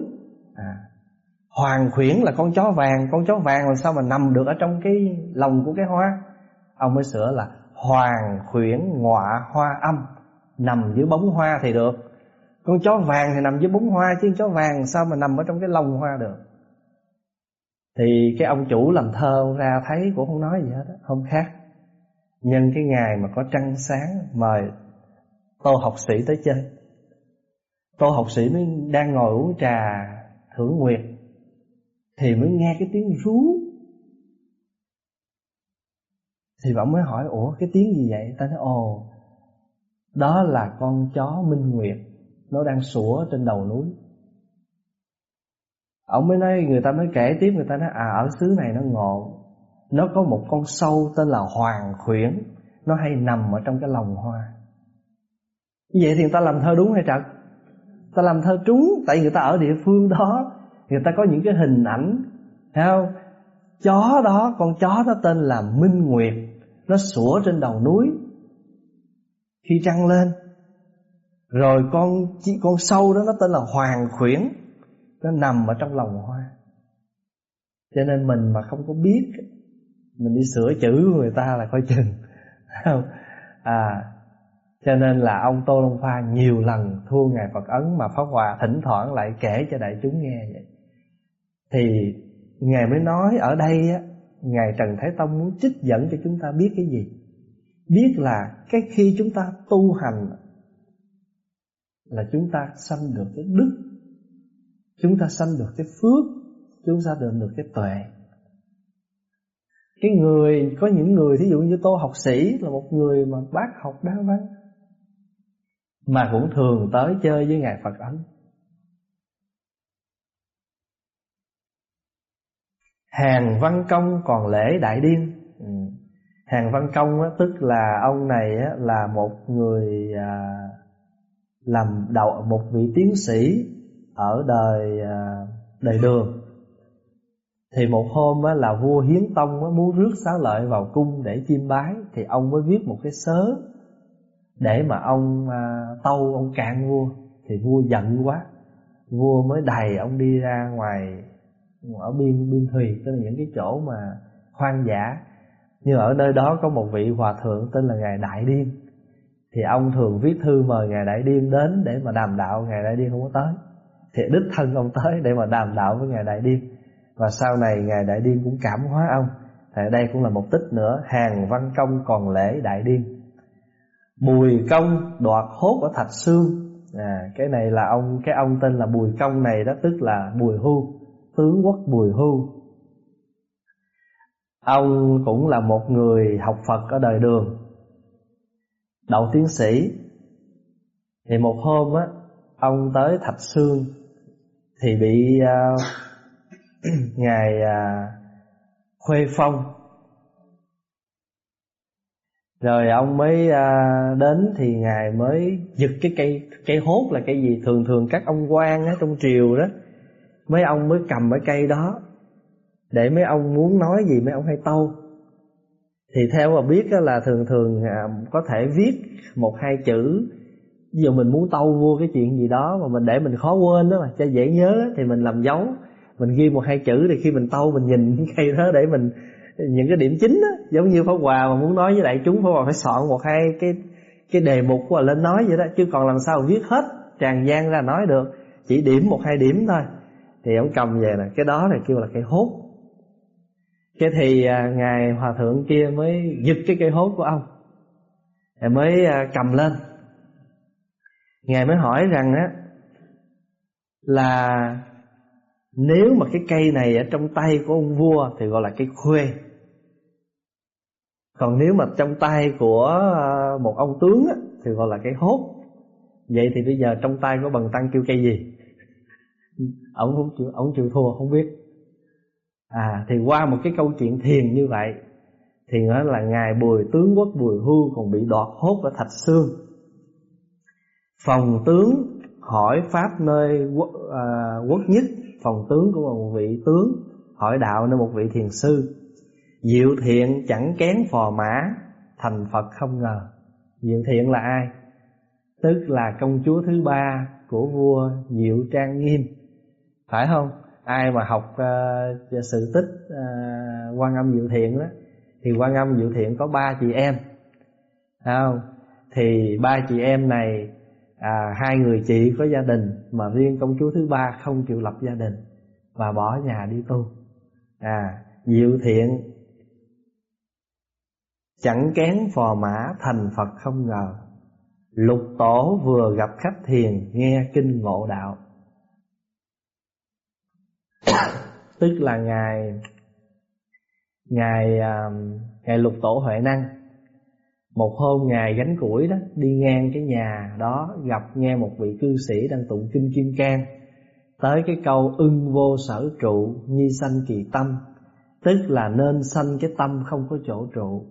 Hoàng khuyển là con chó vàng, Con chó vàng làm sao mà nằm được ở trong cái lòng của cái hoa? Ông mới sửa là, Hoàng khuyển ngọa hoa âm, Nằm dưới bóng hoa thì được. Con chó vàng thì nằm dưới bóng hoa Chứ chó vàng sao mà nằm ở trong cái lồng hoa được? Thì cái ông chủ làm thơ ra thấy cũng không nói gì hết Không khác. Nhân cái ngày mà có trăng sáng, Mời tô học sĩ tới chơi. Tô học sĩ mới đang ngồi uống trà thưởng nguyệt thì mới nghe cái tiếng rú. Thì bạn mới hỏi, ủa, cái tiếng gì vậy? Ta nói, ồ, đó là con chó minh nguyệt, nó đang sủa trên đầu núi. Ông mới nói, người ta mới kể tiếp, người ta nói à ở xứ này nó ngộ nó có một con sâu tên là hoàng khuyển, nó hay nằm ở trong cái lòng hoa. Vậy thì người ta làm thơ đúng hay trật? Ta làm thơ trúng, tại người ta ở địa phương đó người ta có những cái hình ảnh, thấy không? Chó đó, con chó đó tên là minh nguyệt. Nó sủa trên đầu núi khi trăng lên. Rồi con con sâu đó, nó tên là hoàng khuyển. Nó nằm ở trong lòng hoa. Cho nên mình mà không có biết, mình đi sửa chữ của người ta là coi chừng. Không? À cho nên là ông Tô Long Pha nhiều lần thua Ngài Phật Ấn Mà Pháp Hòa thỉnh thoảng lại kể cho đại chúng nghe vậy. Thì Ngài mới nói ở đây á, Ngài Trần Thái Tông muốn trích dẫn cho chúng ta biết cái gì? Biết là cái khi chúng ta tu hành Là chúng ta sanh được cái đức, Chúng ta sanh được cái phước, Chúng ta được được cái tuệ. Cái người, Có những người, thí dụ như tô học sĩ Là một người mà bác học đa văn, Mà cũng thường tới chơi với Ngài Phật Ấn Hàng Văn Công còn lễ Đại Điên ừ. Hàng Văn Công á, tức là ông này á, là một người à, làm đầu một vị tiến sĩ ở đời à, đời đường. Thì một hôm á, là vua Hiến Tông á, muốn rước xá lợi vào cung để chiêm bái thì ông mới viết một cái sớ để mà ông à, tâu ông cạn vua thì vua giận quá vua mới đày ông đi ra ngoài ở biên biên thùy tức là những cái chỗ mà hoang dã. Nhưng ở nơi đó có một vị hòa thượng tên là ngài đại điên. Thì ông thường viết thư mời ngài đại điên đến để mà đàm đạo ngài đại điên không có tới. Thì đích thân ông tới để mà đàm đạo với ngài đại điên. Và sau này ngài đại điên cũng cảm hóa ông. Thì đây cũng là một tích nữa hàng văn công còn lễ đại điên. Bùi công đoạt hốt ở thạch xương à, cái này là ông cái ông tên là bùi công này đó tức là bùi hưu tướng quốc bùi hưu. Ông cũng là một người học Phật ở đời đường. Đậu tiến sĩ. Thì một hôm á Ông tới Thạch Sương Thì bị uh, *clears throat* Ngài uh, Khuê Phong. Rồi ông mới uh, đến Thì Ngài mới giật cái cây Cây hốt là cây gì Thường thường các ông quan á, trong triều đó Mấy ông mới cầm cái cây đó, để mấy ông muốn nói gì mấy ông hay tâu. Thì theo mà biết là thường thường à, có thể viết một hai chữ. Ví dụ mình muốn tâu vua cái chuyện gì đó mà mình để mình khó quên đó mà, cho dễ nhớ thì mình làm dấu. Mình ghi một hai chữ thì khi mình tâu mình nhìn cây đó để mình, những cái điểm chính đó giống như pháp hòa mà muốn nói với đại chúng, pháp hòa phải soạn một hai cái cái đề mục của lên nói vậy đó. Chứ còn làm sao viết hết tràn gian ra nói được, chỉ điểm một hai điểm thôi thì ông cầm về là cái đó này kêu là cây hốt. Cái thì à, ngài hòa thượng kia mới giật cái cây hốt của ông rồi mới à, cầm lên. Ngài mới hỏi rằng á là nếu mà cái cây này ở trong tay của ông vua thì gọi là cây khuê. Còn nếu mà trong tay của à, một ông tướng á, thì gọi là cây hốt. Vậy thì bây giờ trong tay của bần tăng kêu cây gì? Ông không chịu ông chịu thua không biết. À thì qua một cái câu chuyện thiền như vậy thì nói là ngài bùi tướng quốc bùi hưu còn bị đọt hốt ở thạch xương phòng tướng hỏi pháp nơi quốc, à, quốc nhất phòng tướng của một vị tướng hỏi đạo nơi một vị thiền sư. Diệu thiện chẳng kén phò mã thành phật không ngờ. Diệu thiện là ai? Tức là công chúa thứ ba của vua diệu trang nghiêm phải không? Ai mà học uh, sự tích uh, quan âm diệu thiện đó thì quan âm diệu thiện có ba chị em. Thấy không? Thì ba chị em này à, hai người chị có gia đình mà riêng công chúa thứ ba không chịu lập gia đình và bỏ nhà đi tu. À diệu thiện chẳng kén phò mã thành phật không ngờ. Lục tổ vừa gặp khách thiền nghe kinh ngộ đạo tức là ngài ngài à, ngài lục tổ huệ năng. Một hôm ngài gánh củi đó, đi ngang cái nhà đó, gặp nghe một vị cư sĩ đang tụng kinh kim cang. Tới cái câu ưng vô sở trụ, nhi sanh kỳ tâm. Tức là nên sanh cái tâm không có chỗ trụ.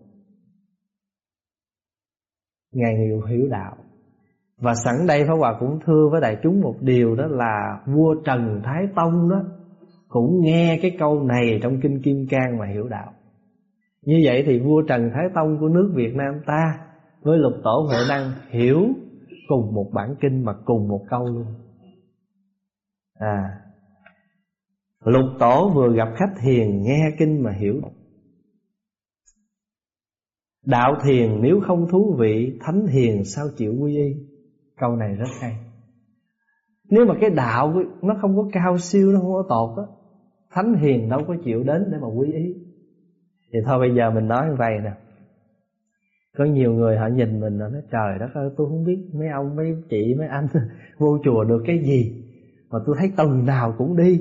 Ngài hiểu hiểu đạo. Và sẵn đây Pháp Hòa cũng thưa với đại chúng một điều đó là vua Trần Thái Tông đó cũng nghe cái câu này trong kinh Kim Cang mà hiểu đạo. Như vậy thì vua Trần Thái Tông của nước Việt Nam ta với lục tổ Huệ Năng hiểu cùng một bản kinh mà cùng một câu luôn. À, lục tổ vừa gặp khách hiền nghe kinh mà hiểu. Đạo thiền nếu không thú vị Thánh hiền sao chịu quy y Câu này rất hay Nếu mà cái đạo nó không có cao siêu Nó không có tột á Thánh hiền đâu có chịu đến để mà quý ý Thì thôi bây giờ mình nói như vậy nè. Có nhiều người họ nhìn mình nói, trời đất ơi, tôi không biết mấy ông, mấy chị, mấy anh *laughs* vô chùa được cái gì, mà tôi thấy tuần nào cũng đi.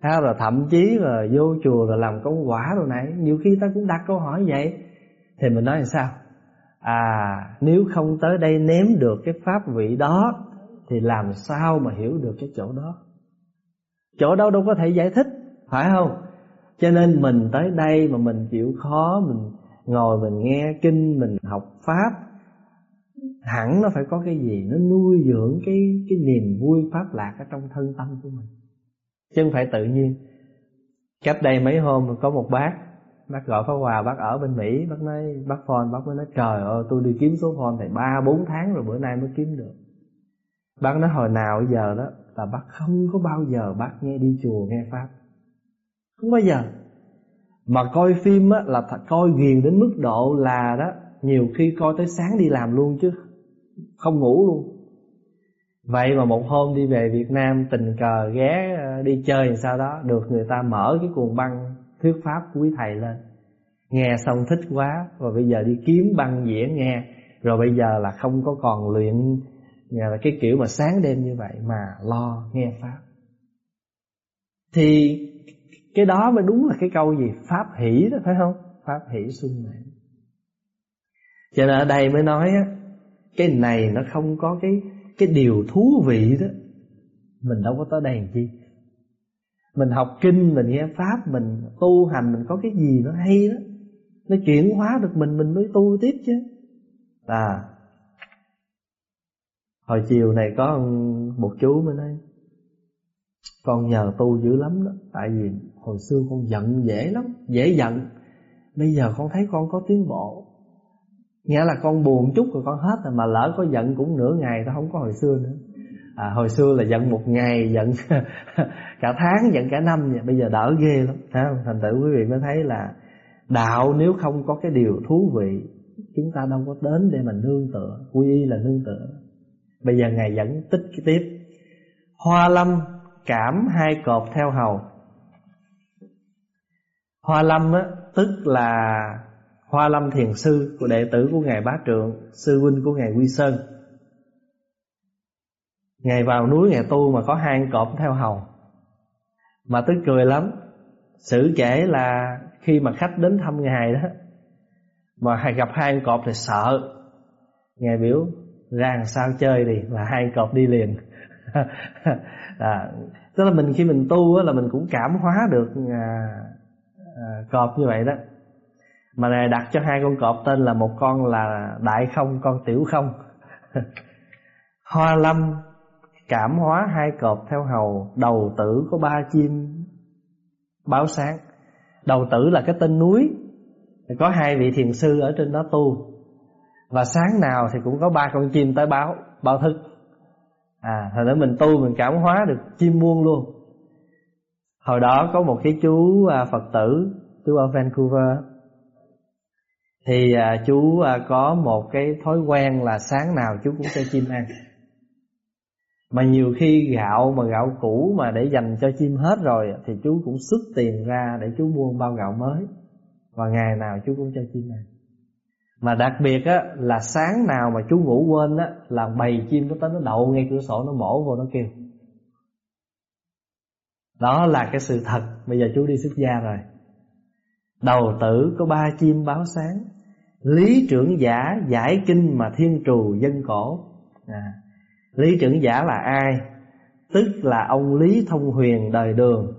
Ha, rồi thậm chí là vô chùa rồi làm công quả rồi này. Nhiều khi ta cũng đặt câu hỏi vậy. Thì mình nói là sao? À nếu không tới đây nếm được cái pháp vị đó, thì làm sao mà hiểu được cái chỗ đó? Chỗ đâu đâu có thể giải thích phải không? Cho nên mình tới đây mà mình chịu khó, mình ngồi mình nghe kinh, mình học pháp, hẳn nó phải có cái gì? Nó nuôi dưỡng cái cái niềm vui pháp lạc ở trong thân tâm của mình. Chứ không phải tự nhiên. Cách đây mấy hôm có một bác bác gọi phá hòa, bác ở bên mỹ, bác nói, bác phone bác mới nói, trời ơi, tôi đi kiếm số phone thì ba, bốn tháng rồi bữa nay mới kiếm được. Bác nói hồi nào giờ đó là bác không có bao giờ bác nghe đi chùa nghe pháp không bao giờ mà coi phim á, là coi ghiền đến mức độ là đó nhiều khi coi tới sáng đi làm luôn chứ không ngủ luôn. Vậy mà một hôm đi về Việt Nam tình cờ ghé ờ, đi chơi làm sao đó được người ta mở cái cuồng băng thuyết pháp quý thầy lên. Nghe xong thích quá và bây giờ đi kiếm băng diễn nghe. Rồi bây giờ là không có còn luyện nhà là cái kiểu mà sáng đêm như vậy mà lo nghe pháp. Thì cái đó mới đúng là cái câu gì? Pháp hỷ đó, phải không? Pháp hỷ xuân mãn. Cho nên ở đây mới nói á, cái này nó không có cái cái điều thú vị đó. Mình đâu có tới đây làm chi? Mình học kinh, mình nghe pháp, mình tu hành, mình có cái gì nó hay đó. Nó chuyển hóa được mình mình mới tu tiếp chứ. À hồi chiều này có một chú mới nói con nhờ tu dữ lắm đó. Tại vì hồi xưa con giận dễ lắm dễ giận. Bây giờ con thấy con có tiến bộ. Nghĩa là con buồn chút rồi con hết rồi mà lỡ có giận cũng nửa ngày nó không có hồi xưa nữa. À, hồi xưa là giận một ngày giận *laughs* cả tháng giận cả năm vậy. Bây giờ đỡ ghê lắm ha thành tựu quý vị mới thấy là đạo nếu không có cái điều thú vị chúng ta đâu có đến để mà nương tựa. Quy y là nương tựa. Bây giờ ngài dẫn tích cái tiếp. Hoa lâm cảm hai cột theo hầu. Hoa lâm á, tức là hoa lâm thiền sư của đệ tử của ngài bá trượng, sư huynh của ngài quy sơn. Ngài vào núi ngài tu mà có hai cột theo hầu. Mà tức cười lắm. Sử kể là khi mà khách đến thăm Ngài đó, Mà gặp hai cột thì sợ. Ngài biểu, ra làm sao chơi đi Là hai cột đi liền. *laughs* à, Tức là mình khi mình tu á, là mình cũng cảm hóa được à, à, cọp như vậy đó. Mà này đặt cho hai con cọp tên là một con là đại không, con tiểu không. *laughs* Hoa lâm Cảm hóa hai cọp theo hầu Đầu tử có ba chim Báo sáng. Đầu tử là cái tên núi Có hai vị thiền sư ở trên đó tu. Và sáng nào thì cũng có ba con chim tới báo Báo thức. À hồi đó mình tu mình cảm hóa được chim muôn luôn. Hồi đó có một cái chú à, Phật tử Chú ở Vancouver. Thì à, chú à, có một cái thói quen là sáng nào chú cũng cho chim ăn. Mà nhiều khi gạo mà gạo cũ mà để dành cho chim hết rồi Thì chú cũng xuất tiền ra để chú mua bao gạo mới. Và ngày nào chú cũng cho chim ăn. Mà đặc biệt á là sáng nào mà chú ngủ quên á Là bầy chim nó tới nó đậu ngay cửa sổ nó mổ vô nó kêu. Đó là cái sự thật. Bây giờ chú đi xuất gia rồi. Đầu tử có ba chim báo sáng. Lý trưởng giả giải kinh mà thiên trù dân cổ. À, Lý trưởng giả là ai? Tức là ông Lý Thông Huyền đời đường.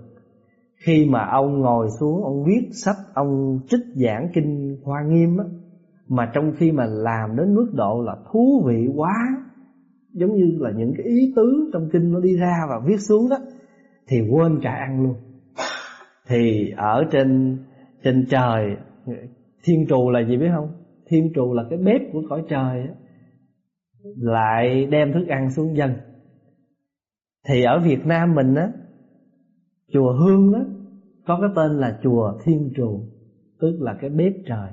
Khi mà ông ngồi xuống Ông viết sách Ông trích giảng kinh Hoa Nghiêm á mà trong khi mà làm đến mức độ là thú vị quá Giống như là những cái ý tứ Trong kinh nó đi ra và viết xuống đó Thì quên cả ăn luôn. Thì ở trên trên trời Thiên trù là gì biết không? Thiên trù là cái bếp của cõi trời đó, lại đem thức ăn xuống dân. Thì ở Việt Nam mình á chùa Hương đó có cái tên là chùa Thiên Trù tức là cái bếp trời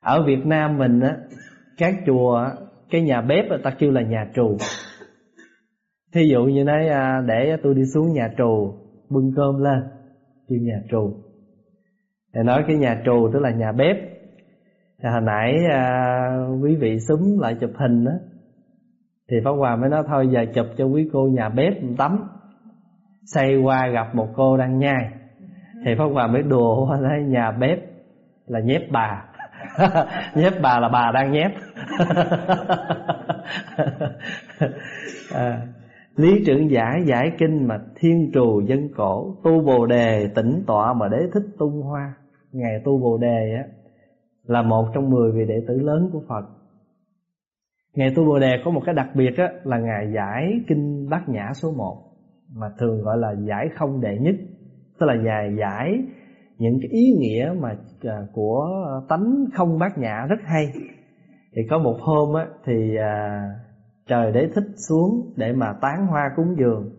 ở Việt Nam mình á các chùa cái nhà bếp người ta kêu là nhà trù. Thí dụ như nói à, để tôi đi xuống nhà trù bưng cơm lên kêu nhà trù. Thì nói cái nhà trù tức là nhà bếp. Thì hồi nãy à, quý vị súng lại chụp hình đó thì Pháp Hòa mới nói thôi giờ chụp cho quý cô nhà bếp tắm Xây qua gặp một cô đang nhai. Thì Pháp Hòa mới đùa *laughs* nói nhà bếp là nhép bà. *laughs* Nhép bà là bà đang nhép. *laughs* À, Lý trưởng giải giải kinh mà thiên trù dân cổ Tu bồ đề tỉnh tọa mà đế thích tung hoa. Ngày tu bồ đề á Là một trong mười vị đệ tử lớn của Phật. Ngày tu bồ đề có một cái đặc biệt á Là Ngài giải kinh bát nhã số 1 Mà thường gọi là giải không đệ nhất Tức là Ngài giải những cái ý nghĩa mà à, của tánh không bát nhã rất hay. Thì có một hôm á thì à, trời đế thích xuống để mà tán hoa cúng dường.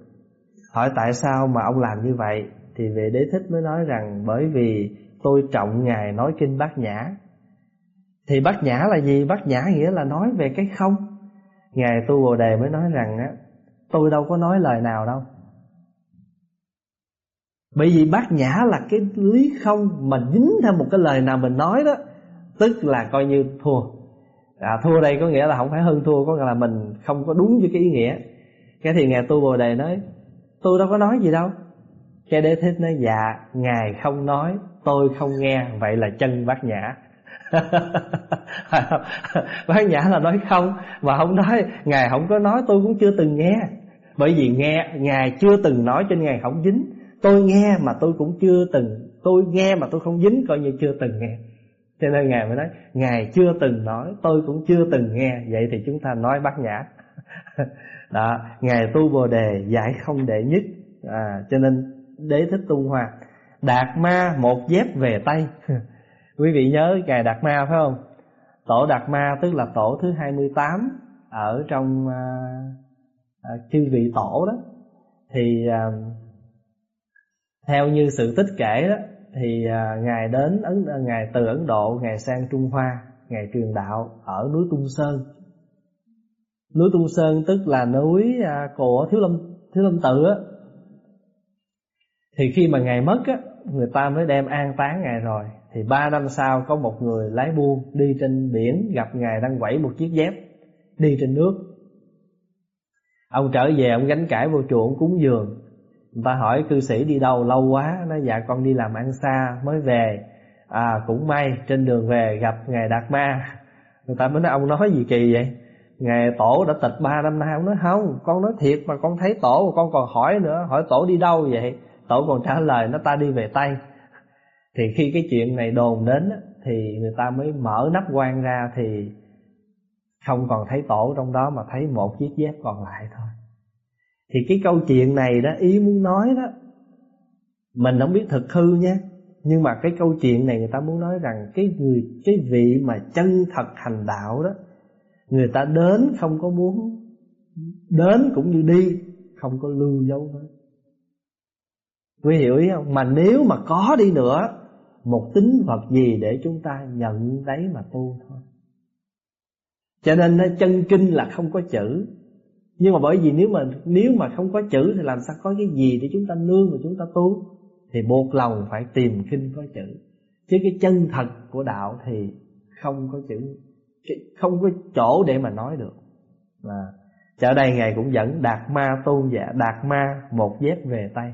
Hỏi tại sao mà ông làm như vậy? Thì vị đế thích mới nói rằng bởi vì tôi trọng ngài nói kinh bát nhã. Thì bát nhã là gì? Bát nhã nghĩa là nói về cái không. Ngài tu bồ đề mới nói rằng á tôi đâu có nói lời nào đâu bởi vì bát nhã là cái lý không Mà dính theo một cái lời nào mình nói đó Tức là coi như thua. À, Thua đây có nghĩa là không phải hơn thua Có nghĩa là mình không có đúng với cái ý nghĩa. Cái thì Ngài Tu Bồ Đề nói Tôi đâu có nói gì đâu. Cái đế thích nói dạ Ngài không nói tôi không nghe. Vậy là chân bát nhã. *laughs* Bát nhã là nói không Mà không nói Ngài không có nói tôi cũng chưa từng nghe. Bởi vì nghe Ngài chưa từng nói cho Ngài không dính. Tôi nghe mà tôi cũng chưa từng Tôi nghe mà tôi không dính coi như chưa từng nghe. Cho nên Ngài mới nói Ngài chưa từng nói Tôi cũng chưa từng nghe. Vậy thì chúng ta nói bát nhã. *laughs* Đó Ngài tu bồ đề giải không đệ nhất. À, Cho nên đế thích tu hòa Đạt ma một dép về tay. *laughs* Quý vị nhớ Ngài Đạt ma phải không? Tổ Đạt ma tức là tổ thứ 28 Ở trong à, à, chư vị tổ đó. Thì à, theo như sự tích kể đó, thì à, ngài đến ấn, ngài từ ấn độ, ngài sang trung hoa, ngài truyền đạo ở núi tung sơn. Núi tung sơn tức là núi à, của thiếu lâm thiếu lâm tự á. Thì khi mà ngài mất á, người ta mới đem an táng ngài rồi. Thì ba năm sau có một người lái buôn đi trên biển gặp ngài đang quẩy một chiếc dép đi trên nước. Ông trở về, ông gánh cải vô chùa ông cúng dường ta hỏi, cư sĩ đi đâu? Lâu quá. Nó dạ con đi làm ăn xa, mới về. À cũng may, trên đường về gặp ngài đạt ma. Người ta mới nói, ông nói gì kỳ vậy? Ngài tổ đã tịch ba năm nay. Ông nói, không, con nói thiệt mà con thấy tổ, con còn hỏi nữa. Hỏi tổ đi đâu vậy? Tổ còn trả lời, nó ta đi về tây. Thì khi cái chuyện này đồn đến thì người ta mới mở nắp quan ra thì không còn thấy tổ trong đó mà thấy một chiếc dép còn lại thôi thì cái câu chuyện này đó, ý muốn nói đó, mình không biết thực hư nha. Nhưng mà cái câu chuyện này người ta muốn nói rằng cái người, cái vị mà chân thật hành đạo đó, người ta đến không có muốn, đến cũng như đi, không có lưu dấu hết quý hiểu ý không? Mà nếu mà có đi nữa, một tính vật gì để chúng ta nhận đấy mà tu thôi. Cho nên chân kinh là không có chữ nhưng mà bởi vì nếu mà nếu mà không có chữ thì làm sao có cái gì để chúng ta nương và chúng ta tu? Thì buộc lòng phải tìm kinh có chữ. Chứ cái chân thật của đạo thì không có chữ không có chỗ để mà nói được. Là chợ đây ngài cũng dẫn đạt ma tôn giả dạ, đạt ma một dép về tay.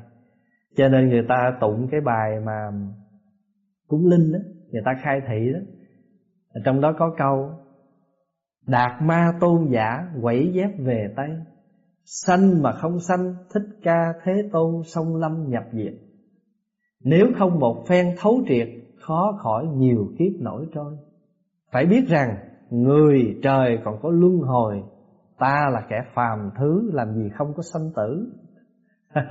Cho nên người ta tụng cái bài mà cúng linh đó, người ta khai thị đó. Trong đó có câu Đạt ma tôn giả quẩy dép về tay Sanh mà không sanh Thích ca thế tôn sông lâm nhập diệt. Nếu không một phen thấu triệt Khó khỏi nhiều kiếp nổi trôi. Phải biết rằng Người trời còn có luân hồi. Ta là kẻ phàm thứ Làm gì không có sanh tử? *laughs*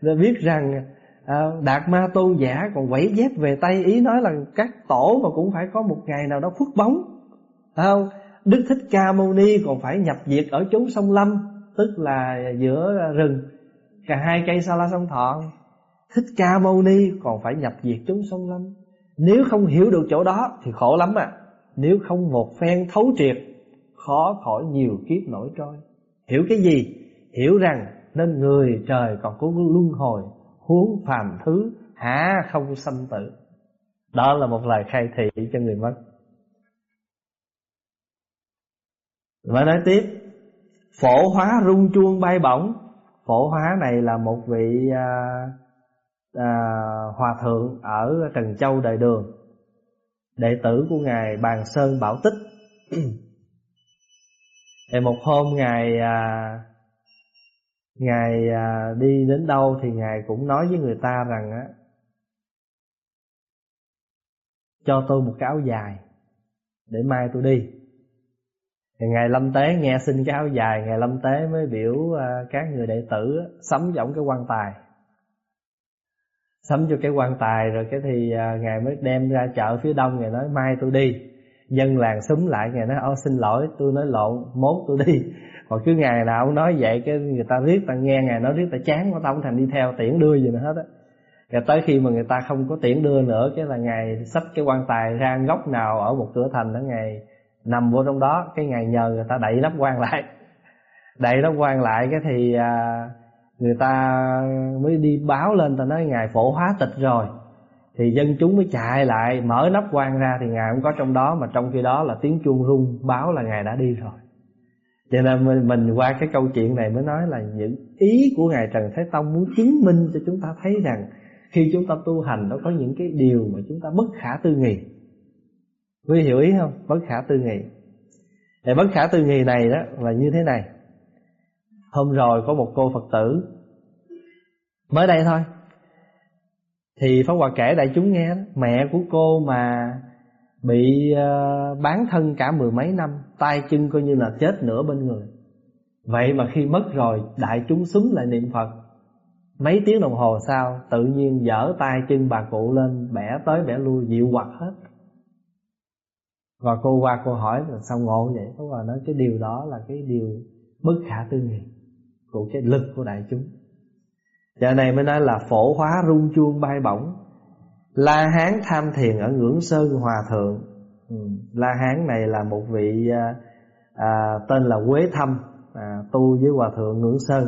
Để biết rằng à, Đạt ma tôn giả còn quẩy dép về tay Ý nói là các tổ mà cũng phải có một ngày nào đó phước bóng không? Đức Thích Ca Mâu Ni còn phải nhập diệt ở chốn sông Lâm, Tức là giữa rừng. Cả hai cây sa la sông Thọ. Thích Ca Mâu Ni còn phải nhập diệt chốn sông Lâm. Nếu không hiểu được chỗ đó Thì khổ lắm à. Nếu không một phen thấu triệt, Khó khỏi nhiều kiếp nổi trôi. Hiểu cái gì? Hiểu rằng nên người trời còn có luân hồi, Huống phàm thứ hả không sanh tử. Đó là một lời khai thị cho người mất. Và nói tiếp. Phổ hóa rung chuông bay bổng. Phổ hóa này là một vị à, à, Hòa thượng ở Trần Châu Đại Đường. Đệ tử của Ngài Bàn Sơn Bảo Tích. Thì một hôm Ngài à, Ngài à, đi đến đâu thì Ngài cũng nói với người ta rằng á Cho tôi một cái áo dài Để mai tôi đi ngày lâm tế nghe xin cái áo dài, ngày lâm tế mới biểu à, các người đệ tử sắm giọng cái quan tài. Sắm cho cái quan tài rồi cái thì à, ngài mới đem ra chợ phía đông, ngài nói, mai tôi đi. Dân làng súng lại, ngài nói, ô, xin lỗi, tôi nói lộn, mốt tôi đi. Còn cứ ngày nào ông nói vậy, cái người ta riết, ta nghe ngài nói riết, ta chán quá tao không thành đi theo, tiễn đưa gì nữa hết á. Rồi tới khi mà người ta không có tiễn đưa nữa, cái là ngài xách cái quan tài ra góc nào ở một cửa thành đó, ngài nằm vô trong đó cái ngày nhờ người ta đậy nắp quan lại. *laughs* Đậy nắp quan lại cái thì à, người ta mới đi báo lên ta nói ngài phổ hóa tịch rồi. Thì dân chúng mới chạy lại mở nắp quan ra thì ngài không có trong đó mà trong khi đó là tiếng chuông rung báo là ngài đã đi rồi. Cho nên mình, mình qua cái câu chuyện này mới nói là những ý của ngài Trần Thái Tông muốn chứng minh cho chúng ta thấy rằng khi chúng ta tu hành nó có những cái điều mà chúng ta bất khả tư nghị. Quý hiểu ý không? Bất khả tư nghị. Thì bất khả tư nghị này đó là như thế này. Hôm rồi có một cô Phật tử Mới đây thôi. Thì Pháp Hòa kể đại chúng nghe đó, Mẹ của cô mà Bị uh, bán thân cả mười mấy năm tay chân coi như là chết nửa bên người. Vậy mà khi mất rồi Đại chúng súng lại niệm Phật. Mấy tiếng đồng hồ sau Tự nhiên dở tay chân bà cụ lên Bẻ tới bẻ lui dịu hoặc hết và cô qua cô hỏi là sao ngộ vậy? Pháp Hòa nói cái điều đó là cái điều bất khả tư nghị Của cái lực của đại chúng. Giờ này mới nói là phổ hóa rung chuông bay bổng. La Hán tham thiền ở ngưỡng sơn hòa thượng. Ừ. La Hán này là một vị à, à, tên là Quế Thâm à, Tu với hòa thượng ngưỡng sơn.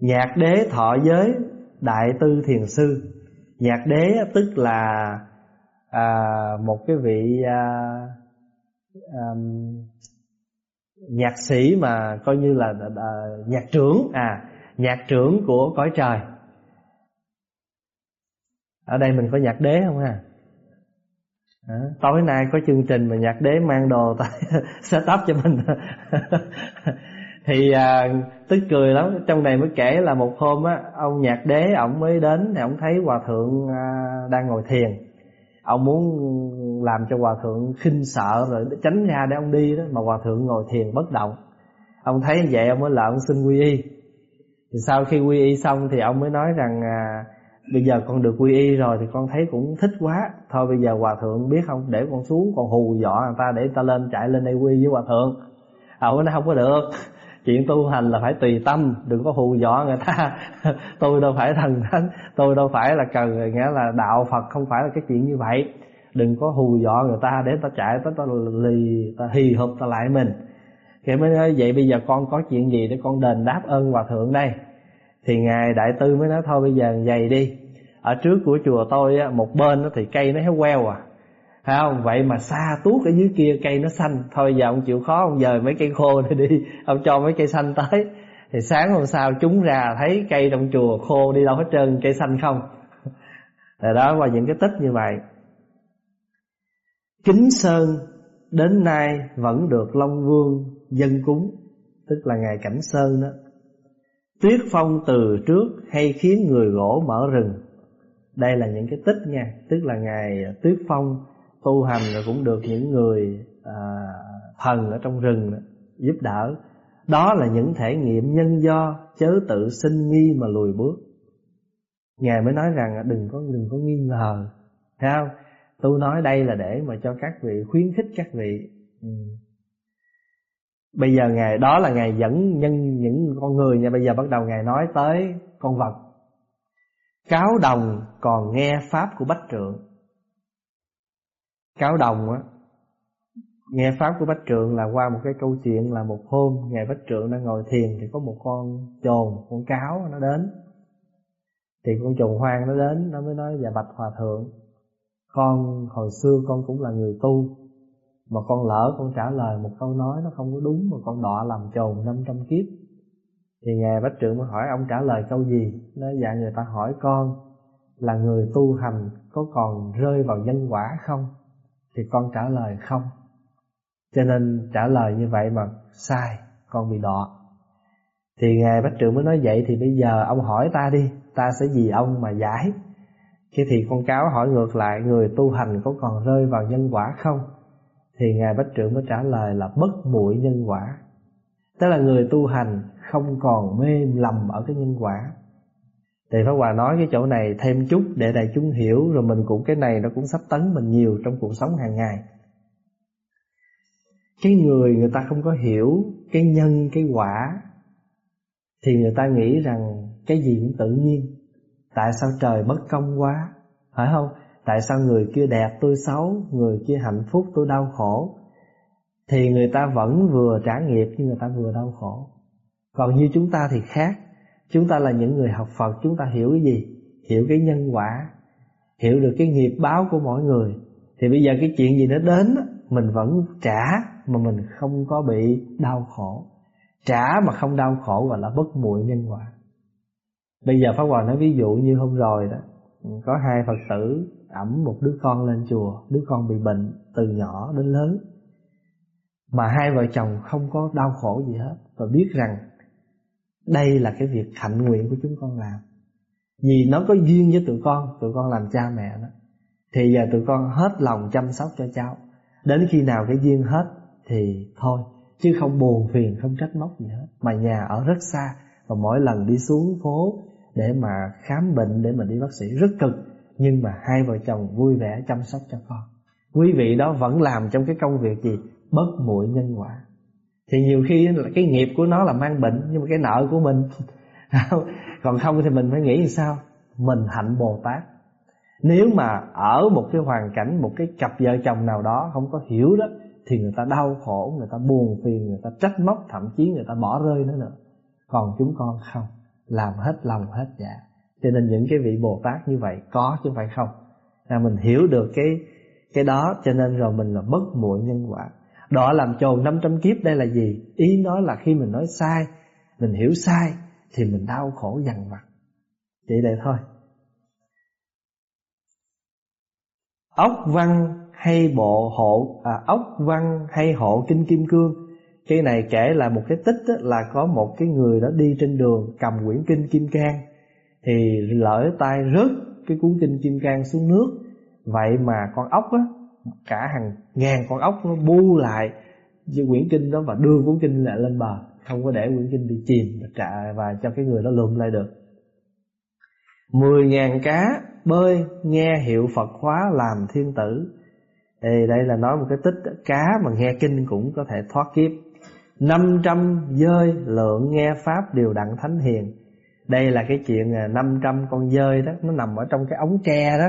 Nhạc đế thọ giới đại tư thiền sư. Nhạc đế tức là à, một cái vị à, à, nhạc sĩ mà coi như là à, nhạc trưởng à nhạc trưởng của cõi trời. Ở đây mình có nhạc đế không ha? À, tối nay có chương trình mà nhạc đế mang đồ *laughs* tới setup cho mình. *laughs* Thì à, tức cười lắm. Trong này mới kể là một hôm á ông nhạc đế ổng mới đến thì ổng thấy hòa thượng à, đang ngồi thiền ông muốn làm cho hòa thượng khinh sợ rồi tránh ra để ông đi đó mà hòa thượng ngồi thiền bất động. Ông thấy vậy ông mới là ông xin quy y. Thì sau khi quy y xong thì ông mới nói rằng à, bây giờ con được quy y rồi thì con thấy cũng thích quá. Thôi bây giờ hòa thượng biết không? Để con xuống còn hù dọa người ta để ta lên chạy lên đây quy với hòa thượng. À, ông nói không có được chuyện tu hành là phải tùy tâm, đừng có hù dọa người ta. *laughs* Tôi đâu phải thần thánh, tôi đâu phải là cần nghĩa là đạo phật, không phải là cái chuyện như vậy. Đừng có hù dọa người ta, để ta chạy, tới ta lì, ta hì hụp ta lại mình. Thì mới nói, vậy bây giờ con có chuyện gì để con đền đáp ơn hòa thượng đây? Thì ngài đại tư mới nói, thôi bây giờ dày đi. Ở trước của chùa tôi một bên thì cây nó héo queo à. Thấy không? Vậy mà xa tuốt ở dưới kia cây nó xanh. Thôi giờ ông chịu khó, ông dời mấy cây khô này đi. Ông cho mấy cây xanh tới. Thì sáng hôm sau chúng ra thấy cây trong chùa khô đi đâu hết trơn, cây xanh không? Rồi đó, qua những cái tích như vậy. Kính Sơn, đến nay vẫn được Long Vương dân cúng, Tức là ngày Cảnh Sơn đó. Tuyết phong từ trước hay khiến người gỗ mở rừng. Đây là những cái tích nha, Tức là ngày Tuyết phong tu hành rồi cũng được những người à, thần ở trong rừng giúp đỡ. Đó là những thể nghiệm nhân do chớ tự sinh nghi mà lùi bước. Ngài mới nói rằng đừng có đừng có nghi ngờ. Thấy không? Tôi nói đây là để mà cho các vị khuyến khích các vị. Ừ. bây giờ ngài đó là ngài dẫn nhân những con người nha. Bây giờ bắt đầu ngài nói tới con vật. Cáo đồng còn nghe pháp của bách trượng cáo đồng á. Nghe pháp của bách trượng là qua một cái câu chuyện là một hôm ngài bách trượng đang ngồi thiền thì có một con trồn con cáo nó đến. Thì con chồn hoang nó đến, nó mới nói dạ bạch hòa thượng, con hồi xưa con cũng là người tu, mà con lỡ con trả lời một câu nói nó không có đúng mà con đọa làm chồn 500 kiếp. Thì ngài bách trượng mới hỏi, ông trả lời câu gì? Nó dạ người ta hỏi con là người tu hành có còn rơi vào nhân quả không? Thì con trả lời không. Cho nên trả lời như vậy mà sai, con bị đọa. Thì ngài bách trưởng mới nói vậy, thì bây giờ ông hỏi ta đi, ta sẽ vì ông mà giải. Khi thì con cáo hỏi ngược lại, người tu hành có còn rơi vào nhân quả không? Thì ngài bách trưởng mới trả lời là bất muội nhân quả. Tức là người tu hành không còn mê lầm ở cái nhân quả thì Pháp Hòa nói cái chỗ này thêm chút để đại chúng hiểu, rồi mình cũng cái này nó cũng sắp tấn mình nhiều trong cuộc sống hàng ngày. Cái người người ta không có hiểu cái nhân, cái quả, thì người ta nghĩ rằng cái gì cũng tự nhiên. Tại sao trời bất công quá? Phải không? Tại sao người kia đẹp tôi xấu, người kia hạnh phúc tôi đau khổ? Thì người ta vẫn vừa trả nghiệp nhưng người ta vừa đau khổ. Còn như chúng ta thì khác chúng ta là những người học phật, chúng ta hiểu cái gì? Hiểu cái nhân quả, hiểu được cái nghiệp báo của mỗi người. Thì bây giờ cái chuyện gì nó đến mình vẫn trả mà mình không có bị đau khổ. Trả mà không đau khổ gọi là bất muội nhân quả. Bây giờ pháp hòa nói ví dụ như hôm rồi đó, có hai phật tử ẩm một đứa con lên chùa, đứa con bị bệnh từ nhỏ đến lớn. Mà hai vợ chồng không có đau khổ gì hết và biết rằng đây là cái việc hạnh nguyện của chúng con làm. Vì nó có duyên với tụi con tụi con làm cha mẹ đó thì giờ tụi con hết lòng chăm sóc cho cháu. Đến khi nào cái duyên hết thì thôi, chứ không buồn phiền, không trách móc gì hết. Mà nhà ở rất xa và mỗi lần đi xuống phố để mà khám bệnh, để mà đi bác sĩ rất cực. Nhưng mà hai vợ chồng vui vẻ chăm sóc cho con. Quý vị đó vẫn làm trong cái công việc gì? Bất muội nhân quả thì nhiều khi là cái nghiệp của nó là mang bệnh, nhưng mà cái nợ của mình *laughs* còn không thì mình phải nghĩ làm sao? Mình hạnh bồ tát. Nếu mà ở một cái hoàn cảnh, một cái cặp vợ chồng nào đó không có hiểu đó, thì người ta đau khổ, người ta buồn phiền, người ta trách móc, thậm chí người ta bỏ rơi nó nữa còn chúng con không. Làm hết lòng hết dạ. Cho nên những cái vị bồ tát như vậy có chứ không phải không. Là mình hiểu được cái cái đó, cho nên rồi mình là bất muội nhân quả đọa làm chồn 500 kiếp đây là gì? Ý nói là khi mình nói sai mình hiểu sai thì mình đau khổ dằn vặt. Chỉ vậy thôi. Ốc văn hay bộ hộ à, ốc văn hay hộ kinh kim cương. Cái này kể là một cái tích á, là có một cái người đó đi trên đường cầm quyển kinh kim cang. Thì lỡ tay rớt cái cuốn kinh kim cang xuống nước vậy mà con ốc á cả hàng ngàn con ốc nó bu lại với quyển kinh đó và đưa cuốn kinh lại lên bờ. Không có để quyển kinh bị chìm và trả và cho cái người đó lượm lại được. Mười ngàn cá bơi nghe hiệu Phật hóa làm thiên tử. Ê, đây là nói một cái tích cá mà nghe kinh cũng có thể thoát kiếp. Năm trăm dơi lượng nghe pháp đều đặng thánh hiền. Đây là cái chuyện à, năm trăm con dơi đó nó nằm ở trong cái ống tre đó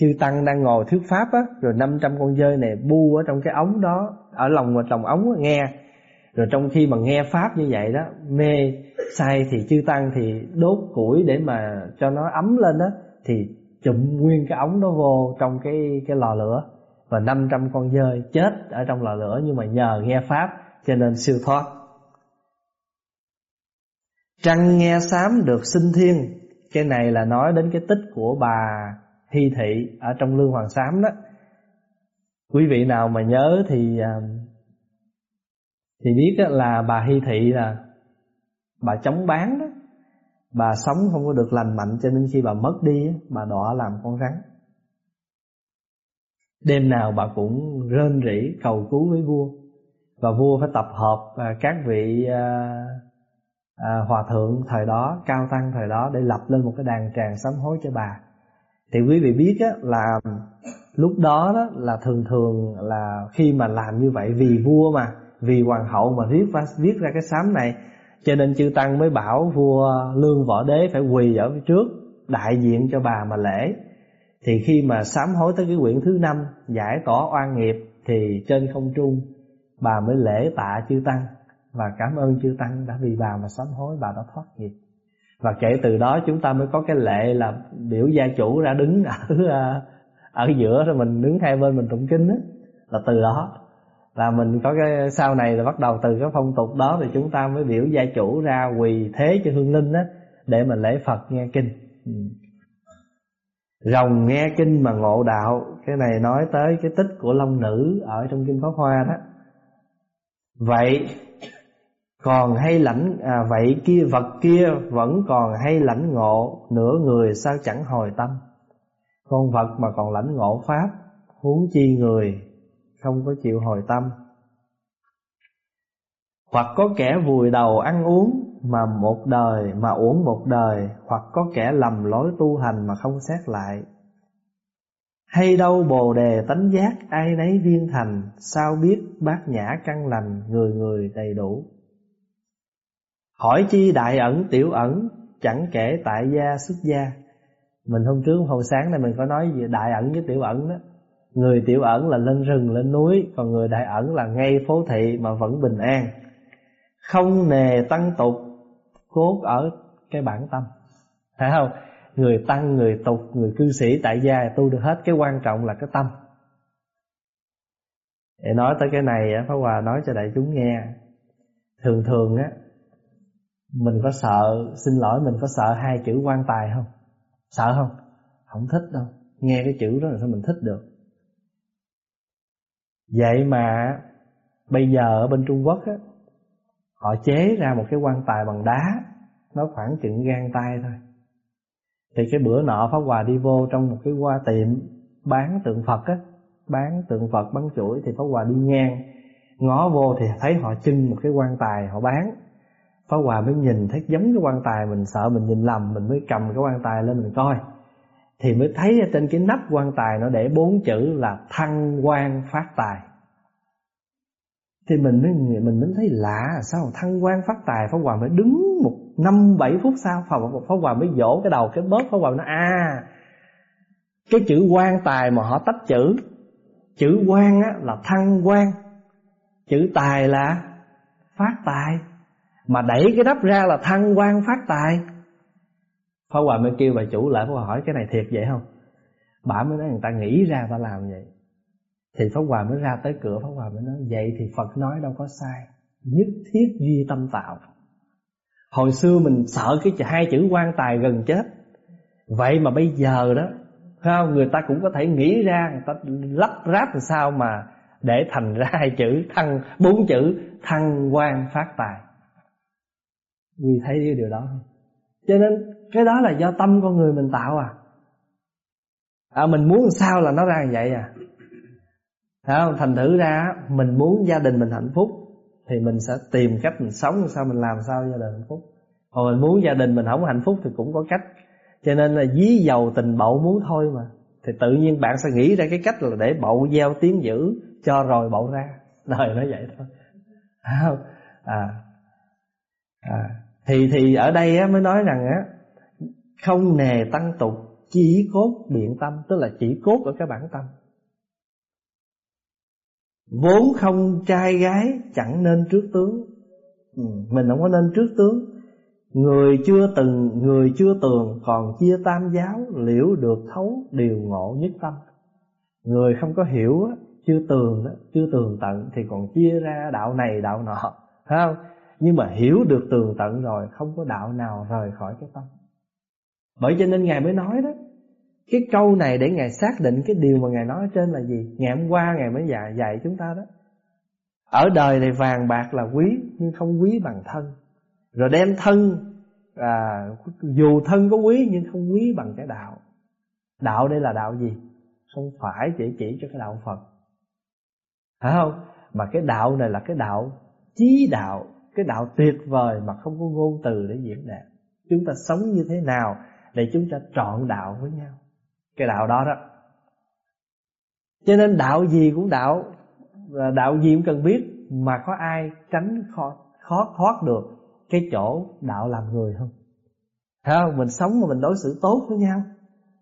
chư tăng đang ngồi thuyết pháp á, rồi 500 con dơi này bu ở trong cái ống đó, ở lòng lòng ống nghe. Rồi trong khi mà nghe pháp như vậy đó, mê, say thì chư tăng thì đốt củi để mà cho nó ấm lên đó thì chụm nguyên cái ống đó vô trong cái cái lò lửa. Và 500 con dơi chết ở trong lò lửa nhưng mà nhờ nghe pháp cho nên siêu thoát. Trăng nghe sám được sinh thiên, cái này là nói đến cái tích của bà thi thị ở trong lương hoàng sám đó. Quý vị nào mà nhớ thì à, thì biết là bà Hi thị là bà chống bán đó. Bà sống không có được lành mạnh cho nên khi bà mất đi bà đọa làm con rắn. Đêm nào bà cũng rên rỉ cầu cứu với vua. Và vua phải tập hợp à, các vị à, hòa thượng thời đó, cao tăng thời đó để lập lên một cái đàn tràng sám hối cho bà thì quý vị biết á, là lúc đó, đó là thường thường là khi mà làm như vậy vì vua mà vì hoàng hậu mà viết viết ra cái sám này. Cho nên chư tăng mới bảo vua lương võ đế phải quỳ ở phía trước đại diện cho bà mà lễ. Thì khi mà sám hối tới cái quyển thứ năm giải tỏ oan nghiệp thì trên không trung bà mới lễ tạ chư tăng và cảm ơn chư tăng đã vì bà mà sám hối bà đã thoát nghiệp và kể từ đó chúng ta mới có cái lệ là biểu gia chủ ra đứng ở à, ở giữa rồi mình đứng hai bên mình tụng kinh đó là từ đó là mình có cái sau này là bắt đầu từ cái phong tục đó thì chúng ta mới biểu gia chủ ra quỳ thế cho hương linh đó để mà lễ Phật nghe kinh. Ừ. Rồng nghe kinh mà ngộ đạo, cái này nói tới cái tích của long nữ ở trong kinh Pháp Hoa đó. Vậy còn hay lãnh à, vậy kia vật kia vẫn còn hay lãnh ngộ nửa người sao chẳng hồi tâm? Con vật mà còn lãnh ngộ pháp huống chi người không có chịu hồi tâm. Hoặc có kẻ vùi đầu ăn uống mà một đời mà uống một đời hoặc có kẻ lầm lối tu hành mà không xét lại. Hay đâu bồ đề tánh giác ai nấy viên thành sao biết bát nhã căn lành người người đầy đủ? Hỏi chi đại ẩn, tiểu ẩn, chẳng kể tại gia, xuất gia. Mình hôm trước hôm sáng này mình có nói về đại ẩn với tiểu ẩn đó. Người tiểu ẩn là lên rừng, lên núi, còn người đại ẩn là ngay phố thị mà vẫn bình an. Không nề tăng tục, cốt ở cái bản tâm. Phải không? Người tăng, người tục, người cư sĩ tại gia tu được hết. Cái quan trọng là cái tâm. Để nói tới cái này Pháp Hòa nói cho đại chúng nghe. Thường thường á mình có sợ, Xin lỗi, mình có sợ hai chữ quan tài không? Sợ không? Không thích đâu. Nghe cái chữ đó là sao mình thích được. Vậy mà Bây giờ ở bên Trung Quốc á, Họ chế ra một cái quan tài bằng đá. Nó khoảng chừng gan tay thôi. Thì cái bữa nọ Pháp Hòa đi vô trong một cái qua tiệm Bán tượng Phật á, Bán tượng Phật, bán chuỗi, Thì Pháp Hòa đi ngang, Ngó vô thì thấy họ trưng một cái quan tài họ bán. Pháp Hòa mới nhìn thấy giống cái quan tài Mình sợ mình nhìn lầm Mình mới cầm cái quan tài lên mình coi. Thì mới thấy trên cái nắp quan tài Nó để bốn chữ là thăng quan phát tài. Thì mình mới mình mới thấy lạ sao thăng quan phát tài? Pháp Hòa mới đứng một năm bảy phút sau Pháp, Pháp Hòa mới vỗ cái đầu cái bớt Pháp Hòa nó a à, cái chữ quan tài mà họ tách chữ chữ quan á là thăng quan chữ tài là phát tài mà đẩy cái đắp ra là thăng quan phát tài. Pháp Hòa mới kêu bà chủ lại Pháp Hòa hỏi, cái này thiệt vậy không? Bà mới nói, người ta nghĩ ra ta làm vậy. Thì Pháp Hòa mới ra tới cửa, Pháp Hòa mới nói, Vậy thì Phật nói đâu có sai, Nhất thiết duy tâm tạo. Hồi xưa mình sợ cái hai chữ quan tài gần chết. Vậy mà bây giờ đó không? Người ta cũng có thể nghĩ ra, Người ta lắp ráp làm sao mà Để thành ra hai chữ, thăng, Bốn chữ, thăng quan phát tài. Vì thấy cái điều đó. Cho nên cái đó là do tâm con người mình tạo à. À, Mình muốn sao là nó ra như vậy à? Thấy không? Thành thử ra mình muốn gia đình mình hạnh phúc Thì mình sẽ tìm cách mình sống sao mình làm sao gia đình hạnh phúc. Còn mình muốn gia đình mình không hạnh phúc thì cũng có cách. Cho nên là dí dầu tình bậu muốn thôi mà. Thì tự nhiên bạn sẽ nghĩ ra cái cách là để bậu gieo tiếng dữ Cho rồi bậu ra. Đời nó vậy thôi. À, à. Thì thì ở đây á, mới nói rằng á Không nề tăng tục Chỉ cốt biện tâm Tức là chỉ cốt ở cái bản tâm. Vốn không trai gái chẳng nên trước tướng. Ừ, Mình không có nên trước tướng. Người chưa từng người chưa tường còn chia tam giáo liễu được thấu điều ngộ nhất tâm. Người không có hiểu chưa tường chưa tường tận thì còn chia ra đạo này đạo nọ. Phải không? Nhưng mà hiểu được tường tận rồi không có đạo nào rời khỏi cái tâm. Bởi cho nên ngài mới nói đó cái câu này để Ngài xác định cái điều mà Ngài nói ở trên là gì? Ngày hôm qua Ngài mới dạy, dạy chúng ta đó. Ở đời này vàng bạc là quý Nhưng không quý bằng thân. Rồi đem thân à, Dù thân có quý nhưng không quý bằng cái đạo. Đạo đây là đạo gì? Không phải chỉ chỉ cho cái đạo Phật. Phải không? Mà cái đạo này là cái đạo Chí đạo. Cái đạo tuyệt vời mà không có ngôn từ để diễn đạt. Chúng ta sống như thế nào Để chúng ta trọn đạo với nhau? Cái đạo đó đó. Cho nên đạo gì cũng đạo đạo gì cũng cần biết mà có ai tránh khó, khó thoát được cái chỗ đạo làm người không? Thấy không? Mình sống mà mình đối xử tốt với nhau.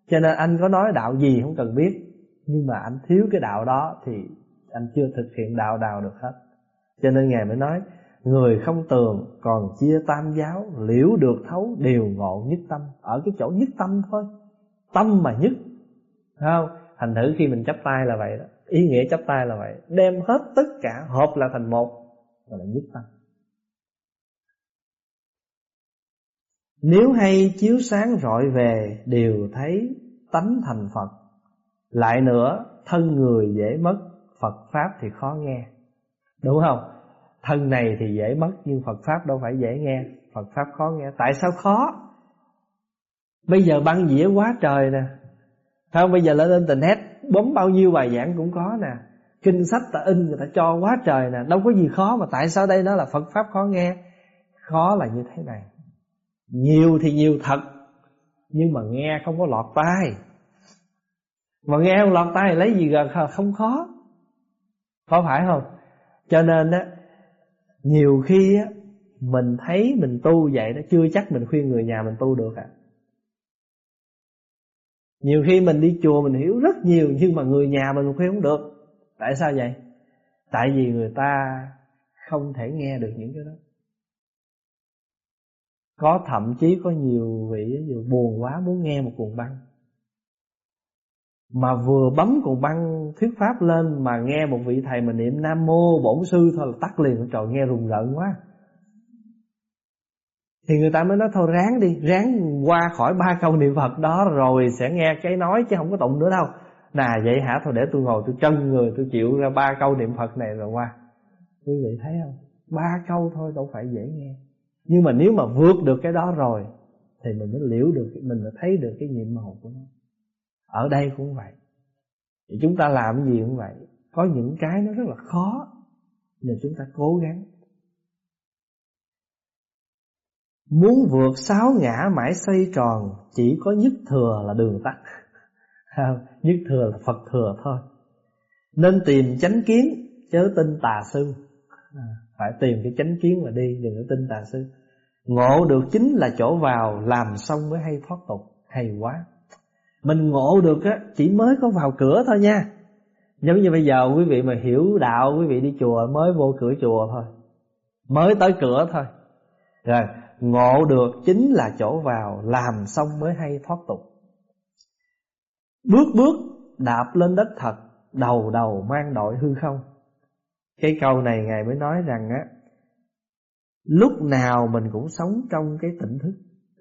Cho nên anh có nói đạo gì không cần biết nhưng mà anh thiếu cái đạo đó thì anh chưa thực hiện đạo đạo được hết. Cho nên ngài mới nói người không tường còn chia tam giáo, liễu được thấu điều ngộ nhất tâm. Ở cái chỗ nhất tâm thôi, tâm mà nhất. Không? Thành thử khi mình chấp tay là vậy đó. Ý nghĩa chấp tay là vậy. Đem hết tất cả, hợp là thành một, gọi là nhất tâm. Nếu hay chiếu sáng rọi về, đều thấy tánh thành phật. Lại nữa, thân người dễ mất, phật pháp thì khó nghe. Đúng không? Thân này thì dễ mất, nhưng phật pháp đâu phải dễ nghe. Phật pháp khó nghe. Tại sao khó? Bây giờ băng dĩa quá trời nè. Không bây giờ lên internet bấm bao nhiêu bài giảng cũng có nè. Kinh sách ta in, người ta cho quá trời nè. Đâu có gì khó mà tại sao đây nó là phật pháp khó nghe? Khó là như thế này. Nhiều thì nhiều thật, nhưng mà nghe không có lọt tai. Mà nghe không lọt tai lấy gì gần? Không khó. Có phải không? Cho nên á nhiều khi á, mình thấy mình tu vậy đó, chưa chắc mình khuyên người nhà mình tu được à nhiều khi mình đi chùa mình hiểu rất nhiều nhưng mà người nhà mình khuyên không được. Tại sao vậy? Tại vì người ta không thể nghe được những cái đó. Có thậm chí có nhiều vị buồn quá muốn nghe một cuồng băng mà vừa bấm cuồng băng thuyết pháp lên mà nghe một vị thầy mà niệm nam mô bổn sư thôi là tắt liền. Trời, nghe rùng rợn quá. Thì người ta mới nói thôi, ráng đi, ráng qua khỏi ba câu niệm phật đó rồi sẽ nghe cái nói chứ không có tụng nữa đâu. Nà, vậy hả? Thôi để tôi ngồi tôi chân người, tôi chịu ra ba câu niệm phật này rồi qua. Quý vị thấy không? Ba câu thôi đâu phải dễ nghe. Nhưng mà nếu mà vượt được cái đó rồi, thì mình mới liễu được, mình mới thấy được cái nhiệm màu của nó ở đây cũng vậy. Thì chúng ta làm gì cũng vậy. Có những cái nó rất là khó nên chúng ta cố gắng. Muốn vượt sáu ngã mãi xoay tròn Chỉ có nhất thừa là đường tắt. *laughs* Nhất thừa là Phật thừa thôi. Nên tìm chánh kiến Chớ tin tà sư. À, Phải tìm cái chánh kiến mà đi Đừng có tin tà sư. Ngộ được chính là chỗ vào Làm xong mới hay thoát tục Hay quá. Mình ngộ được á, Chỉ mới có vào cửa thôi nha. Giống như bây giờ quý vị mà hiểu đạo, Quý vị đi chùa mới vô cửa chùa thôi. Mới tới cửa thôi. Rồi, Ngộ được chính là chỗ vào, Làm xong mới hay thoát tục. Bước bước đạp lên đất thật, Đầu đầu mang đội hư không. Cái câu này Ngài mới nói rằng á, Lúc nào mình cũng sống trong cái tỉnh thức,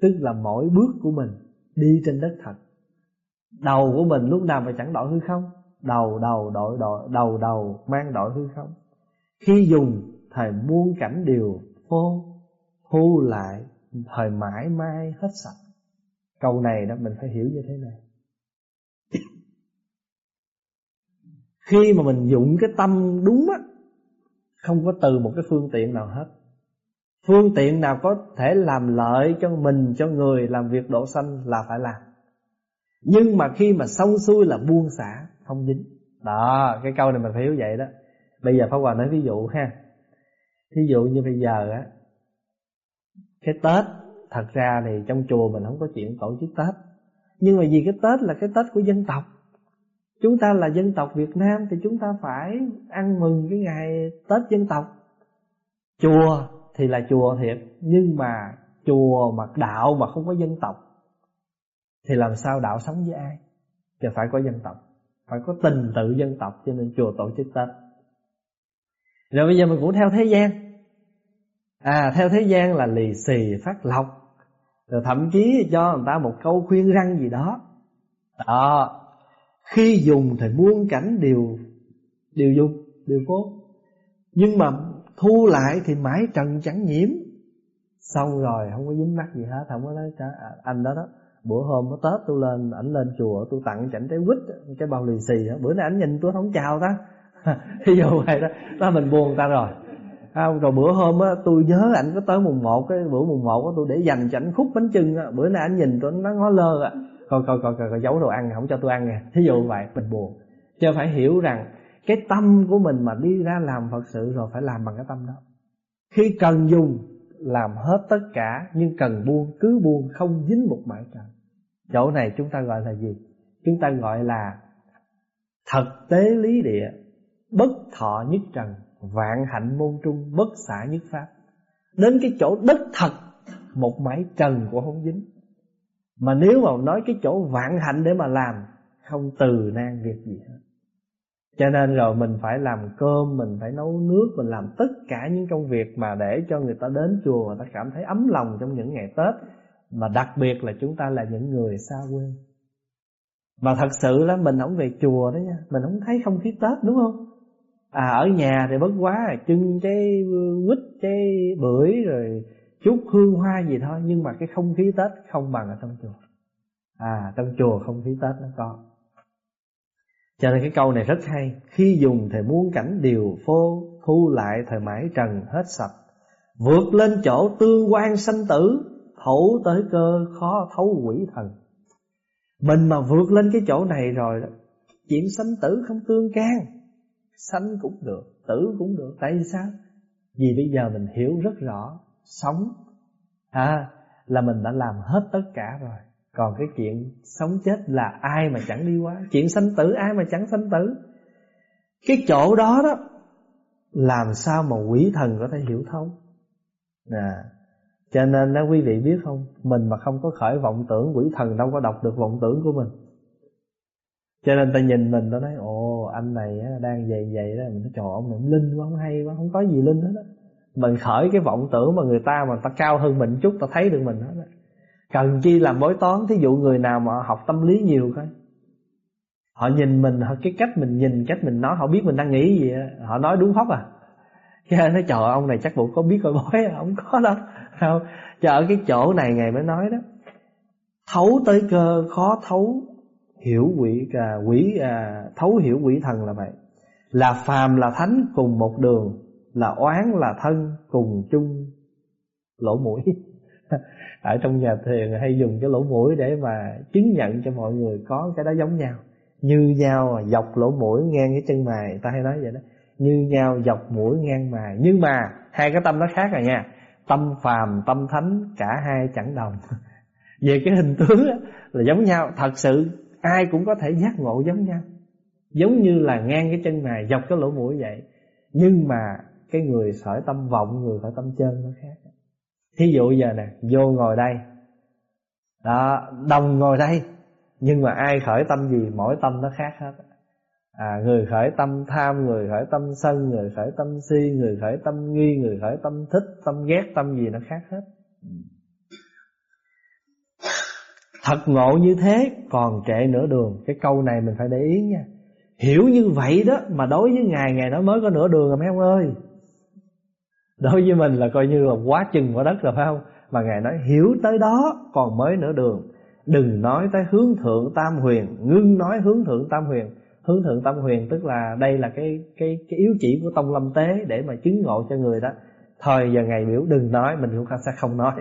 Tức là mỗi bước của mình Đi trên đất thật. Đầu của mình lúc nào mà chẳng đội hư không? Đầu đầu đội đội Đầu đầu, mang đội hư không? Khi dùng thời muôn cảnh đều phô, thu lại thời mãi mai hết sạch. Câu này đó mình phải hiểu như thế này. *coughs* Khi mà mình dụng cái tâm đúng á, không có từ một cái phương tiện nào hết. Phương tiện nào có thể làm lợi cho mình, cho người, làm việc độ sanh là phải làm nhưng mà khi mà xong xuôi là buông xả, không dính. Đó, cái câu này mình phải hiểu vậy đó. Bây giờ pháp hòa nói ví dụ ha. Ví dụ như bây giờ á, cái Tết, Thật ra thì trong chùa mình không có chuyện tổ chức Tết. Nhưng mà vì cái Tết là cái Tết của dân tộc. Chúng ta là dân tộc Việt Nam Thì chúng ta phải ăn mừng cái ngày Tết dân tộc. Chùa thì là chùa thiệt, Nhưng mà chùa mà đạo mà không có dân tộc thì làm sao đạo sống với ai? Thì phải có dân tộc Phải có tình tự dân tộc Cho nên chùa tổ chức Tết. Rồi bây giờ mình cũng theo thế gian. À theo thế gian là lì xì phát lộc. Rồi thậm chí cho người ta một câu khuyên răng gì đó. Đó Khi dùng thì muôn cảnh đều Đều dùng, đều vô Nhưng mà thu lại thì mãi trần chẳng nhiễm. Xong rồi không có dính mắt gì hết Không có nói à, anh đó đó. Bữa hôm có Tết tôi lên Ảnh lên chùa tôi tặng chảnh trái quýt Cái bao lì xì đó. Bữa nay ảnh nhìn tôi không chào ta. *laughs* Ví dụ vậy đó. Đó mình buồn ta rồi. Không rồi bữa hôm á tôi nhớ ảnh có tới mùng một, cái bữa mùng một á tôi để dành cho ảnh khúc bánh trưng á. Bữa nay ảnh nhìn tôi nó ngó lơ à coi coi coi coi, coi giấu đồ ăn không cho tôi ăn nè thí dụ vậy mình buồn. Chứ phải hiểu rằng cái tâm của mình mà đi ra làm phật sự rồi phải làm bằng cái tâm đó. Khi cần dùng làm hết tất cả, nhưng cần buông, cứ buông, không dính một mãi trần chỗ này chúng ta gọi là gì? Chúng ta gọi là thật tế lý địa, bất thọ nhất trần, vạn hạnh môn trung, bất xả nhất pháp. Đến cái chỗ đất thật, một mảy trần của không dính. Mà nếu mà nói cái chỗ vạn hạnh để mà làm, không từ nan việc gì hết cho nên rồi mình phải làm cơm, mình phải nấu nước, mình làm tất cả những công việc mà để cho người ta đến chùa người ta cảm thấy ấm lòng trong những ngày tết. Mà đặc biệt là chúng ta là những người xa quê. Mà thật sự là mình không về chùa đó nha, mình không thấy không khí tết, đúng không? À ở nhà thì bất quá trưng trái quýt trái bưởi rồi chút hương hoa gì thôi, nhưng mà cái không khí tết không bằng ở trong chùa. À trong chùa không khí tết nó có cho nên cái câu này rất hay. Khi dùng thì muôn cảnh điều phô Thu lại thời mãi trần hết sạch. Vượt lên chỗ tương quan sanh tử Thấu tới cơ khó thấu quỷ thần. Mình mà vượt lên cái chỗ này rồi Chuyện sanh tử không tương can. Sanh cũng được Tử cũng được. Tại vì sao? Vì bây giờ mình hiểu rất rõ Sống à, Là mình đã làm hết tất cả rồi còn cái chuyện sống chết là ai mà chẳng đi qua? Chuyện sanh tử ai mà chẳng sanh tử? Cái chỗ đó đó Làm sao mà quỷ thần có thể hiểu thấu? À, Cho nên đó quý vị biết không? Mình mà không có khởi vọng tưởng Quỷ thần đâu có đọc được vọng tưởng của mình. Cho nên ta nhìn mình ta nói Ồ anh này đang vậy vậy đó Mình nói trời ông này linh quá không hay quá Không có gì linh hết đó Mình khởi cái vọng tưởng mà người ta mà ta cao hơn mình chút Ta thấy được mình hết đó Cần chi làm bói toán Thí dụ người nào mà học tâm lý nhiều coi Họ nhìn mình Cái cách mình nhìn Cách mình nói Họ biết mình đang nghĩ gì Họ nói đúng hóc à. Cái nói trời ông này chắc bộ có biết coi bói à? Không có đâu. *laughs* Không Chờ ở cái chỗ này Ngài mới nói đó. Thấu tới cơ khó thấu Hiểu quỷ à, quỷ à, Thấu hiểu quỷ thần là vậy. Là phàm là thánh cùng một đường Là oán là thân cùng chung lỗ mũi. *laughs* ở trong nhà thiền hay dùng cái lỗ mũi để mà chứng nhận cho mọi người có cái đó giống nhau. Như nhau dọc lỗ mũi ngang cái chân mày ta hay nói vậy đó. Như nhau dọc mũi ngang mày nhưng mà hai cái tâm nó khác rồi nha. Tâm phàm, tâm thánh, cả hai chẳng đồng. *laughs* Về cái hình tướng là giống nhau. Thật sự, ai cũng có thể giác ngộ giống nhau. Giống như là ngang cái chân mày dọc cái lỗ mũi vậy. Nhưng mà cái người sởi tâm vọng, người sở tâm chân nó khác thí dụ giờ nè, vô ngồi đây. Đó đồng ngồi đây. Nhưng mà ai khởi tâm gì, mỗi tâm nó khác hết. À người khởi tâm tham, người khởi tâm sân, người khởi tâm si, người khởi tâm nghi, người khởi tâm thích, tâm ghét, tâm gì nó khác hết. Thật ngộ như thế, còn trệ nửa đường. Cái câu này mình phải để ý nha. Hiểu như vậy đó, mà đối với ngài ngài nó mới có nửa đường rồi, mấy ông ơi đối với mình là coi như là quá chừng quả đất rồi, phải không? Mà ngài nói, hiểu tới đó còn mới nửa đường. Đừng nói tới hướng thượng tam huyền, ngưng nói hướng thượng tam huyền. Hướng thượng tam huyền tức là đây là cái cái cái yếu chỉ của tông lâm tế để mà chứng ngộ cho người đó. Thời giờ ngài biểu đừng nói, mình cũng sẽ không nói.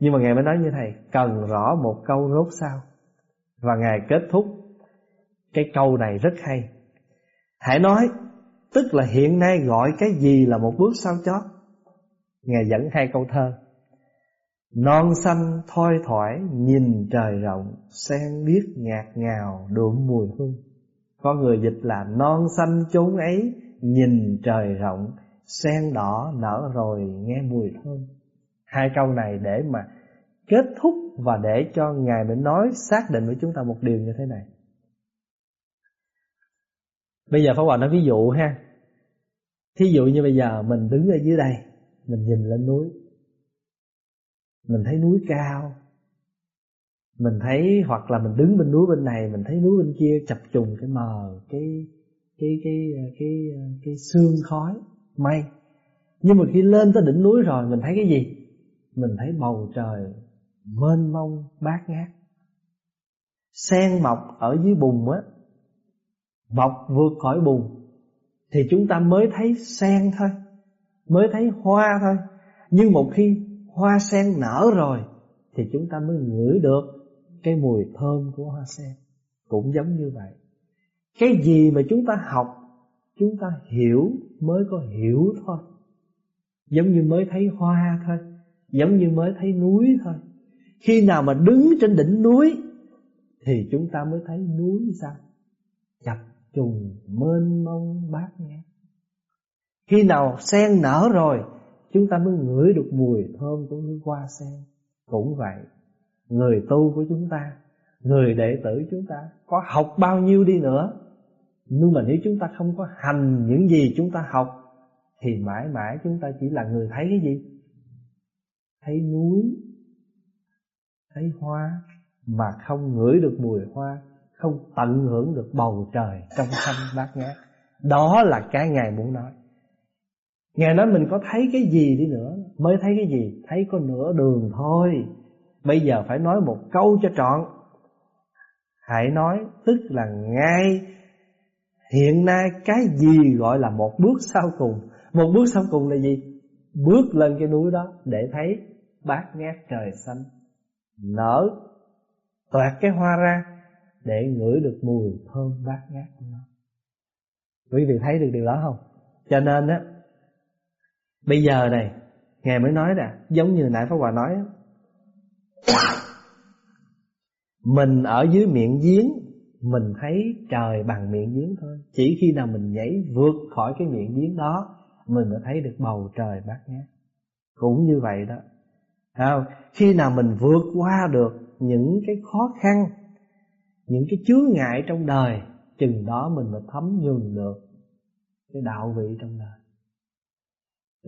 Nhưng mà ngài mới nói như thầy, cần rõ một câu rốt sao và ngài kết thúc cái câu này rất hay. Hãy nói, tức là hiện nay gọi cái gì là một bước sao chót? Ngài dẫn hai câu thơ. Non xanh thoi thoải, nhìn trời rộng, Sen biết ngạt ngào đượm mùi hương. Có người dịch là non xanh chốn ấy, Nhìn trời rộng, Sen đỏ nở rồi nghe mùi thơm Hai câu này để mà kết thúc Và để cho Ngài mới nói, xác định với chúng ta một điều như thế này. Bây giờ Pháp Hòa nói ví dụ ha. Thí dụ như bây giờ mình đứng ở dưới đây mình nhìn lên núi. Mình thấy núi cao. Mình thấy hoặc là mình đứng bên núi bên này mình thấy núi bên kia chập trùng cái mờ cái cái cái cái cái, sương khói mây. Nhưng mà khi lên tới đỉnh núi rồi mình thấy cái gì? Mình thấy bầu trời mênh mông bát ngát. Sen mọc ở dưới bùn á mọc vượt khỏi bùn thì chúng ta mới thấy sen thôi mới thấy hoa thôi. Nhưng một khi hoa sen nở rồi, thì chúng ta mới ngửi được cái mùi thơm của hoa sen. Cũng giống như vậy. Cái gì mà chúng ta học, chúng ta hiểu mới có hiểu thôi. Giống như mới thấy hoa thôi. Giống như mới thấy núi thôi. Khi nào mà đứng trên đỉnh núi, thì chúng ta mới thấy núi sao? Chập trùng mênh mông bát ngát khi nào sen nở rồi, chúng ta mới ngửi được mùi thơm của những hoa sen. Cũng vậy, người tu của chúng ta, người đệ tử chúng ta có học bao nhiêu đi nữa. Nhưng mà nếu chúng ta không có hành những gì chúng ta học, thì mãi mãi chúng ta chỉ là người thấy cái gì? Thấy núi, thấy hoa, mà không ngửi được mùi hoa, không tận hưởng được bầu trời trong xanh bát ngát. Đó là cái ngài muốn nói ngài nói mình có thấy cái gì đi nữa, mới thấy cái gì? Thấy có nửa đường thôi. Bây giờ phải nói một câu cho trọn. Hãy nói, tức là ngay. Hiện nay cái gì gọi là một bước sau cùng? Một bước sau cùng là gì? Bước lên cái núi đó để thấy bát ngát trời xanh. Nở toạt cái hoa ra để ngửi được mùi thơm bát ngát của nó. Quý vị thấy được điều đó không? Cho nên á bây giờ này, ngài mới nói nè, giống như nãy pháp hòa nói mình ở dưới miệng giếng, mình thấy trời bằng miệng giếng thôi. Chỉ khi nào mình nhảy vượt khỏi cái miệng giếng đó, mình mới thấy được bầu trời bát ngát. Cũng như vậy đó. Không? khi nào mình vượt qua được những cái khó khăn, những cái chướng ngại trong đời, chừng đó mình mới thấm nhuần được cái đạo vị trong đời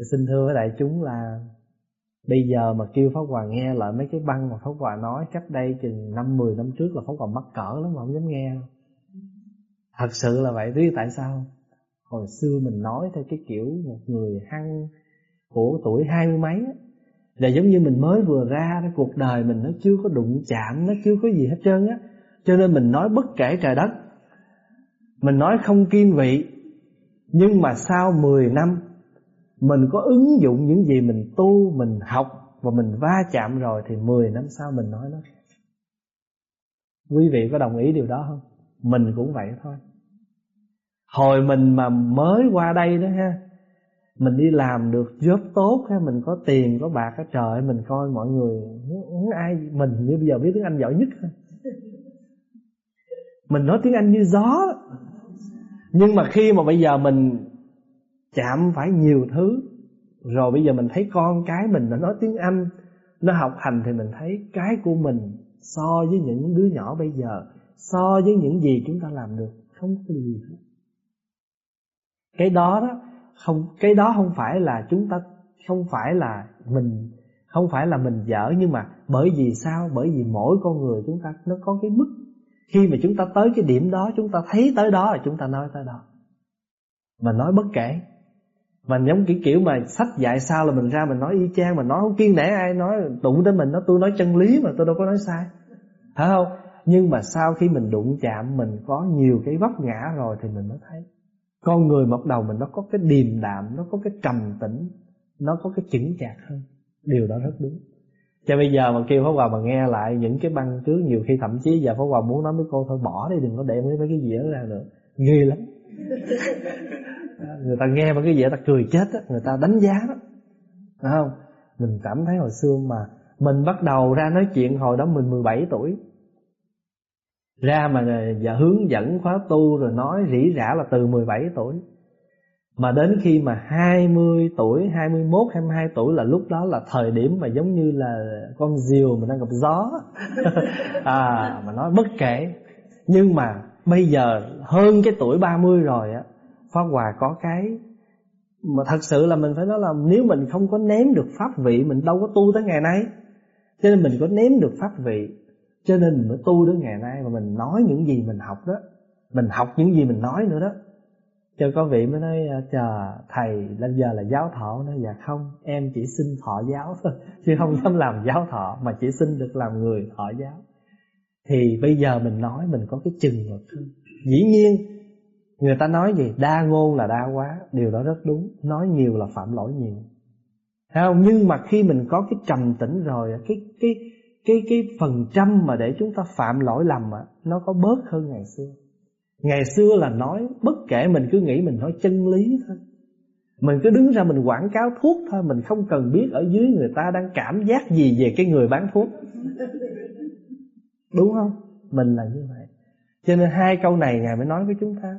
xin thưa với đại chúng là bây giờ mà kêu pháp hòa nghe lại mấy cái băng mà pháp hòa nói, cách đây chừng năm, mười năm trước là pháp hòa mắc cỡ lắm mà không dám nghe. Thật sự là vậy. Biết tại sao hồi xưa mình nói theo cái kiểu một người hăng của tuổi hai mươi mấy là giống như mình mới vừa ra cái cuộc đời mình nó chưa có đụng chạm, nó chưa có gì hết trơn á. Cho nên mình nói bất kể trời đất, mình nói không kiên vị, nhưng mà sau 10 năm mình có ứng dụng những gì mình tu, mình học và mình va chạm rồi thì 10 năm sau mình nói nó. Quý vị có đồng ý điều đó không? Mình cũng vậy thôi. Hồi mình mà mới qua đây đó ha, mình đi làm được job tốt ha, mình có tiền, có bạc á trời mình coi mọi người không ai mình? Như bây giờ biết tiếng anh giỏi nhất mình nói tiếng anh như gió. Nhưng mà khi mà bây giờ mình chạm phải nhiều thứ. Rồi bây giờ mình thấy con cái mình nó nói tiếng anh, nó học hành thì mình thấy cái của mình so với những đứa nhỏ bây giờ, so với những gì chúng ta làm được, không có gì hết. Cái đó đó, không, cái đó không phải là chúng ta, không phải là mình, không phải là mình dở, nhưng mà bởi vì sao? Bởi vì mỗi con người chúng ta nó có cái mức. Khi mà chúng ta tới cái điểm đó, chúng ta thấy tới đó là chúng ta nói tới đó. Mà nói bất kể mà giống kiểu kiểu mà sách dạy sao là mình ra mình nói y chang mình nói không kiên nể ai nói đụng tới mình, nó tôi nói chân lý mà tôi đâu có nói sai. Phải không? Nhưng mà sau khi mình đụng chạm, mình có nhiều cái vấp ngã rồi thì mình mới thấy. Con người một đầu mình nó có cái điềm đạm, nó có cái trầm tĩnh, nó có cái chững chạc hơn. Điều đó rất đúng. Cho bây giờ mà kêu Pháp Hòa mà nghe lại những cái băng trước nhiều khi thậm chí giờ Pháp Hòa muốn nói với cô thôi, bỏ đi, đừng có để mấy cái gì đó ra nữa. Ghê lắm người ta nghe mà cái gì ta cười chết á người ta đánh giá đó. Phải không? Mình cảm thấy hồi xưa mà mình bắt đầu ra nói chuyện hồi đó mình 17 tuổi. Ra mà và hướng dẫn khóa tu rồi nói rỉ rả là từ 17 tuổi. Mà đến khi mà 20 tuổi, 21, 22 tuổi là lúc đó là thời điểm mà giống như là con diều mà đang gặp gió. *laughs* À, Mà nói bất kể. Nhưng mà bây giờ hơn cái tuổi 30 rồi á Pháp Hòa có cái Mà thật sự là mình phải nói là Nếu mình không có ném được pháp vị, Mình đâu có tu tới ngày nay. Cho nên mình có ném được pháp vị, Cho nên mình mới tu đến ngày nay mà mình nói những gì mình học đó. Mình học những gì mình nói nữa đó. Cho có vị mới nói ờ, chờ, thầy bây giờ là giáo thọ. Nói dạ không, em chỉ xin thọ giáo thôi, chứ không dám làm giáo thọ, mà chỉ xin được làm người thọ giáo. Thì bây giờ mình nói mình có cái chừng mực hơn dĩ nhiên người ta nói gì? Đa ngôn là đa quá. Điều đó rất đúng. Nói nhiều là phạm lỗi nhiều. Thấy không? Nhưng mà khi mình có cái trầm tĩnh rồi, Cái cái cái cái phần trăm mà để chúng ta phạm lỗi lầm á, Nó có bớt hơn ngày xưa. Ngày xưa là nói bất kể mình cứ nghĩ mình nói chân lý thôi. Mình cứ đứng ra mình quảng cáo thuốc thôi. Mình không cần biết ở dưới người ta đang cảm giác gì về cái người bán thuốc. Đúng không? mình là như vậy. Cho nên hai câu này ngài mới nói với chúng ta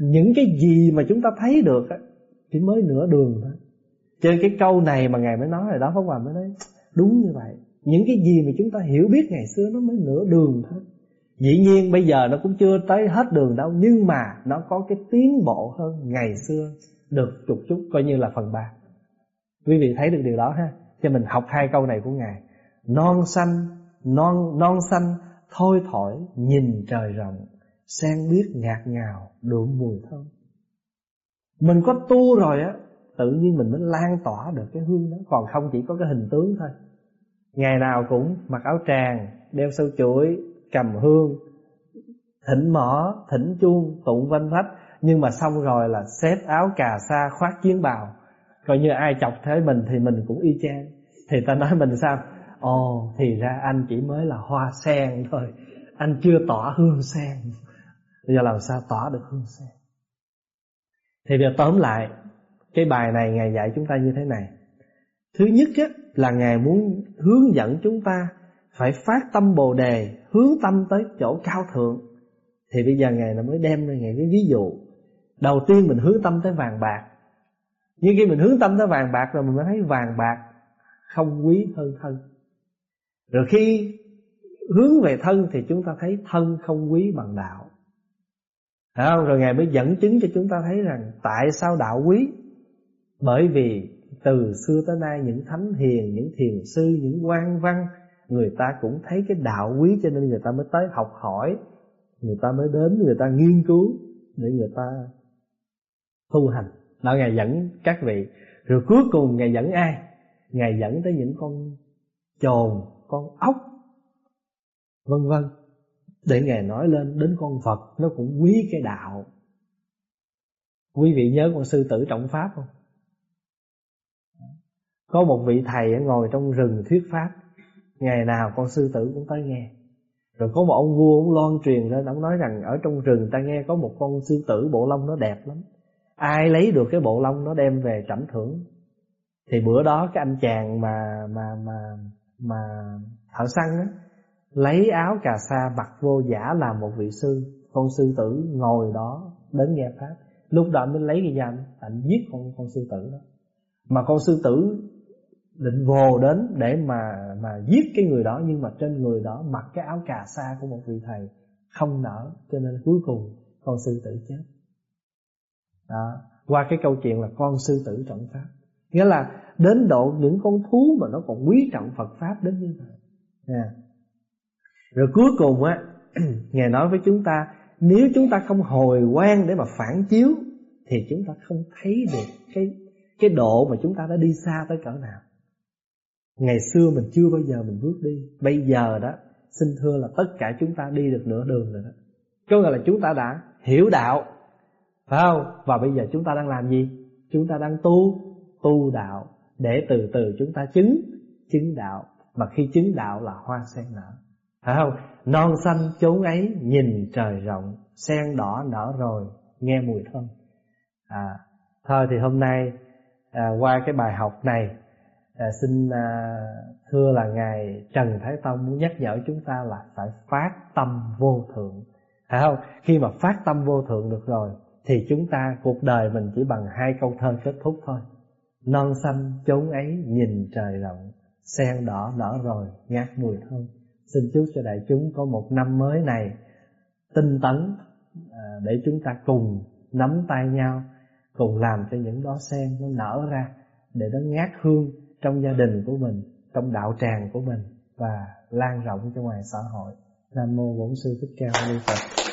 những cái gì mà chúng ta thấy được á chỉ mới nửa đường thôi. Cho cái câu này mà ngài mới nói rồi đó Pháp Hòa mới nói đúng như vậy. Những cái gì mà chúng ta hiểu biết ngày xưa nó mới nửa đường thôi. Dĩ nhiên bây giờ nó cũng chưa tới hết đường đâu Nhưng mà nó có cái tiến bộ hơn ngày xưa Được chút chút coi như là phần ba. Quý vị thấy được điều đó ha? Cho mình học hai câu này của Ngài. Non xanh, non, non xanh Thôi thổi nhìn trời rộng. Sen biết ngạt ngào đượm mùi thơm. Mình có tu rồi á Tự nhiên mình mới lan tỏa được cái hương đó. Còn không chỉ có cái hình tướng thôi. Ngày nào cũng mặc áo tràng Đeo sâu chuỗi Cầm hương Thỉnh mỏ, thỉnh chuông, tụng vanh phách Nhưng mà xong rồi là xếp áo cà sa khoác chiến bào. Coi như ai chọc thế mình thì mình cũng y chang. Thì ta nói mình sao? Ồ thì ra anh chỉ mới là hoa sen thôi. Anh chưa tỏa hương sen. Bây giờ làm sao tỏa được hương sen? Thì bây giờ tóm lại Cái bài này Ngài dạy chúng ta như thế này. Thứ nhất á, là Ngài muốn hướng dẫn chúng ta Phải phát tâm Bồ Đề Hướng tâm tới chỗ cao thượng. Thì bây giờ Ngài là mới đem ra Ngài cái ví dụ. Đầu tiên mình hướng tâm tới vàng bạc. Nhưng khi mình hướng tâm tới vàng bạc Rồi mình mới thấy vàng bạc Không quý hơn thân. Rồi khi hướng về thân Thì chúng ta thấy thân không quý bằng đạo không? Rồi Ngài mới dẫn chứng cho chúng ta thấy rằng Tại sao đạo quý Bởi vì từ xưa tới nay những thánh hiền, những thiền sư, những quan văn người ta cũng thấy cái đạo quý cho nên người ta mới tới học hỏi, người ta mới đến người ta nghiên cứu để người ta tu hành. Đó ngài dẫn các vị, rồi cuối cùng ngài dẫn ai? Ngài dẫn tới những con chồn, con ốc, vân vân để ngài nói lên đến con Phật, nó cũng quý cái đạo. Quý vị nhớ con sư tử trọng pháp không? Có một vị thầy ngồi trong rừng thuyết pháp Ngày nào con sư tử cũng tới nghe Rồi có một ông vua ông loan truyền lên, Ông nói rằng ở trong rừng ta nghe có một con sư tử bộ lông nó đẹp lắm Ai lấy được cái bộ lông nó đem về trẩm thưởng Thì bữa đó cái anh chàng mà mà mà mà thợ săn á Lấy áo cà sa mặc vô giả làm một vị sư. Con sư tử ngồi đó đến nghe pháp. Lúc đó anh mới lấy cái danh Anh. Giết con con sư tử đó. Mà con sư tử định vồ đến để mà mà giết cái người đó. Nhưng mà trên người đó mặc cái áo cà sa của một vị thầy không nở. Cho nên cuối cùng con sư tử chết. Đó. Qua cái câu chuyện là con sư tử trọng pháp. Nghĩa là đến độ những con thú mà nó còn quý trọng Phật pháp đến như vậy. À rồi cuối cùng á, *clears throat* ngài nói với chúng ta, nếu chúng ta không hồi quan để mà phản chiếu, thì chúng ta không thấy được cái cái độ mà chúng ta đã đi xa tới cỡ nào. Ngày xưa mình chưa bao giờ mình bước đi. Bây giờ đó, Xin thưa là tất cả chúng ta đi được nửa đường rồi đó. Có nghĩa là chúng ta đã hiểu đạo, Phải không? Và bây giờ chúng ta đang làm gì? Chúng ta đang tu Tu đạo Để từ từ chúng ta chứng Chứng đạo. Mà khi chứng đạo là hoa sen nở. Phải không? Non xanh chốn ấy Nhìn trời rộng Sen đỏ nở rồi Nghe mùi thơm à, Thôi thì hôm nay à, Qua cái bài học này à, xin à, thưa là ngài Trần Thái Tông muốn nhắc nhở chúng ta là phải phát tâm vô thượng, phải không? Khi mà phát tâm vô thượng được rồi, thì chúng ta cuộc đời mình chỉ bằng hai câu thơ kết thúc thôi. Non xanh chốn ấy nhìn trời rộng, sen đỏ nở rồi ngát mùi thơm. Xin chúc cho đại chúng có một năm mới này tinh tấn à, để chúng ta cùng nắm tay nhau, cùng làm cho những đóa sen nó nở ra để nó ngát hương trong gia đình của mình trong đạo tràng của mình và lan rộng cho ngoài xã hội. Nam mô bổn sư thích ca mâu ni phật.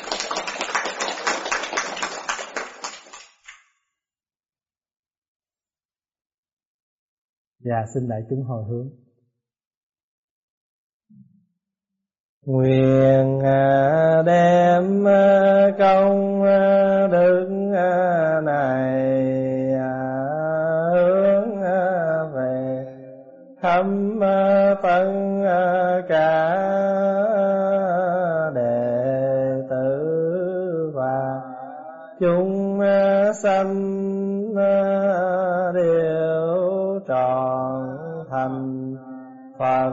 Và xin đại chúng hồi hướng. Nguyện à, đem à, công à, đức này hướng về thâm tất cả đệ tử và chúng sanh đều tròn thành Phật